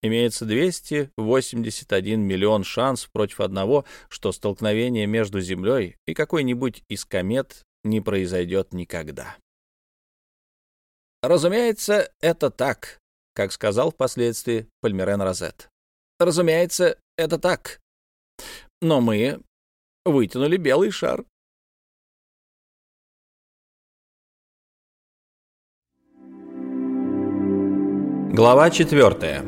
имеется 281 миллион шанс против одного, что столкновение между Землей и какой-нибудь из комет не произойдет никогда. Разумеется, это так, как сказал впоследствии Пальмерен Розет. Разумеется, это так. Но мы вытянули белый шар. Глава четвертая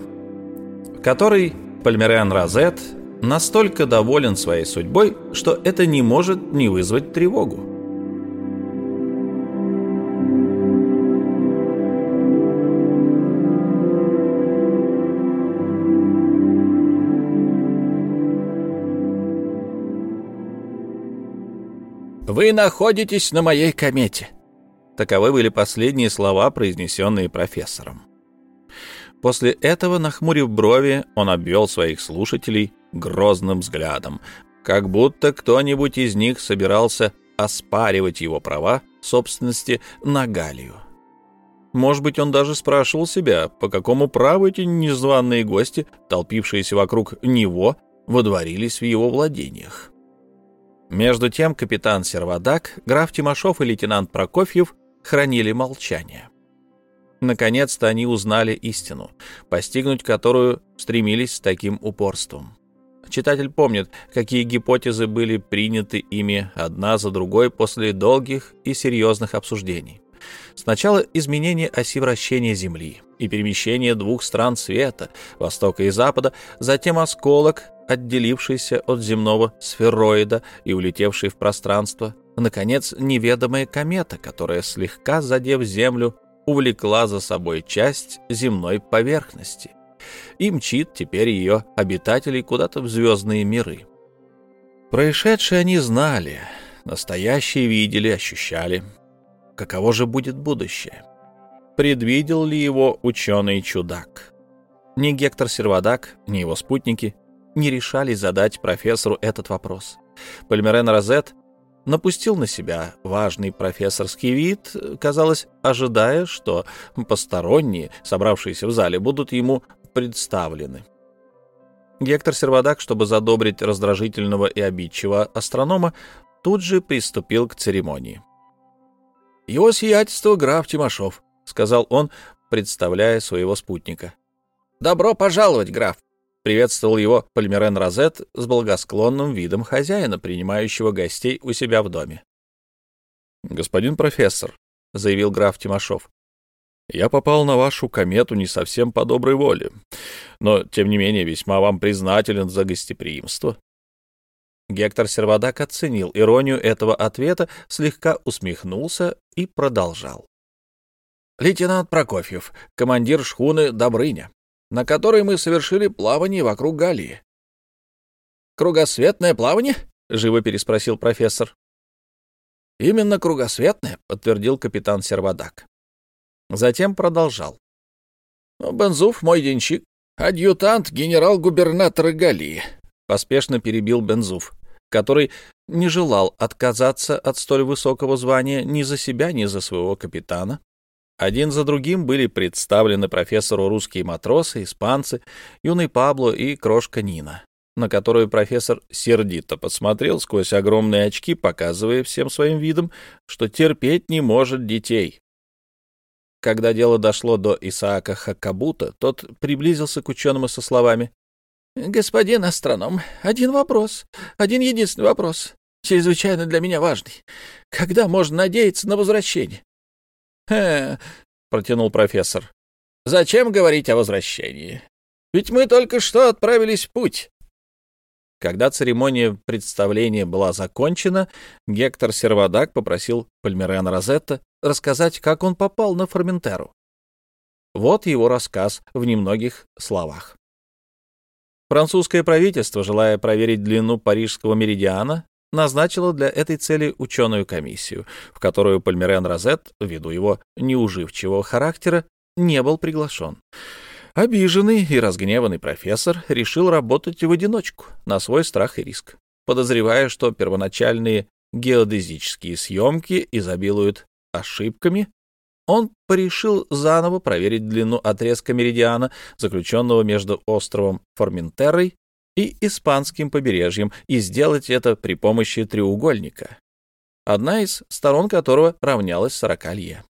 которой Пальмерен Розет настолько доволен своей судьбой, что это не может не вызвать тревогу. «Вы находитесь на моей комете», Таковы были последние слова, произнесенные профессором. После этого, нахмурив брови, он обвел своих слушателей грозным взглядом, как будто кто-нибудь из них собирался оспаривать его права собственности на Галию. Может быть, он даже спрашивал себя, по какому праву эти незваные гости, толпившиеся вокруг него, водворились в его владениях. Между тем капитан Сервадак, граф Тимошов и лейтенант Прокофьев хранили молчание. Наконец-то они узнали истину, постигнуть которую стремились с таким упорством. Читатель помнит, какие гипотезы были приняты ими одна за другой после долгих и серьезных обсуждений. Сначала изменение оси вращения Земли и перемещение двух стран света, Востока и Запада, затем осколок, отделившийся от земного сфероида и улетевший в пространство, наконец, неведомая комета, которая, слегка задев Землю, увлекла за собой часть земной поверхности и мчит теперь ее обитателей куда-то в звездные миры. Происшедшие они знали, настоящие видели, ощущали. Каково же будет будущее? Предвидел ли его ученый-чудак? Ни Гектор Сервадак, ни его спутники не решались задать профессору этот вопрос. Пальмерен Розет напустил на себя важный профессорский вид, казалось, ожидая, что посторонние, собравшиеся в зале, будут ему представлены. Гектор Сервадак, чтобы задобрить раздражительного и обидчивого астронома, тут же приступил к церемонии. «Его сиятельство граф Тимошов», — сказал он, представляя своего спутника. «Добро пожаловать, граф!» Приветствовал его Пальмерен Розет с благосклонным видом хозяина, принимающего гостей у себя в доме. «Господин профессор», — заявил граф Тимошов, — «я попал на вашу комету не совсем по доброй воле, но, тем не менее, весьма вам признателен за гостеприимство». Гектор Сервадак оценил иронию этого ответа, слегка усмехнулся и продолжал. «Лейтенант Прокофьев, командир шхуны «Добрыня» на которой мы совершили плавание вокруг Галии. «Кругосветное плавание?» — живо переспросил профессор. «Именно кругосветное», — подтвердил капитан Сервадак. Затем продолжал. «Бензуф, мой денщик, адъютант генерал-губернатора Галии», — поспешно перебил Бензуф. который не желал отказаться от столь высокого звания ни за себя, ни за своего капитана. Один за другим были представлены профессору русские матросы, испанцы, юный Пабло и крошка Нина, на которую профессор сердито посмотрел сквозь огромные очки, показывая всем своим видом, что терпеть не может детей. Когда дело дошло до Исаака Хакабута, тот приблизился к ученому со словами «Господин астроном, один вопрос, один единственный вопрос, чрезвычайно для меня важный. Когда можно надеяться на возвращение?» «Э, — протянул профессор, — зачем говорить о возвращении? Ведь мы только что отправились в путь». Когда церемония представления была закончена, Гектор Сервадак попросил Пальмерена Розетта рассказать, как он попал на Форментеру. Вот его рассказ в немногих словах. Французское правительство, желая проверить длину парижского меридиана, назначило для этой цели ученую комиссию, в которую Пальмерен Розет, ввиду его неуживчивого характера, не был приглашен. Обиженный и разгневанный профессор решил работать в одиночку, на свой страх и риск, подозревая, что первоначальные геодезические съемки изобилуют ошибками, он порешил заново проверить длину отрезка меридиана, заключенного между островом Форментерой и испанским побережьем, и сделать это при помощи треугольника, одна из сторон которого равнялась 40 лье.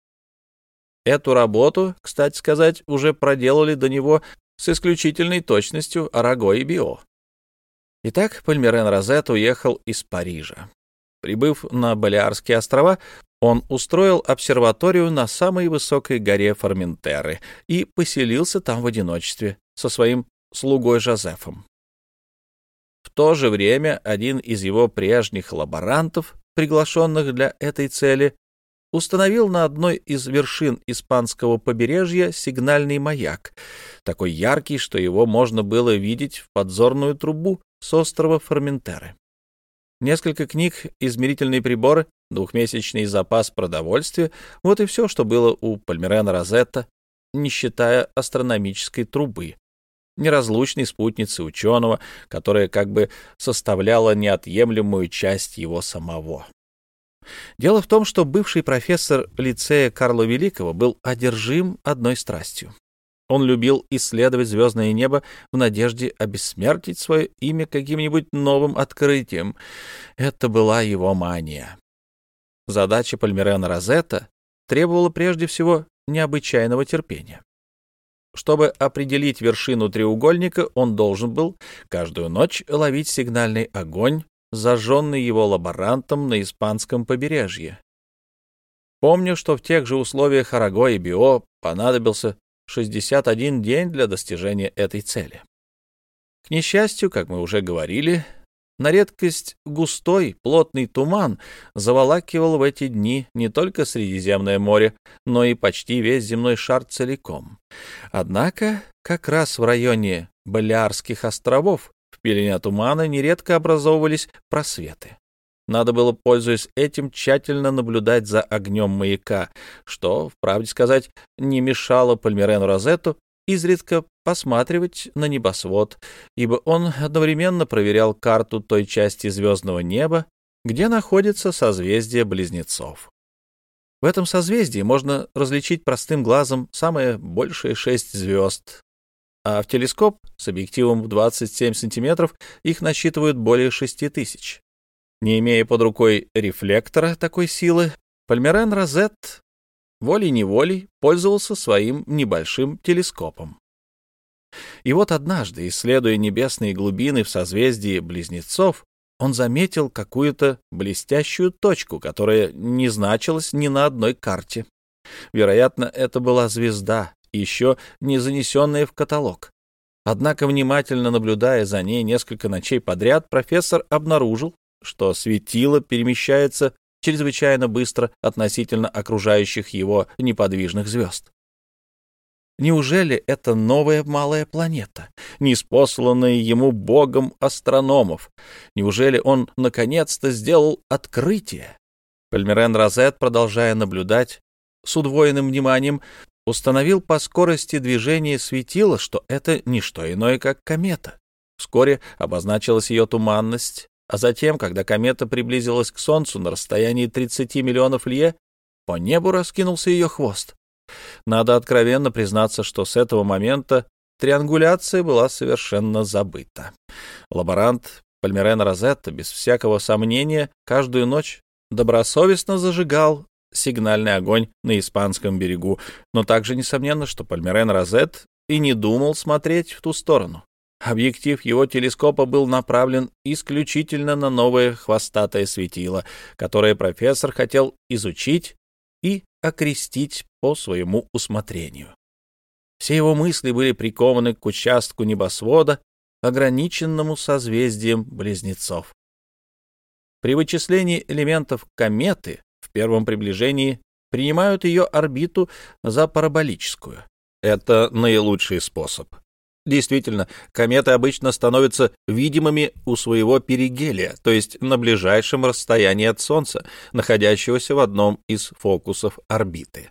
Эту работу, кстати сказать, уже проделали до него с исключительной точностью Араго и Био. Итак, Пальмерен Розет уехал из Парижа. Прибыв на Балиарские острова, он устроил обсерваторию на самой высокой горе Форментеры и поселился там в одиночестве со своим слугой Жозефом. В то же время один из его прежних лаборантов, приглашенных для этой цели, установил на одной из вершин испанского побережья сигнальный маяк, такой яркий, что его можно было видеть в подзорную трубу с острова Форментеры. Несколько книг, измерительные приборы, двухмесячный запас продовольствия — вот и все, что было у Пальмерена Розетта, не считая астрономической трубы, неразлучной спутницы ученого, которая как бы составляла неотъемлемую часть его самого. Дело в том, что бывший профессор лицея Карла Великого был одержим одной страстью он любил исследовать звездное небо в надежде обессмертить свое имя каким-нибудь новым открытием. Это была его мания. Задача Пальмерена Розетта требовала прежде всего необычайного терпения. Чтобы определить вершину треугольника, он должен был каждую ночь ловить сигнальный огонь, зажженный его лаборантом на испанском побережье. Помню, что в тех же условиях Араго и Био понадобился 61 день для достижения этой цели. К несчастью, как мы уже говорили, на редкость густой, плотный туман заволакивал в эти дни не только Средиземное море, но и почти весь земной шар целиком. Однако как раз в районе Балиарских островов в пелене тумана нередко образовывались просветы. Надо было, пользуясь этим, тщательно наблюдать за огнем маяка, что, в правде сказать, не мешало Пальмерену Розетту изредка посматривать на небосвод, ибо он одновременно проверял карту той части звездного неба, где находится созвездие близнецов. В этом созвездии можно различить простым глазом самые большие шесть звезд, а в телескоп с объективом в 27 сантиметров их насчитывают более шести тысяч. Не имея под рукой рефлектора такой силы, Пальмерен Розет волей-неволей пользовался своим небольшим телескопом. И вот однажды, исследуя небесные глубины в созвездии близнецов, он заметил какую-то блестящую точку, которая не значилась ни на одной карте. Вероятно, это была звезда, еще не занесенная в каталог. Однако, внимательно наблюдая за ней несколько ночей подряд, профессор обнаружил, что светило перемещается чрезвычайно быстро относительно окружающих его неподвижных звезд. Неужели это новая малая планета, неспосланная ему богом астрономов? Неужели он наконец-то сделал открытие? Пальмерен Розет, продолжая наблюдать с удвоенным вниманием, установил по скорости движения светила, что это не что иное, как комета. Вскоре обозначилась ее туманность, А затем, когда комета приблизилась к Солнцу на расстоянии 30 миллионов лье, по небу раскинулся ее хвост. Надо откровенно признаться, что с этого момента триангуляция была совершенно забыта. Лаборант Пальмерен Розетта, без всякого сомнения, каждую ночь добросовестно зажигал сигнальный огонь на испанском берегу, но также несомненно, что Пальмерен Розет и не думал смотреть в ту сторону. Объектив его телескопа был направлен исключительно на новое хвостатое светило, которое профессор хотел изучить и окрестить по своему усмотрению. Все его мысли были прикованы к участку небосвода, ограниченному созвездием близнецов. При вычислении элементов кометы в первом приближении принимают ее орбиту за параболическую. Это наилучший способ. Действительно, кометы обычно становятся видимыми у своего перигелия, то есть на ближайшем расстоянии от Солнца, находящегося в одном из фокусов орбиты.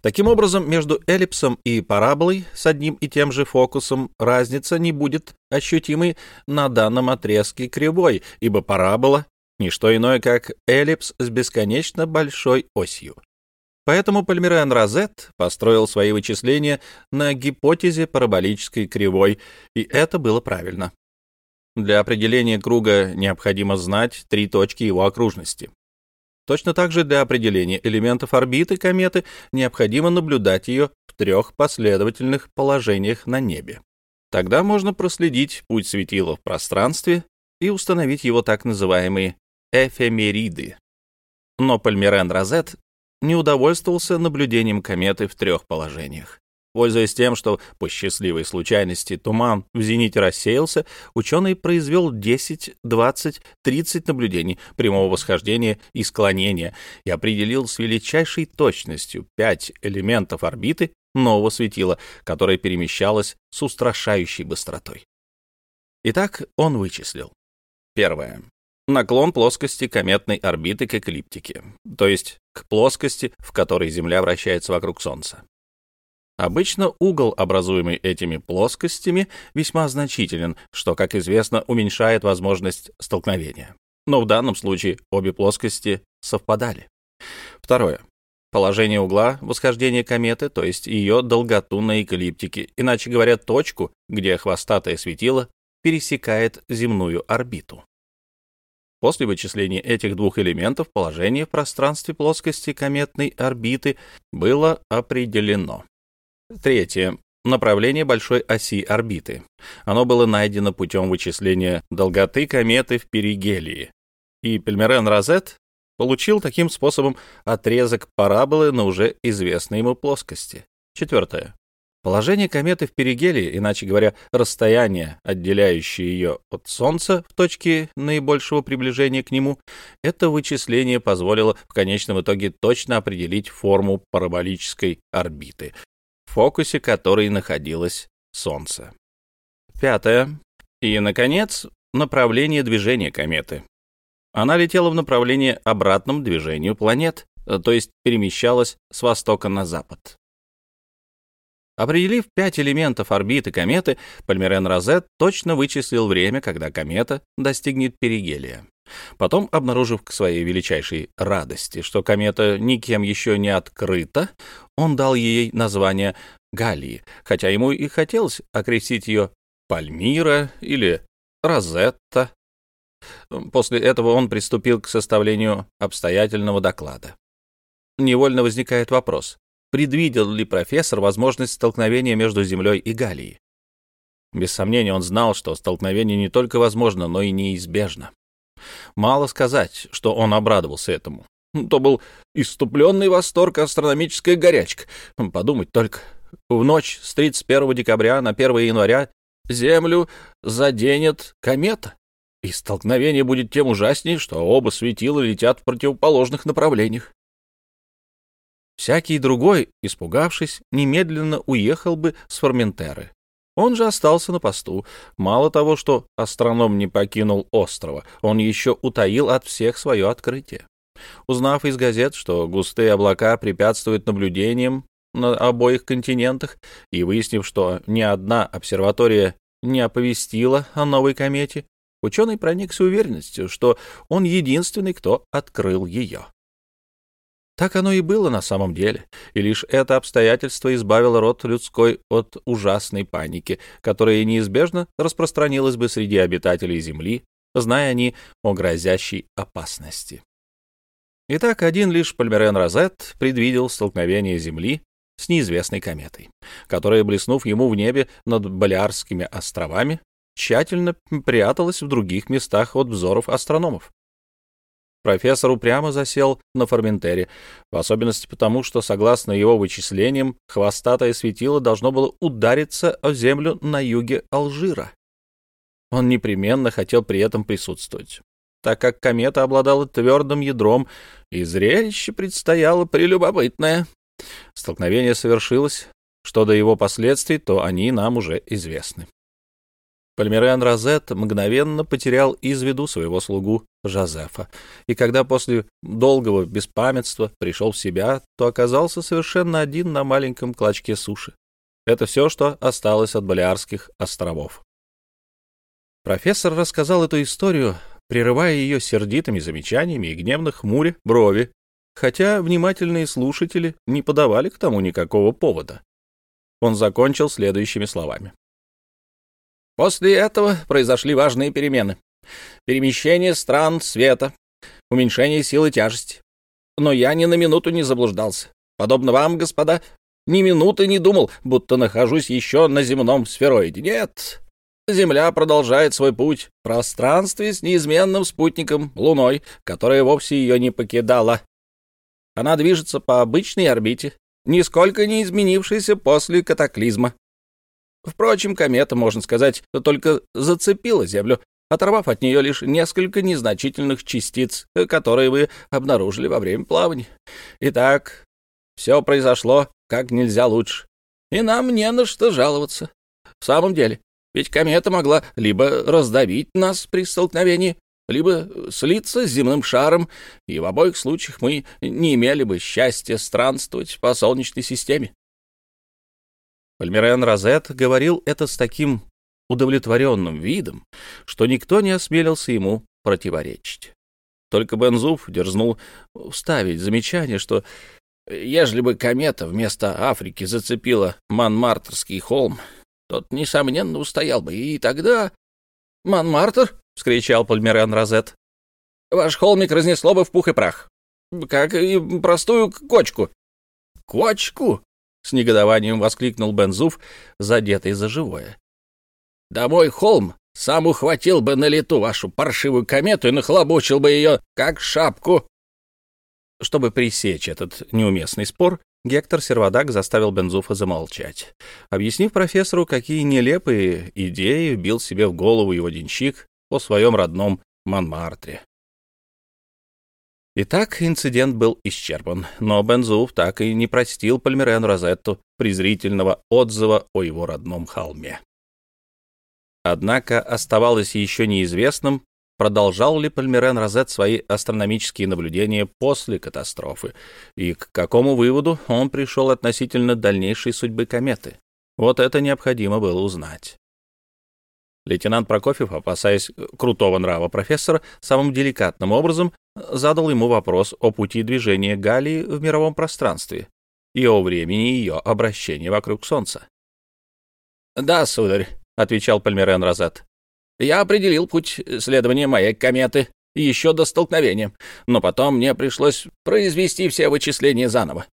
Таким образом, между эллипсом и параболой с одним и тем же фокусом разница не будет ощутимой на данном отрезке кривой, ибо парабола — не что иное, как эллипс с бесконечно большой осью. Поэтому Пальмирен Розет построил свои вычисления на гипотезе параболической кривой, и это было правильно. Для определения круга необходимо знать три точки его окружности. Точно так же для определения элементов орбиты кометы необходимо наблюдать ее в трех последовательных положениях на небе. Тогда можно проследить путь светила в пространстве и установить его так называемые эфемериды. Но Пальмирен Розет не удовольствовался наблюдением кометы в трех положениях. Пользуясь тем, что по счастливой случайности туман в зените рассеялся, ученый произвел 10, 20, 30 наблюдений прямого восхождения и склонения и определил с величайшей точностью пять элементов орбиты нового светила, которое перемещалось с устрашающей быстротой. Итак, он вычислил. Первое наклон плоскости кометной орбиты к эклиптике, то есть к плоскости, в которой Земля вращается вокруг Солнца. Обычно угол, образуемый этими плоскостями, весьма значителен, что, как известно, уменьшает возможность столкновения. Но в данном случае обе плоскости совпадали. Второе. Положение угла восхождения кометы, то есть ее долготу на эклиптике, иначе говоря, точку, где хвостатое светило пересекает земную орбиту. После вычисления этих двух элементов положение в пространстве плоскости кометной орбиты было определено. Третье. Направление большой оси орбиты. Оно было найдено путем вычисления долготы кометы в перигелии. И Пельмерен Розет получил таким способом отрезок параболы на уже известной ему плоскости. Четвертое. Положение кометы в перигелии, иначе говоря, расстояние, отделяющее ее от Солнца в точке наибольшего приближения к нему, это вычисление позволило в конечном итоге точно определить форму параболической орбиты, в фокусе которой находилось Солнце. Пятое. И, наконец, направление движения кометы. Она летела в направлении обратном движению планет, то есть перемещалась с востока на запад. Определив пять элементов орбиты кометы, Пальмерен Розет точно вычислил время, когда комета достигнет перигелия. Потом, обнаружив к своей величайшей радости, что комета никем еще не открыта, он дал ей название Галлии, хотя ему и хотелось окрестить ее Пальмира или Розетта. После этого он приступил к составлению обстоятельного доклада. Невольно возникает вопрос, предвидел ли профессор возможность столкновения между Землей и Галией. Без сомнения, он знал, что столкновение не только возможно, но и неизбежно. Мало сказать, что он обрадовался этому. То был иступленный восторг, астрономическая горячка. Подумать только, в ночь с 31 декабря на 1 января Землю заденет комета, и столкновение будет тем ужаснее, что оба светила летят в противоположных направлениях. Всякий другой, испугавшись, немедленно уехал бы с Форментеры. Он же остался на посту. Мало того, что астроном не покинул острова, он еще утаил от всех свое открытие. Узнав из газет, что густые облака препятствуют наблюдениям на обоих континентах, и выяснив, что ни одна обсерватория не оповестила о новой комете, ученый проникся уверенностью, что он единственный, кто открыл ее. Так оно и было на самом деле, и лишь это обстоятельство избавило род людской от ужасной паники, которая неизбежно распространилась бы среди обитателей Земли, зная они о грозящей опасности. Итак, один лишь Пальмерен Розет предвидел столкновение Земли с неизвестной кометой, которая, блеснув ему в небе над Балиарскими островами, тщательно пряталась в других местах от взоров астрономов. Профессор упрямо засел на Форментере, в особенности потому, что, согласно его вычислениям, хвостатое светило должно было удариться о землю на юге Алжира. Он непременно хотел при этом присутствовать, так как комета обладала твердым ядром, и зрелище предстояло прелюбопытное. Столкновение совершилось. Что до его последствий, то они нам уже известны. Пальмирен Розет мгновенно потерял из виду своего слугу Жозефа, и когда после долгого беспамятства пришел в себя, то оказался совершенно один на маленьком клочке суши. Это все, что осталось от Балиарских островов. Профессор рассказал эту историю, прерывая ее сердитыми замечаниями и гневно хмуря брови, хотя внимательные слушатели не подавали к тому никакого повода. Он закончил следующими словами. После этого произошли важные перемены. Перемещение стран света, уменьшение силы тяжести. Но я ни на минуту не заблуждался. Подобно вам, господа, ни минуты не думал, будто нахожусь еще на земном сфероиде. Нет, Земля продолжает свой путь в пространстве с неизменным спутником, Луной, которая вовсе ее не покидала. Она движется по обычной орбите, нисколько не изменившейся после катаклизма. Впрочем, комета, можно сказать, только зацепила Землю, оторвав от нее лишь несколько незначительных частиц, которые вы обнаружили во время плавания. Итак, все произошло как нельзя лучше, и нам не на что жаловаться. В самом деле, ведь комета могла либо раздавить нас при столкновении, либо слиться с земным шаром, и в обоих случаях мы не имели бы счастья странствовать по Солнечной системе. Пальмирен Розет говорил это с таким удовлетворенным видом, что никто не осмелился ему противоречить. Только Бензуф дерзнул вставить замечание, что ежели бы комета вместо Африки зацепила Манмартерский холм, тот, несомненно, устоял бы, и тогда... — Манмартер? — вскричал Пальмирен Розет. — Ваш холмик разнесло бы в пух и прах, как и простую кочку. — Кочку? — с негодованием воскликнул Бензуф, задетый за живое. — Да мой холм сам ухватил бы на лету вашу паршивую комету и нахлобучил бы ее, как шапку. Чтобы пресечь этот неуместный спор, Гектор Сервадак заставил Бензуфа замолчать, объяснив профессору, какие нелепые идеи вбил себе в голову его денщик о своем родном Монмартре. Итак, инцидент был исчерпан, но Бензуф так и не простил Пальмирену Розетту презрительного отзыва о его родном холме. Однако оставалось еще неизвестным, продолжал ли Пальмирен Розет свои астрономические наблюдения после катастрофы и к какому выводу он пришел относительно дальнейшей судьбы кометы. Вот это необходимо было узнать. Лейтенант Прокофьев, опасаясь крутого нрава профессора, самым деликатным образом задал ему вопрос о пути движения Галлии в мировом пространстве и о времени ее обращения вокруг Солнца. «Да, сударь», — отвечал Пальмирен Розет, я определил путь следования моей кометы еще до столкновения, но потом мне пришлось произвести все вычисления заново.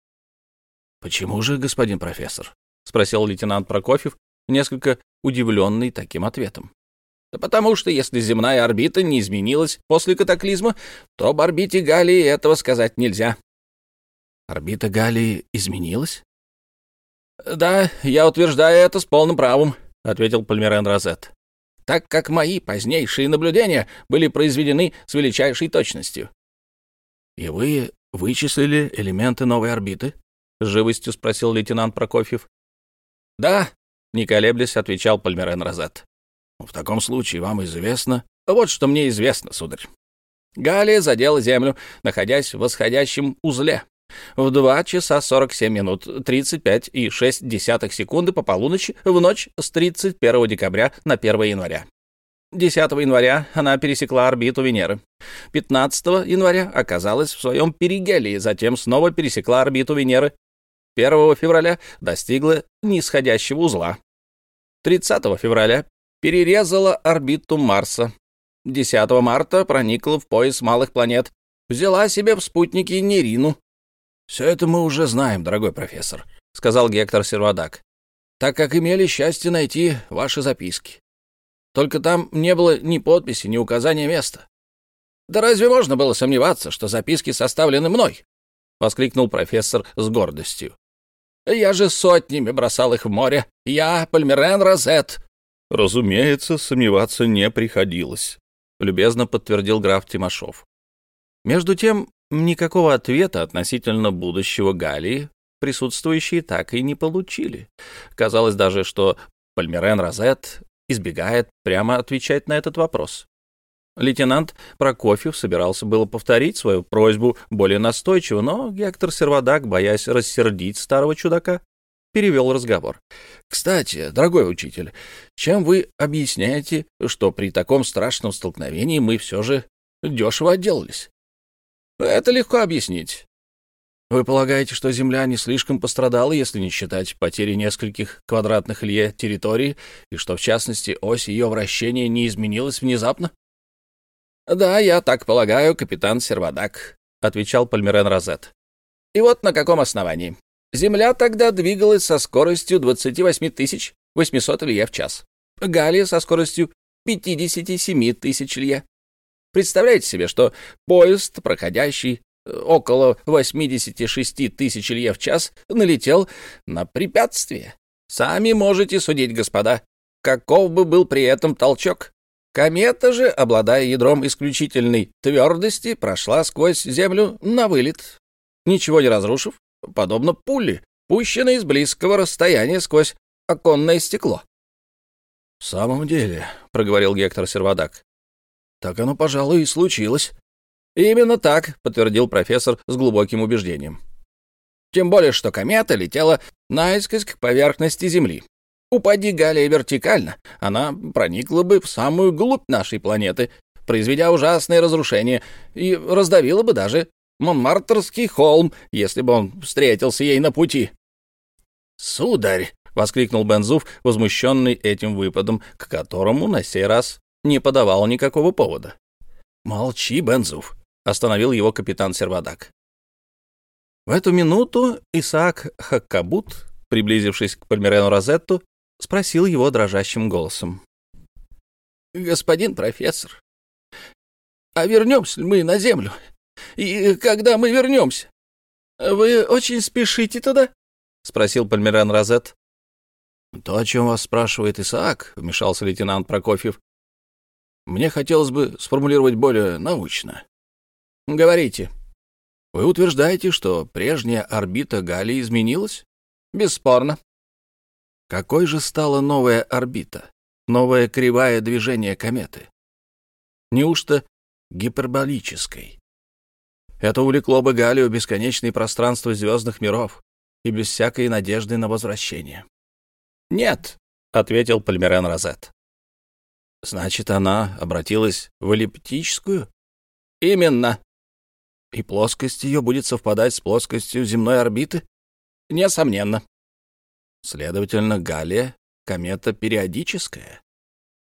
— Почему же, господин профессор? — спросил лейтенант Прокофьев, несколько удивленный таким ответом. — Да потому что если земная орбита не изменилась после катаклизма, то об орбите Галлии этого сказать нельзя. — Орбита Галлии изменилась? — Да, я утверждаю это с полным правом, — ответил Пальмерен Розет так как мои позднейшие наблюдения были произведены с величайшей точностью. — И вы вычислили элементы новой орбиты? — с живостью спросил лейтенант Прокофьев. — Да, — не колеблясь, отвечал Пальмерен Розет. — В таком случае вам известно... — Вот что мне известно, сударь. Галия задела Землю, находясь в восходящем узле, в 2 часа 47 минут 35 и 6 десятых секунды по полуночи в ночь с 31 декабря на 1 января. 10 января она пересекла орбиту Венеры. 15 января оказалась в своем перигелии, затем снова пересекла орбиту Венеры. 1 февраля достигла нисходящего узла. 30 февраля перерезала орбиту Марса. 10 марта проникла в пояс малых планет. Взяла себе в спутники Нерину. «Все это мы уже знаем, дорогой профессор», — сказал Гектор Сервадак, «так как имели счастье найти ваши записки. Только там не было ни подписи, ни указания места. Да разве можно было сомневаться, что записки составлены мной? воскликнул профессор с гордостью. Я же сотнями бросал их в море. Я Пальмерен Розет. Разумеется, сомневаться не приходилось, любезно подтвердил граф Тимошов. Между тем, никакого ответа относительно будущего Галии присутствующие так и не получили. Казалось даже, что Пальмерен Розет избегает прямо отвечать на этот вопрос. Лейтенант Прокофьев собирался было повторить свою просьбу более настойчиво, но Гектор Сервадак, боясь рассердить старого чудака, перевел разговор. «Кстати, дорогой учитель, чем вы объясняете, что при таком страшном столкновении мы все же дешево отделались?» «Это легко объяснить. Вы полагаете, что Земля не слишком пострадала, если не считать потери нескольких квадратных лье территории, и что, в частности, ось ее вращения не изменилась внезапно? — Да, я так полагаю, капитан Сервадак, — отвечал Пальмерен Розет. — И вот на каком основании. Земля тогда двигалась со скоростью 28 800 лье в час. Галия со скоростью 57 тысяч лье. Представляете себе, что поезд, проходящий около 86 тысяч лье в час, налетел на препятствие. Сами можете судить, господа, каков бы был при этом толчок. Комета же, обладая ядром исключительной твердости, прошла сквозь Землю на вылет, ничего не разрушив, подобно пуле, пущенной из близкого расстояния сквозь оконное стекло. — В самом деле, — проговорил Гектор Сервадак, — так оно, пожалуй, и случилось. «Именно так», — подтвердил профессор с глубоким убеждением. «Тем более, что комета летела наискось к поверхности Земли. Упади Галия вертикально, она проникла бы в самую глубь нашей планеты, произведя ужасные разрушения, и раздавила бы даже Монмартерский холм, если бы он встретился ей на пути». «Сударь!» — воскликнул Бензуф, возмущенный этим выпадом, к которому на сей раз не подавал никакого повода. «Молчи, Бензуф!» — остановил его капитан Сервадак. В эту минуту Исаак Хаккабут, приблизившись к Пальмерену Розетту, спросил его дрожащим голосом. — Господин профессор, а вернемся ли мы на Землю? И когда мы вернемся? Вы очень спешите туда? — спросил Пальмерен Розет. — То, о чем вас спрашивает Исаак, — вмешался лейтенант Прокофьев, — мне хотелось бы сформулировать более научно. Говорите. Вы утверждаете, что прежняя орбита Галии изменилась? Бесспорно. Какой же стала новая орбита? Новая кривая движения кометы? Неужто гиперболической? Это увлекло бы Галию в бесконечные пространства звездных миров и без всякой надежды на возвращение. «Нет», — ответил Пальмерен Розет. «Значит, она обратилась в эллиптическую?» «Именно», и плоскость ее будет совпадать с плоскостью земной орбиты? Несомненно. Следовательно, Галия — комета периодическая?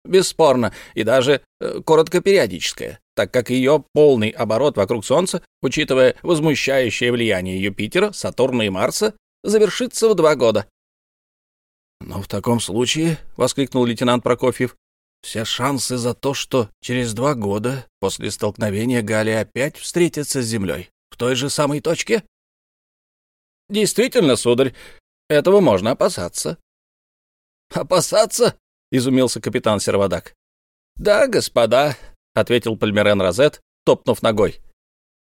Бесспорно, и даже э, короткопериодическая, так как ее полный оборот вокруг Солнца, учитывая возмущающее влияние Юпитера, Сатурна и Марса, завершится в два года. «Но в таком случае», — воскликнул лейтенант Прокофьев, все шансы за то, что через два года после столкновения Галия опять встретится с Землей в той же самой точке? Действительно, сударь, этого можно опасаться. Опасаться? изумился капитан Сервадак. Да, господа, ответил Пальмерен Розет, топнув ногой.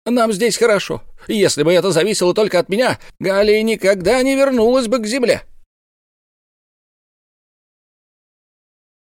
Нам здесь хорошо. Если бы это зависело только от меня, Галия никогда не вернулась бы к земле.